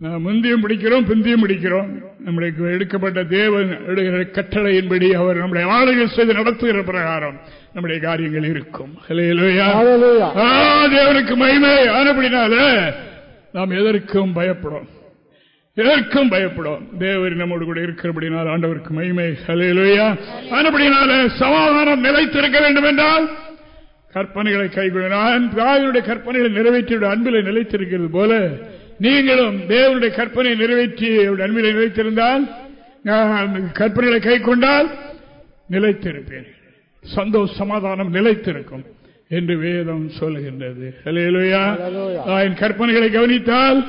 முந்தியும் பிடிக்கிறோம் பிந்தியும் பிடிக்கிறோம். நம்முடைய எடுக்கப்பட்ட தேவன் கட்டளையின்படி அவர் நம்முடைய ஆளுகை செய்து நடத்துகிற பிரகாரம் நம்முடைய காரியங்கள் இருக்கும். தேவனுக்கு மகிமை. ஆனப்படினால நாம் எதற்கும் பயப்படும். எதற்கும் பயப்படும். தேவர் நம்மோடு கூட இருக்கிறபடினால் ஆண்டவருக்கு மகிமை. ஹலையிலோயா ஆனப்படினால சமாதானம் நிலைத்திருக்க வேண்டும் என்றால் கற்பனைகளை கைகொள்ளான் தாயுடைய கற்பனைகளை நிறைவேற்றிய அன்பில் நிலைத்திருக்கிறது போல நீங்களும் தேவனுடைய கற்பனை நிறைவேற்றி அன்பிலை நிலைத்திருந்தால் கற்பனைகளை கை கொண்டால் நிலைத்திருப்பீர்கள் சந்தோஷ சமாதானம் நிலைத்திருக்கும் என்று வேதம் சொல்லுகின்றது என் கற்பனைகளை கவனித்தால்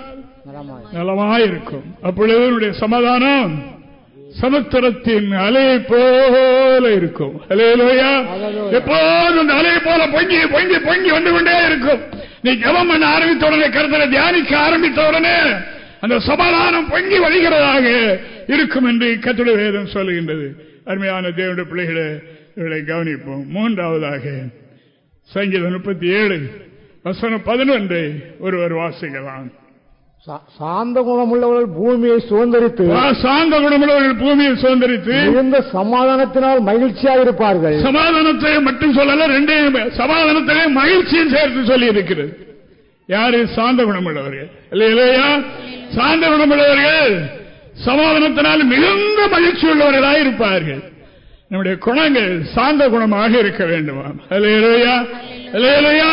நலமாயிருக்கும். அப்பொழுது சமாதானம் சமுத்திரத்தின் அலை போல இருக்கும். அலையிலோயா எப்போதும் அந்த அலை போல பொங்கி பொங்கி பொங்கி வந்து கொண்டே இருக்கும். நீ ஜபம் பண்ண ஆரம்பித்த உடனே கருத்தனை தியானிக்க ஆரம்பித்த உடனே அந்த சமாதானம் பொங்கி வழிகிறதாக இருக்கும் என்று கத்துடைய வேதம் சொல்லுகின்றது. அருமையான தேவனுடைய பிள்ளைகளே இவளை கவனிப்போம். மூன்றாவதாக சங்கீதம் முப்பத்தி ஏழு வசனம் பதினொன்றை ஒருவர் வாசிக்கலாம். சாந்த குணமுள்ளவர்கள் பூமியை சுதந்திரித்து சாந்த குணமுள்ளவர்கள் பூமியை சுதந்திரித்து மிகுந்த சமாதானத்தினால் மகிழ்ச்சியாக இருப்பார்கள் சமாதானத்தை மட்டும் சொல்லல ரெண்டையும் சமாதானத்தையும் மகிழ்ச்சியும் சேர்த்து சொல்லி இருக்கிறது யாரு? சாந்த குணமுள்ளவர்கள். இல்லையா? சாந்த குணமுள்ளவர்கள் சமாதானத்தினால் மிகுந்த மகிழ்ச்சி உள்ளவர்களாக இருப்பார்கள். நம்முடைய குணங்கள் சாந்த குணமாக இருக்க வேண்டுமா அலையலையா அலையலையா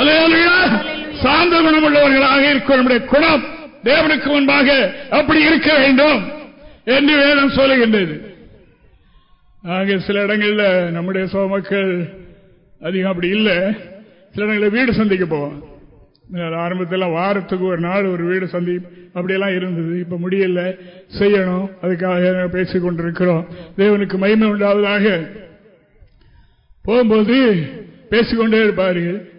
அலையலையா சாந்த குணமுள்ளவர்களாக இருக்க நம்முடைய குணம் தேவனுக்கு முன்பாக அப்படி இருக்க வேண்டும் என்று வேதம் சொல்லுகின்றது. ஆக சில இடங்களில் நம்முடைய சோ மக்கள் அதிகம் அப்படி இல்லை. சில இடங்களில் வீடு சந்திக்க போவோம் ஆரம்பத்தில் வாரத்துக்கு ஒரு நாள் ஒரு வீடு சந்தி அப்படியெல்லாம் இருந்தது. இப்ப முடியல. செய்யணும். அதுக்காக பேசிக் கொண்டிருக்கிறோம். தேவனுக்கு மயிமை உண்டாவதாக போகும்போது பேசிக்கொண்டே இருப்பார்கள்.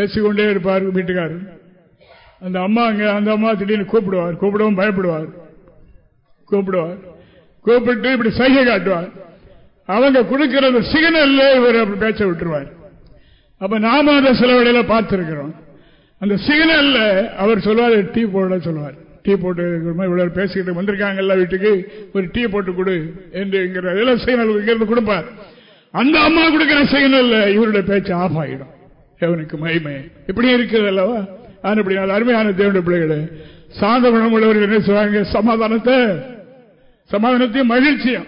பேசிக்கொண்டே இருப்பார் வீட்டுக்காரர் அந்த அம்மா அங்க அந்த அம்மா திடீர்னு கூப்பிடுவார். கூப்பிடவும் பயப்படுவார். கூப்பிடுவார். கூப்பிட்டு இப்படி சைகை காட்டுவார். அவங்க கொடுக்கிற அந்த சிக்னல்ல இவர் அப்படி பேச்ச விட்டுருவார். அப்ப நாம அந்த சில பார்த்திருக்கிறோம். அந்த சிக்னல்ல அவர் சொல்லுவார் டீ போட சொல்லுவார் டீ போட்டு இவ்வளவு பேசிக்கிட்டு வந்திருக்காங்கல்ல வீட்டுக்கு. ஒரு டீ போட்டு கொடு என்று சிக்னல் இங்கிருந்து கொடுப்பார். அந்த அம்மா கொடுக்கிற சிக்னல்ல இவருடைய பேச்சு ஆஃப் ஆகிடும் தேவனுக்கு மகிமை. இப்படி இருக்கிறது அல்லவா? அப்படி அருமையான தேவனுடைய பிள்ளைகளே சாந்த குணம் உள்ளவர்கள் என்ன செய்வாங்க? சமாதானத்தை சமாதானத்தையும் மகிழ்ச்சியும்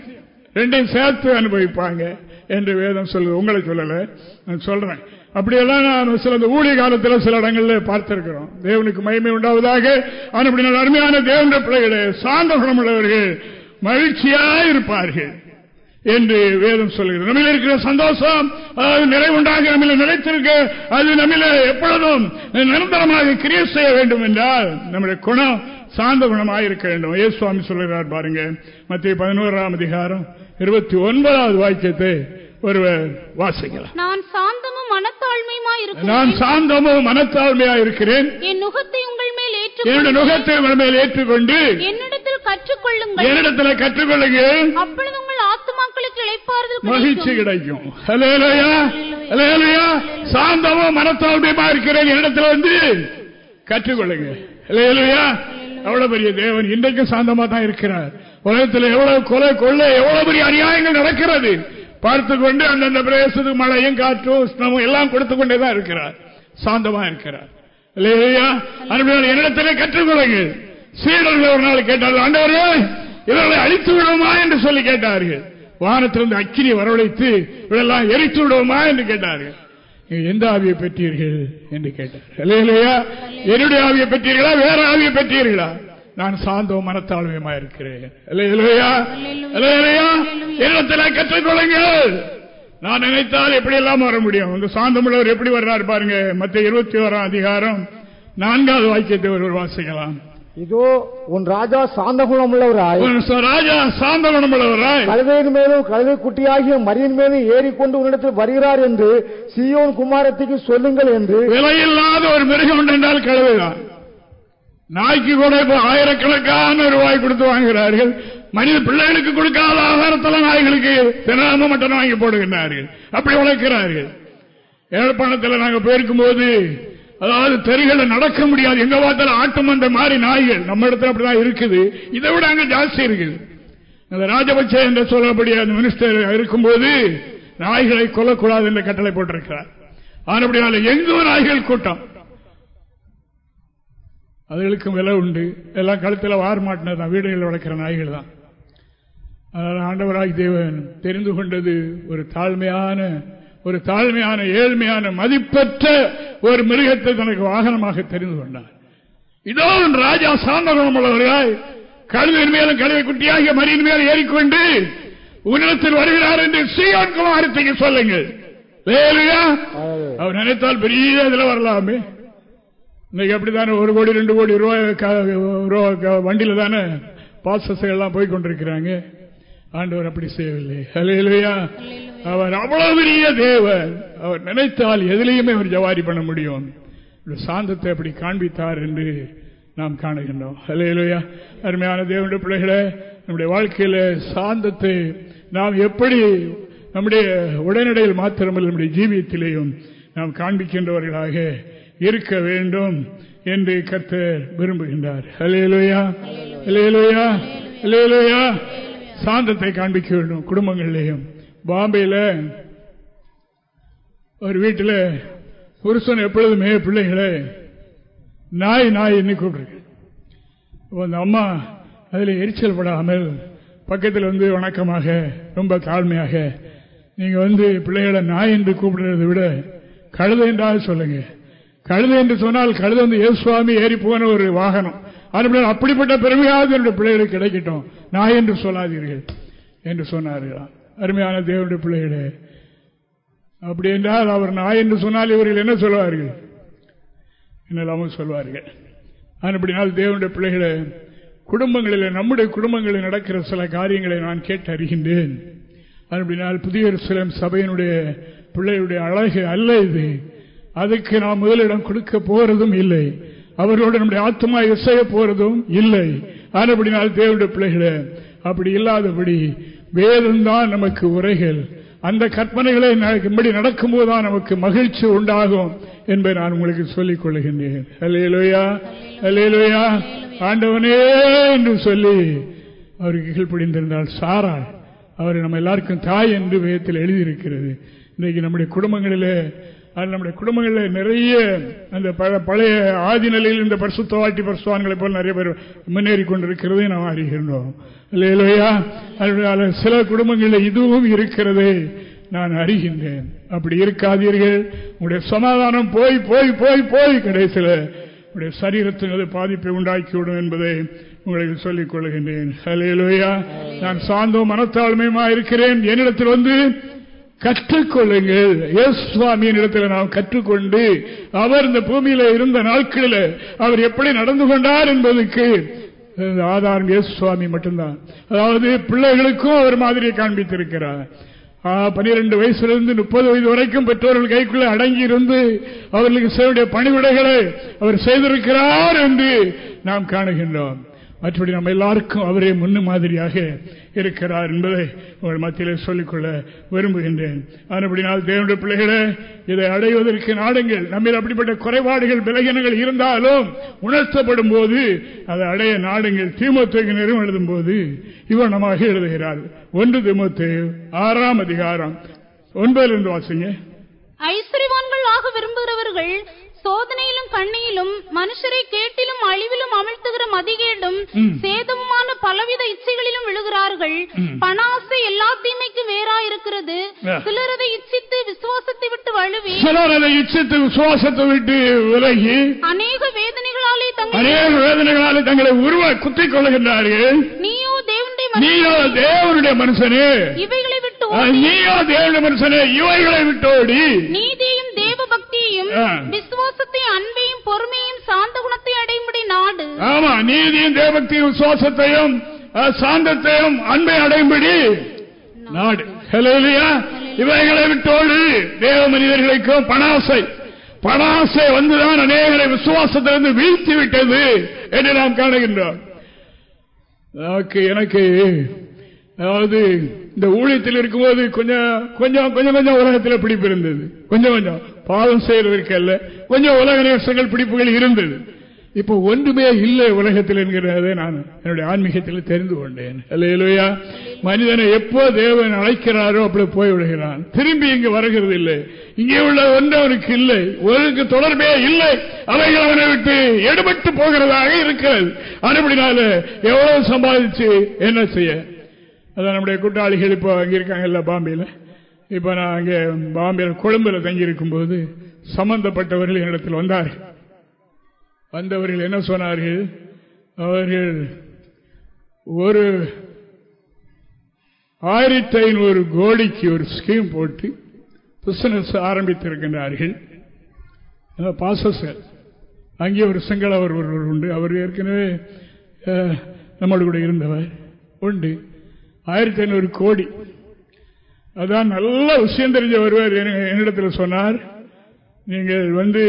ரெண்டையும் சேர்த்து அனுபவிப்பாங்க என்று வேதம் சொல்லுது. உங்களை சொல்லல நான் சொல்றேன். அப்படியெல்லாம் நான் சில ஊழிய காலத்தில் சில இடங்கள்ல பார்த்திருக்கிறோம். தேவனுக்கு மகிமை உண்டாவதாக. அப்படி அருமையான தேவனுடைய பிள்ளைகளே சாந்த குணமுள்ளவர்கள் மகிழ்ச்சியா இருப்பார்கள். என்று வேதம் சொல்கிறது. நம்மில் இருக்கிற சந்தோஷம் நிறைவுண்டாக நம்மள நிலைத்திருக்க அது நம்மள எப்பொழுதும் நிரந்தரமாக கிரியை செய்ய வேண்டும் என்றால் நம்முடைய குணம் சாந்த குணமாக இருக்க வேண்டும். ஏ சுவாமி சொல்லுகிறார் பாருங்க. மத்திய பதினோராம் அதிகாரம் இருபத்தி ஒன்பதாவது வாக்கியத்தை ஒருவர் வாசிக்கலாம். நான் சாந்தமும் மனத்தாழ்மையுமா நான் சாந்தமும் மனத்தாழ்மையா இருக்கிறேன் என் நுகத்தை உங்கள் மேல் என்னுடைய ஏற்றுக்கொண்டு நுகத்தை உங்கள் மேல் ஏற்றுக்கொண்டு என்னிடத்தில் கற்றுக்கொள்ளுங்கள். என்னிடத்தில் கற்றுக்கொள்ளுங்கள். அப்பொழுது உங்கள் ஆத்துமாக்களுக்கு இழைப்பார்கள் மகிழ்ச்சி கிடைக்கும். ஹலேலுயா ஹலேலுயா சாந்தமும் மனத்தாழ்மையுமா இருக்கிறேன் என்னிடத்துல வந்து கற்றுக்கொள்ளுங்க ஹலேலுயா அவ்வளவு பெரிய தேவன் இன்றைக்கும் சாந்தமா தான் இருக்கிறார். உலகத்தில் எவ்வளவு கொலை கொள்ளை எவ்வளவு பெரிய அநியாயங்கள் நடக்கிறது. பார்த்து கொண்டு அந்தந்த பிரதேசத்துக்கு மழையும் காற்றும் உஷ்ணமும் எல்லாம் கொடுத்து கொண்டே தான் இருக்கிறார். சாந்தமா இருக்கிறார். என்னிடத்திலே கற்றுக்கொள்ளுங்கள் சீடர்கள் ஒரு நாள் கேட்டார்கள் ஆண்டவரே இவர்களை அழித்து விடுவோமா? என்று சொல்லி கேட்டார்கள். வானத்திலிருந்து அக்கினி வரவழைத்து இவரெல்லாம் எரித்து விடுவோமா? என்று கேட்டார்கள். எந்த ஆவியை பெற்றீர்கள்? என்று கேட்டார் இல்லையா என்னுடைய ஆவியை பெற்றீர்களா? வேற ஆவியை பெற்றீர்களா? நான் சாந்தோ மனத்தாழ்மையுமா இருக்கிறேன். இல்லையா இல்லையா என்னத்தில் கற்றுக்கொள்ளுங்கள் நான் நினைத்தால் எப்படி எல்லாம் வர முடியும்? இந்த சாந்தமுள்ளவர் எப்படி வர்றாரு பாருங்க. மற்ற இருபத்தி ஓராம் அதிகாரம் நான்காவது வாக்கியத்தை ஒருவர் வாசிக்கலாம். இதோ உன் ராஜா சாந்த குணமுள்ளவராய் ராஜா சாந்த குணமுள்ளவராய் கழுதையின் மேலும் கழுதை குட்டியாகிய மரியின் மேலும் ஏறிக்கொண்டு உன்னிடத்தில் வருகிறார் என்று சியோன் குமாரத்திக்கு சொல்லுங்கள் என்று. விலையில்லாத ஒரு மிருகம் என்றால் கழுதைதான். நாய்க்கு கூட இப்போ ஆயிரக்கணக்கான ரூபாய் கொடுத்து வாங்குகிறார்கள். மனித பிள்ளைகளுக்கு கொடுக்காத ஆதாரத்தில் நாய்களுக்கு தினமும் மட்டன் வாங்கி போடுகின்றார்கள். அப்படி உழைக்கிறார்கள். ஏழப்பணத்தில் நாங்கள் போயிருக்கும் போது அதாவது தெருகளை நடக்க முடியாது. எங்க பார்த்தாலும் ஆட்டு மந்த மாதிரி நாய்கள் நம்ம இடத்துல அப்படிதான் இருக்குது. இதை விட அங்க ஜாஸ்தி இருக்குது. அந்த ராஜபக்சே என்று சொல்லக்கூடிய அந்த மினிஸ்டர் இருக்கும்போது நாய்களை கொல்லக்கூடாது என்று கட்டளை போட்டிருக்கிறார். ஆனப்படினால எங்கும் நாய்கள் கூட்டம். அதுகளுக்கும் விலை உண்டு. எல்லாம் கழுத்தில் வார மாட்டினதான் வீடுகளில் வளர்க்கிற நாய்கள் தான். அதனால் ஆண்டவராய் தேவன் தெரிந்து கொண்டது ஒரு தாழ்மையான ஒரு தாழ்மையான ஏழ்மையான மதிப்பற்ற ஒரு மிருகத்தை தனக்கு வாகனமாக தெரிந்து கொண்டார். இதோ ராஜா சார்ந்த குணமுள்ளவர்களாய் கழுவின் மேலும் கழுவை குட்டியாகிய மரியின் மேல் ஏறிக்கொண்டு உன்னிடத்தில் வருகிறார் என்று சீயான் குமாரத்துக்கு சொல்லுங்கள். அவர் நினைத்தால் பெரிய இதுல வரலாமே. இன்னைக்கு அப்படித்தானே ஒரு கோடி ரெண்டு கோடி ரூபாய் வண்டியில தானே பாசஸ் எல்லாம் போய் கொண்டிருக்கிறாங்க. ஆண்டவர் அப்படி செய்யவில்லை. அலையிலையா அவர் அவ்வளவு பெரிய தேவன். அவர் நினைத்தால் எதிலையுமே அவர் ஜவாரி பண்ண முடியும். சாந்தத்தை அப்படி காண்பித்தார் என்று நாம் காணுகின்றோம். அலையிலையா அருமையான தேவனுடைய பிள்ளைகளை நம்முடைய வாழ்க்கையில சாந்தத்தை நாம் எப்படி நம்முடைய உடனடியில் மாத்திரமல்ல நம்முடைய ஜீவியத்திலேயும் நாம் காண்பிக்கின்றவர்களாக இருக்க வேண்டும் என்று கர்த்தர் விரும்புகின்றார். அலையலோயா அலையலோயா அலையலோயா சாந்தத்தை காண்பிக்க வேண்டும் குடும்பங்கள்லேயும். பாம்பேல ஒரு வீட்டில் புருஷன் எப்பொழுதுமே பிள்ளைகளை நாய் நாய் என்ன கூப்பிடுறேன் அந்த அம்மா அதில் எரிச்சல் படாமல் பக்கத்தில் வந்து வணக்கமாக ரொம்ப தாழ்மையாக நீங்கள் வந்து பிள்ளைகளை நாய் என்று கூப்பிடுறதை விட கழுதை என்றால் சொல்லுங்க. கழுதை என்று சொன்னால் கழுதை வந்து ஏசுவாமி ஏறி போன ஒரு வாகனம். அப்படிப்பட்ட பெருமையாவது என்னுடைய பிள்ளைகளுக்கு கிடைக்கட்டும். நான் என்று சொல்லாதீர்கள் என்று சொன்னார்களாம் அருமையான தேவனுடைய பிள்ளைகளே அப்படி என்றால் அவர் நாய் என்று சொன்னால் இவர்கள் என்ன சொல்வார்கள்? என்னெல்லாமும் சொல்வார்கள். அப்படினால் தேவனுடைய பிள்ளைகளை குடும்பங்களில் நம்முடைய குடும்பங்களில் நடக்கிற சில காரியங்களை நான் கேட்டு அறிகின்றேன். அப்படினால் புதிய சிலம் சபையினுடைய பிள்ளையுடைய அழகு அல்ல இது. அதுக்கு நாம் முதலிடம் கொடுக்க போறதும் இல்லை. அவர்களோடு நம்முடைய ஆத்மா இசைய போறதும் இல்லை. ஆனபடினால் தேவனுடைய பிள்ளைகளை அப்படி இல்லாதபடி வேதம்தான் நமக்கு உரைகள். அந்த கற்பனைகளை இப்படி நடக்கும்போதுதான் நமக்கு மகிழ்ச்சி உண்டாகும் என்பதை நான் உங்களுக்கு சொல்லிக் கொள்கின்றேன். அலையலோயா அலையலோயா ஆண்டவனே என்று சொல்லி அவருக்கு கீழ்ப்படிந்திருந்தால் சாரா அவர் நம்ம எல்லாருக்கும் தாய் என்று வேதத்தில் எழுதியிருக்கிறது. இன்றைக்கு நம்முடைய குடும்பங்களிலே அது நம்முடைய குடும்பங்களில் நிறைய அந்த பழைய ஆதி நிலையில் இந்த பரிசுத்தவாட்டி பரிசுவான்களை போல் நிறைய பேர் முன்னேறி கொண்டிருக்கிறதை நாம் அறிகின்றோம். இல்லையா சில குடும்பங்களில் இதுவும் இருக்கிறது நான் அறிகின்றேன். அப்படி இருக்காதீர்கள். உங்களுடைய சமாதானம் போய் போய் போய் போய் கடைசியில் உடைய சரீரத்தினது பாதிப்பை உண்டாக்கிவிடும் என்பதை உங்களுக்கு சொல்லிக் கொள்கின்றேன். நான் சாந்தோ மனத்தாழ்மையுமா இருக்கிறேன். என்னிடத்தில் வந்து கற்றுக்கொள்ளுங்கள். சுவாமியின் இடத்துல நாம் கற்றுக்கொண்டு அவர் இந்த பூமியில இருந்த நாட்களில் அவர் எப்படி நடந்து கொண்டார் என்பதற்கு ஆதாரம் எஸ் சுவாமி மட்டும்தான். அதாவது பிள்ளைகளுக்கும் அவர் மாதிரியை காண்பித்திருக்கிறார். பனிரெண்டு வயசிலிருந்து முப்பது வயது வரைக்கும் பெற்றோர்கள் கைக்குள்ளே அடங்கி இருந்து அவர்களுக்கு செய்ய பணிவிடைகளை அவர் செய்திருக்கிறார் என்று நாம் காணுகின்றோம். மற்றபடி நம்ம எல்லாருக்கும் அவரே முன்னு மாதிரியாக இருக்கிறார் என்பதை உங்கள் மத்தியில் சொல்லிக்கொள்ள விரும்புகின்றேன். அப்படினால் தேவனுடைய பிள்ளைகளை இதை அடைவதற்கு நாடுங்கள். நம்ம அப்படிப்பட்ட குறைபாடுகள் விலகினங்கள் இருந்தாலும் உணர்த்தப்படும் போது அதை அடைய நாடுங்கள். திமுக நிறுவனம் எழுதும் போது இவனமாக எழுதுகிறார். ஒன்று திமுக ஆறாம் அதிகாரம். ஒன்பதிலிருந்து வாசிங்க. ஐஸ்வர்யவான்கள் ஆக விரும்புகிறவர்கள் சோதனையிலும் கண்ணியிலும் மனுஷரை கேட்டிலும் அழிவிலும் அமிழ்த்துகிற மதிகேடும் சேதமுமான பலவித இச்சைகளிலும் விழுகிறார்கள். பணாசை எல்லா தீமைக்கும் வேறா இருக்கிறது சிலர் அதை இச்சித்து விசுவாசத்தை விட்டு வழுவி சிலர் அதை இச்சித்து விசுவாசத்தை விட்டு விலகி அநேக வேதனைகளாலே தங்கள் அநேக வேதனைகளாலே தங்களை உருவ குத்திக் கொள்கின்றார்கள் நீயோ தேவனுடைய நீயோ தேவனுடைய மனுஷனே. இவைகளை விட்டு நீயோ தேவனுடைய மனுஷனே இவைகளை விட்டோடி நீதியும் தேவ பக்தியையும் விசுவாசத்தை அன்பையும் பொறுமையும் சாந்த குணத்தை அடையும்படி நாடு. ஆமா நீதியும் தேவபக்தியும் விசுவாசத்தையும் சாந்தத்தையும் அன்பை அடையும்படி நாடு. இவைகளை விட்டோடு தேவ மனிதர்களுக்கும் பணாசை. பணாசை வந்துதான் அநேகரை விசுவாசத்திலிருந்து வீழ்த்தி விட்டது என்று நாம் காணுகின்றோம். எனக்கு அதாவது இந்த ஊழியத்தில் இருக்கும்போது கொஞ்சம் கொஞ்சம் கொஞ்சம் கொஞ்சம் உலகத்தில் பிடிப்பு இருந்தது. கொஞ்சம் கொஞ்சம். பாவம் செய்யறதற்கு அல்ல. கொஞ்சம் உலக நேசங்கள் பிடிப்புகள் இருந்தது. இப்ப ஒன்றுமே இல்லை உலகத்தில் என்கிறத நான் என்னுடைய ஆன்மீகத்தில் தெரிந்து கொண்டேன். இல்லையா மனிதனை எப்போ தேவன் அழைக்கிறாரோ அப்படி போய் விடுகிறான் திரும்பி இங்கு வருகிறது இல்லை. இங்கே உள்ள ஒன்று அவனுக்கு இல்லை. உலகுக்கு தொடர்பே இல்லை. அவைகள் அவனை விட்டு எடுபட்டு போகிறதாக இருக்கிறது. அதுபடினால எவ்வளவு சம்பாதிச்சு என்ன செய்ய? அதான் நம்முடைய கூட்டாளிகள் இப்போ அங்கே இருக்காங்கல்ல பாம்பேல. இப்போ நான் அங்கே பாம்பேல கொழும்புல தங்கியிருக்கும் போது சம்பந்தப்பட்டவர்கள் என்னிடத்தில் வந்தார்கள். வந்தவர்கள் என்ன சொன்னார்கள்? அவர்கள் ஒரு ஆயிரத்தி ஐநூறு கோடிக்கு ஒரு ஸ்கீம் போட்டு பிசினஸ் ஆரம்பித்திருக்கின்றார்கள். பாசசர் அங்கே ஒரு சிங்கள ஒருவர் உண்டு. அவர் ஏற்கனவே நம்மளோட கூட இருந்தவர் உண்டு. ஆயிரத்தி ஐநூறு கோடி. அதான் நல்ல விஷயம் தெரிஞ்ச வருவார் என்னிடத்தில் சொன்னார் நீங்கள் வந்து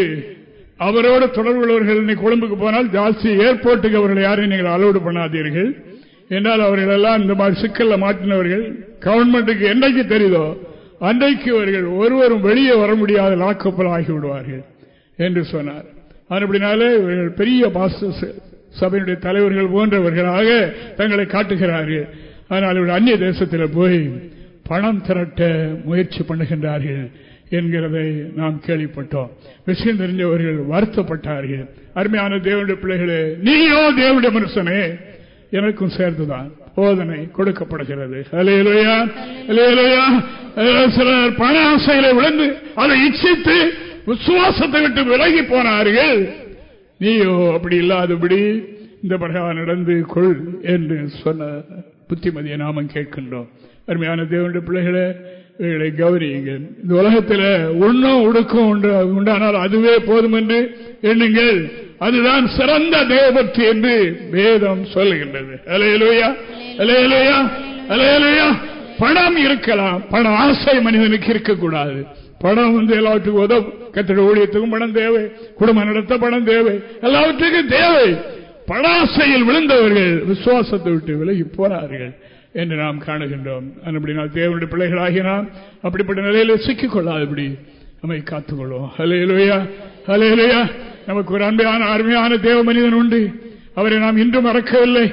அவரோட தொடர்புள்ளவர்கள் கொழும்புக்கு போனால் ஜாஸ்தி ஏர்போர்ட்டுக்கு அவர்களை யாரையும் நீங்கள் அலோடு பண்ணாதீர்கள். என்றால் அவர்கள் எல்லாம் இந்த மாதிரி சிக்கல்ல மாற்றினவர்கள் கவர்மெண்ட்டுக்கு என்றைக்கு தெரியுதோ அன்றைக்கு அவர்கள் ஒருவரும் வெளியே வர முடியாத லாக்கப்பல் ஆகிவிடுவார்கள் என்று சொன்னார். அப்படினாலே இவர்கள் பெரிய பாஸ்டர்ஸ் சபையினுடைய தலைவர்கள் போன்றவர்களாக தங்களை காட்டுகிறார்கள். ஆனால் இவர்கள் அந்நிய தேசத்தில் போய் பணம் திரட்ட முயற்சி பண்ணுகின்றார்கள். என்கிறதை நாம் கேள்விப்பட்டோம். விஷயம் தெரிஞ்சவர்கள் வருத்தப்பட்டார்கள். அருமையான தேவனுடைய பிள்ளைகளே நீயோ தேவனுடைய மனுஷனே எனக்கும் சேர்ந்துதான் போதனை கொடுக்கப்படுகிறது. சிலர் பண ஆசையில விழுந்து அதை இச்சித்து விசுவாசத்தை விட்டு விலகி போனார்கள். நீயோ அப்படி இல்லாதபடி இந்த பிரகாரம் நடந்து கொள் என்று சொன்ன புத்திமதியை நாம கேட்கின்றோம். அருமையான தேவனுடைய பிள்ளைகளை இவைகளை கௌரியுங்கள் இந்த உலகத்தில் உண்ணும் உடுக்கும் உண்டானால் அதுவே போதும் என்று எண்ணுங்கள். அதுதான் சிறந்த தேவபக்தி என்று வேதம் சொல்லுகின்றது. அலையலுயா அலையலுயா அலையலுயா. பணம் இருக்கலாம். பண ஆசை மனிதனுக்கு இருக்கக்கூடாது. பணம் வந்து எல்லாவற்றுக்கும் உதவும் கத்திட ஊழியத்துக்கும் பணம் தேவை. குடும்பம் நடத்த பணம் தேவை. எல்லாவற்றுக்கும் தேவை. பணாசையில் விழுந்தவர்கள் விசுவாசத்தை விட்டு விலகி போனார்கள். என்று நாம் காணுகின்றோம். அப்படின்னா தேவனுடைய பிள்ளைகளாகி நாம் அப்படிப்பட்ட நிலையில சிக்கிக் கொள்ளாதபடி நம்மை காத்துக்கொள்வோம். ஹலையிலுயா ஹலையிலுயா நமக்கு ஒரு அன்பையான அருமையான தேவ மனிதன் உண்டு. அவரை நாம் இன்றும் மறக்கவில்லை.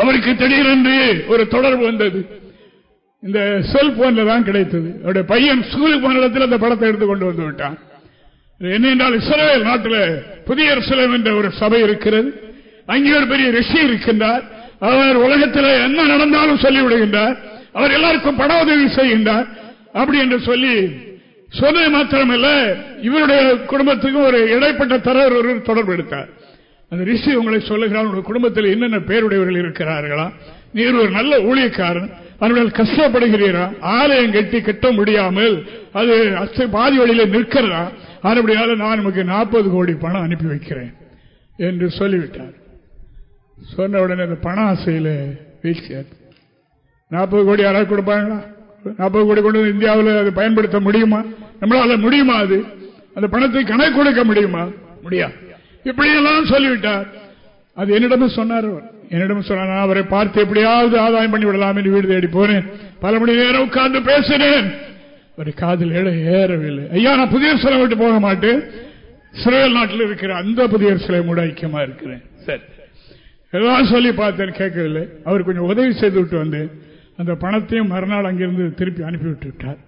அவருக்கு திடீரென்று ஒரு தொடர்பு வந்தது. இந்த செல்போன்ல தான் கிடைத்தது. அவருடைய பையன் ஸ்கூலுக்கு போன இடத்தில் அந்த படத்தை எடுத்து கொண்டு வந்து விட்டான். என்ன என்றால் இஸ்ரேல் நாட்டில் புதிய இஸ்ரேல் என்ற ஒரு சபை இருக்கிறது. அங்கே ஒரு பெரிய ரிஷி இருக்கின்றார். அவர் உலகத்தில் என்ன நடந்தாலும் சொல்லிவிடுகின்றார். அவர் எல்லாருக்கும் பண உதவி செய்கின்றார். அப்படி என்று சொல்லி சொன்னது மாத்திரமல்ல இவருடைய குடும்பத்துக்கும் ஒரு இடைப்பட்ட தரவர் ஒரு தொடர்பு எடுத்தார். அந்த ரிஷி உங்களை சொல்லுகிறார் உங்கள் குடும்பத்தில் என்னென்ன பேருடையவர்கள் இருக்கிறார்களா? நீர் ஒரு நல்ல ஊழியக்காரன் அவர்கள் கஷ்டப்படுகிறீரா? ஆலயம் கட்டி கட்ட முடியாமல் அது பாதி வழியில நிற்கிறதா? அப்படினால நான் நமக்கு நாற்பது கோடி பணம் அனுப்பி வைக்கிறேன். என்று சொல்லிவிட்டார். சொன்ன உடனே அந்த பண ஆசையில் வீழ்ச்சியார் நாற்பது கோடி யாராவது கொடுப்பாங்களா? நாற்பது கோடி கொண்டு இந்தியாவில் அதை பயன்படுத்த முடியுமா? நம்மளால முடியுமா அது? அந்த பணத்தை கணக்கு கொடுக்க முடியுமா? முடியாது. இப்படியெல்லாம் சொல்லிவிட்டார். அது என்னிடமும் சொன்னார் அவர். என்னிடம் சொன்னார் அவரை பார்த்து எப்படியாவது ஆதாயம் பண்ணி விடலாம் என்று வீடு தேடி போனேன். பல மணி நேரம் உட்கார்ந்து பேசினேன். ஒரு காதில் ஏறவில்லை. ஐயா நான் புதிய சிலை விட்டு போக மாட்டேன். சிறையல் நாட்டில் இருக்கிற அந்த புதிய சிலை மூட ஐக்கியமா இருக்கிறேன். சரி. எல்லாம் சொல்லி பார்த்தேன் கேட்கவில்லை. அவர் கொஞ்சம் உதவி செய்து விட்டு வந்தேன் அந்த பணத்தையும் மறுநாள் அங்கிருந்து திருப்பி அனுப்பி விட்டு விட்டார்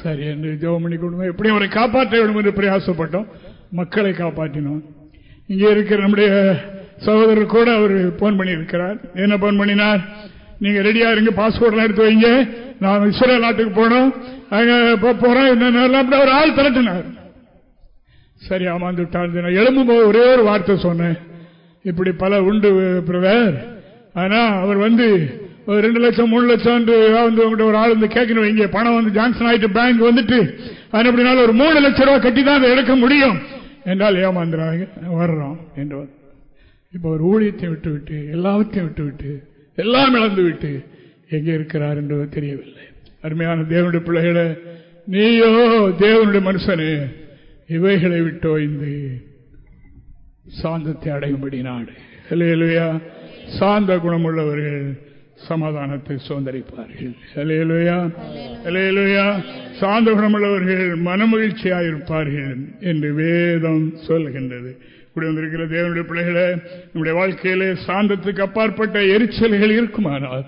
சரி என்று ஜெபம் பண்ணி கொடுங்க எப்படி அவரை காப்பாற்ற வேண்டும் என்று பிரயாசப்பட்டோம். மக்களை காப்பாற்றினோம். இங்கே இருக்கிற நம்முடைய சகோதரர் கூட அவர் போன் பண்ணியிருக்கிறார். என்ன போன் பண்ணினார்? நீங்க ரெடியா இருங்க பாஸ்போர்ட்லாம் எடுத்து வைங்க. நான் இஸ்ரேல் நாட்டுக்கு போனோம். அங்க போறேன் ஒரு ஆள் திரட்டினார். சரி ஆமாந்து விட்டார். எழும்பும் போது ஒரே ஒரு வார்த்தை சொன்னேன். இப்படி பல உண்டு பிரதர். ஆனா அவர் வந்து ஒரு ரெண்டு லட்சம் மூணு லட்சம் வந்து உங்கள்கிட்ட ஒரு ஆள் வந்து கேட்கணும் இங்க பணம் வந்து ஜான்சன் ஆயிட்டு பேங்க் வந்துட்டு அது எப்படினாலும் ஒரு மூணு லட்சம் ரூபாய் கட்டி தான் அதை எடுக்க முடியும். என்றால் ஏமாந்துறாங்க வர்றோம் என்று இப்ப ஒரு ஊழியத்தை விட்டு விட்டு எல்லாவற்றையும் விட்டு விட்டு எல்லாம் இழந்து விட்டு எங்கே இருக்கிறார் என்று தெரியவில்லை. அருமையான தேவனுடைய பிள்ளைகளை நீயோ தேவனுடைய மனுஷனே இவைகளை விட்டோ இந்த. சாந்தத்தை அடையும்படி நாடு. இல்லையா சாந்த குணமுள்ளவர்கள் சமாதானத்தை சுதந்திரிப்பார்கள். சாந்த குணமுள்ளவர்கள் மனமகிழ்ச்சியாயிருப்பார்கள் என்று வேதம் சொல்லுகின்றது. இப்படி வந்திருக்கிற தேவனுடைய பிள்ளைகளை நம்முடைய வாழ்க்கையிலே சாந்தத்துக்கு அப்பாற்பட்ட எரிச்சல்கள் இருக்குமானால்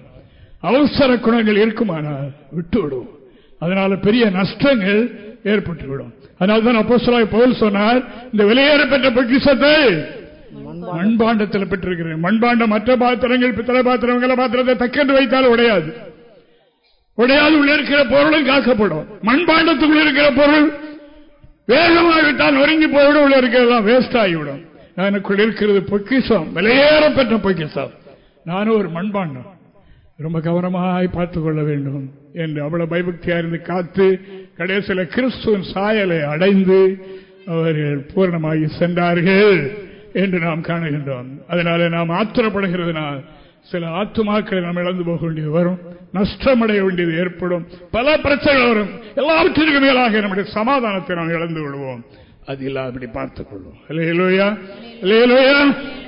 அவசர குணங்கள் இருக்குமானால் விட்டுவிடும் அதனால பெரிய நஷ்டங்கள் ஏற்பட்டுவிடும். அதனால்தான் அப்போ பவுல் சொன்னார் இந்த வெளியேறப்பட்ட பொக்கிசத்தை மண்பாண்டத்தில் பெற்றிருக்கிறேன். மண்பாண்டம் மற்ற பாத்திரங்கள் பித்தளை பாத்திரம் பாத்திரத்தை தக்கென்று வைத்தால் உடையாது. உடையாது உள்ள இருக்கிற பொருளும் காக்கப்படும். மண்பாண்டத்துக்குள்ள இருக்கிற பொருள் வேகமாகிவிட்டால் நொறுங்கி போய்விடும் உள்ள இருக்கிறதெல்லாம் வேஸ்ட் ஆகிவிடும். எனக்குள் இருக்கிறது பொக்கிசம் விலையேறப்பட்ட பொக்கிசம் நானும் ஒரு மண்பாண்டம். ரொம்ப கவனமாய் பார்த்துக் கொள்ள வேண்டும் என்று அவ்வளவு பயபக்தியா இருந்து காத்து கடைசியில் கிறிஸ்துவின் சாயலை அடைந்து அவர்கள் பூரணமாகி சென்றார்கள் என்று நாம் காணுகின்றோம். அதனால நாம் ஆத்திரப்படுகிறதுனால் சில ஆத்துமாக்களை நாம் இழந்து போக வேண்டியது வரும் நஷ்டமடைய வேண்டியது ஏற்படும் பல பிரச்சனைகள் வரும். எல்லாவற்றிற்கு மேலாக நம்முடைய சமாதானத்தை நாம் இழந்து விடுவோம். அது இல்லாதபடி பார்த்துக் கொள்வோம்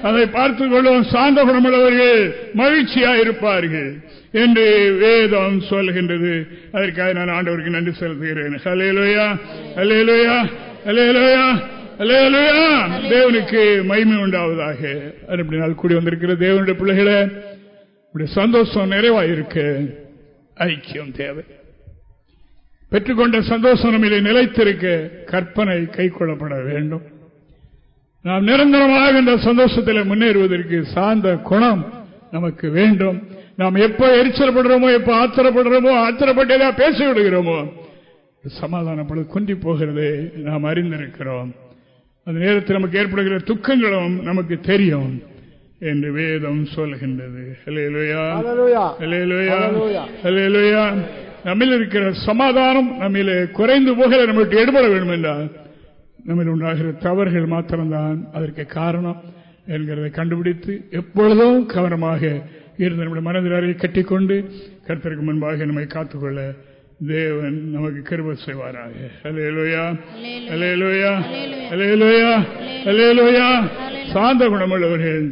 அதை பார்த்துக் கொள்ளும் சாந்த குணமுள்ளவர்கள் மகிழ்ச்சியா இருப்பார்கள் என்று வேதம் சொல்கின்றது. அதற்காக நான் ஆண்டவருக்கு நன்றி செலுத்துகிறேன். ஹலேலுயா ஹலேலுயா ஹலேலுயா ஹலேலுயா தேவனுக்கு மகிமை உண்டாவதாக. அப்படி நாள் கூடி வந்திருக்கிற தேவனுடைய பிள்ளைகளை இப்படி சந்தோஷம் இருக்கு ஐக்கியம் தேவை. பெற்றுக்கொண்ட சந்தோஷம் நம்மிலே நிலைத்திருக்க கற்பனை கை கொள்ளப்பட வேண்டும். நாம் நிரந்தரமாக இந்த சந்தோஷத்தில் முன்னேறுவதற்கு சார்ந்த குணம் நமக்கு வேண்டும். நாம் எப்ப எரிச்சல்படுறோமோ எப்ப ஆத்திரப்படுறோமோ ஆத்திரப்பட்டதா பேசி விடுகிறோமோ சமாதானப்படு குந்தி போகிறது நாம் அறிந்திருக்கிறோம். அந்த நேரத்தில் நமக்கு ஏற்படுகிற துக்கங்களும் நமக்கு தெரியும் என்று வேதம் சொல்கின்றது. நம்மில் இருக்கிற சமாதானம் நம்மிலே குறைந்து போகிற நம்மளுக்கு எடுபட வேண்டும் என்றால் நம்மில் உண்டாகிற தவறுகள் மாத்திரம்தான் அதற்கு காரணம் என்கிறதை கண்டுபிடித்து எப்பொழுதும் கவனமாக இருந்த நம்முடைய மனதில் கட்டிக்கொண்டு கருத்தருக்கு முன்பாக நம்மை காத்துக்கொள்ள தேவன் நமக்கு கருவ செய்வாராக. அலையலோயா அலையலோயா அலையலோயா அலையலோயா சாந்த குணமுள்ளவர்கள்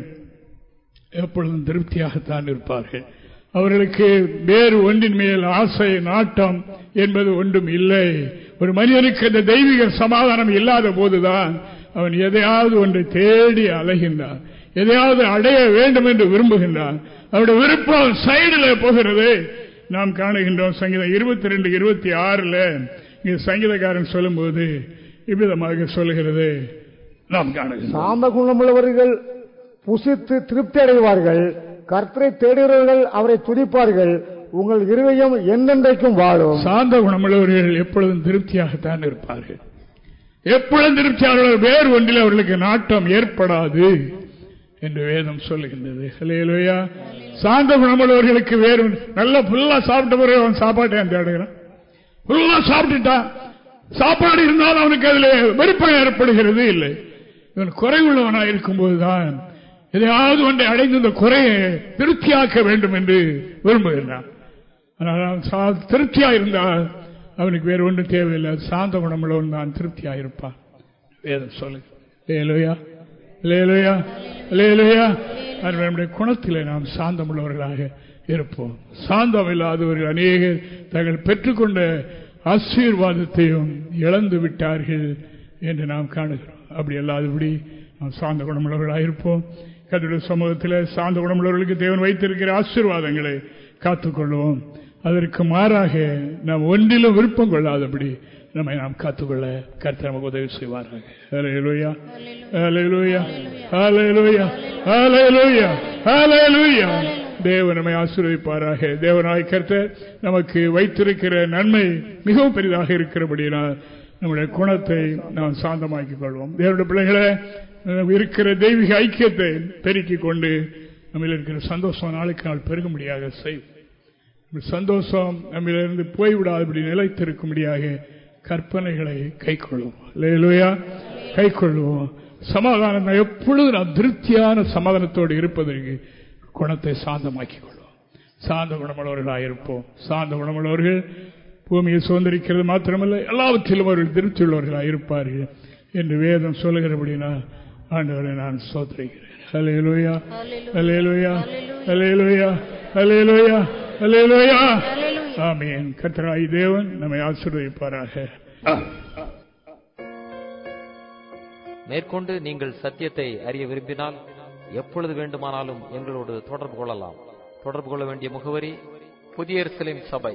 எப்பொழுதும் திருப்தியாகத்தான் இருப்பார்கள். அவர்களுக்கு வேறு ஒன்றின் மேல் ஆசை நாட்டம் என்பது ஒன்றும் இல்லை. ஒரு மனிதனுக்கு அந்த தெய்வீக சமாதானம் இல்லாத போதுதான் அவன் எதையாவது ஒன்றை தேடி அலைகின்றான். எதையாவது அடைய வேண்டும் என்று விரும்புகின்றான். அவருடைய விருப்பம் சைடில் போகிறது. நாம் காணுகின்றோம் சங்கீதம் இருபத்தி ரெண்டு இருபத்தி ஆறுல இங்க சங்கீதக்காரன் சொல்லும் போது இவ்விதமாக சொல்லுகிறது. நாம் காணுகிறோம் சாந்த குணமுள்ளவர்கள் புசித்து திருப்தி அடைவார்கள். கர்த்தரை தேடுகிறவர்கள் அவரை துதிப்பார்கள். உங்கள் இருதயம் எந்தெந்தைக்கும் வாழும். சாந்த குணமுள்ளவர்கள் எப்பொழுதும் திருப்தியாகத்தான் இருப்பார்கள். எப்பொழுதும் திருப்தியாக வேறு ஒன்றில் அவர்களுக்கு நாட்டம் ஏற்படாது என்று வேதம் சொல்லுகின்றது. ஹலேலுயா சாந்த குணமுள்ளவர்களுக்கு வேறு நல்ல புல்லா சாப்பிட்ட பிறகு அவன் சாப்பாட்டை தேடுகிறான்? புல்லா சாப்பிட்டுட்டான். சாப்பாடு இருந்தாலும் அவனுக்கு அதில் வெறுப்பம் ஏற்படுகிறது இல்லை. இவன் குறைவுள்ளவனாக இருக்கும்போதுதான் எதையாவது ஒன்றை அடைந்து இந்த குறையை திருப்தியாக்க வேண்டும் என்று விரும்புகின்றான். ஆனால் திருப்தியா இருந்தால் அவனுக்கு வேறு ஒன்றும் தேவையில்லை. சாந்த குணமுள்ளவன் தான் திருப்தியா இருப்பான் வேதம் சொல்லு. லேலுயா லேலுயா லேலுயா நம்முடைய குணத்தில் நாம் சாந்தமுள்ளவர்களாக இருப்போம். சாந்தம் இல்லாதவர்கள் அநேக தங்கள் பெற்றுக்கொண்ட ஆசீர்வாதத்தையும் இழந்து விட்டார்கள் என்று நாம் காணுகிறோம். அப்படி அல்லாதபடி நாம் சாந்த குணமுள்ளவர்களாக இருப்போம். கத்தோட சமூகத்தில் சார்ந்த குணமுள்ளவர்களுக்கு தேவன் வைத்திருக்கிற ஆசீர்வாதங்களை காத்துக்கொள்வோம். அதற்கு மாறாக நாம் ஒன்றிலும் விருப்பம் கொள்ளாதபடி நம்மை நாம் காத்துக்கொள்ள கருத்து நமக்கு உதவி செய்வார்கள் தேவன் நம்மை ஆசீர்வதிப்பாராக. தேவனாய் கருத்தர் நமக்கு வைத்திருக்கிற நன்மை மிகவும் பெரிதாக இருக்கிறபடினால் நம்முடைய குணத்தை நாம் சாந்தமாக்கிக் கொள்வோம். தேவனுடைய பிள்ளைகளை இருக்கிற தெய்வீக ஐக்கியத்தை பெருக்கிக் கொண்டு நம்ம இருக்கிற சந்தோஷம் நாளுக்கு நாள் பெருக முடியாத செய்வோம் சந்தோஷம் நம்மிலிருந்து போய்விடாதபடி நிலைத்திருக்கும்படியாக கற்பனைகளை கை கொள்வோம் லேலுயா கை கொள்வோம் சமாதானம் எப்பொழுது நாம் திருப்தியான சமாதானத்தோடு இருப்பதற்கு குணத்தை சாந்தமாக்கிக் கொள்வோம். சாந்த குணமுள்ளவர்களாக இருப்போம் சாந்த குணமுள்ளவர்கள் பூமியை சுதந்திரிக்கிறது மாத்திரமல்ல எல்லாவற்றிலும் அவர்கள் திருப்தியுள்ளவர்களாக இருப்பார்கள் என்று வேதம் சொல்லுகிறபடினா ஆண்டவரை நான் சோதரிக்கிறேன் அலையலோயா அலையலோயா அலையலோயா அலையலோயா அலையலோயா ஆமீன். கத்தராய் தேவன் நம்மை ஆசீர்வதிப்பாராக. மேற்கொண்டு நீங்கள் சத்தியத்தை அறிய விரும்பினால் எப்பொழுது வேண்டுமானாலும் எங்களோடு தொடர்பு கொள்ளலாம். தொடர்பு கொள்ள வேண்டிய முகவரி புதிய எருசலேம் சபை.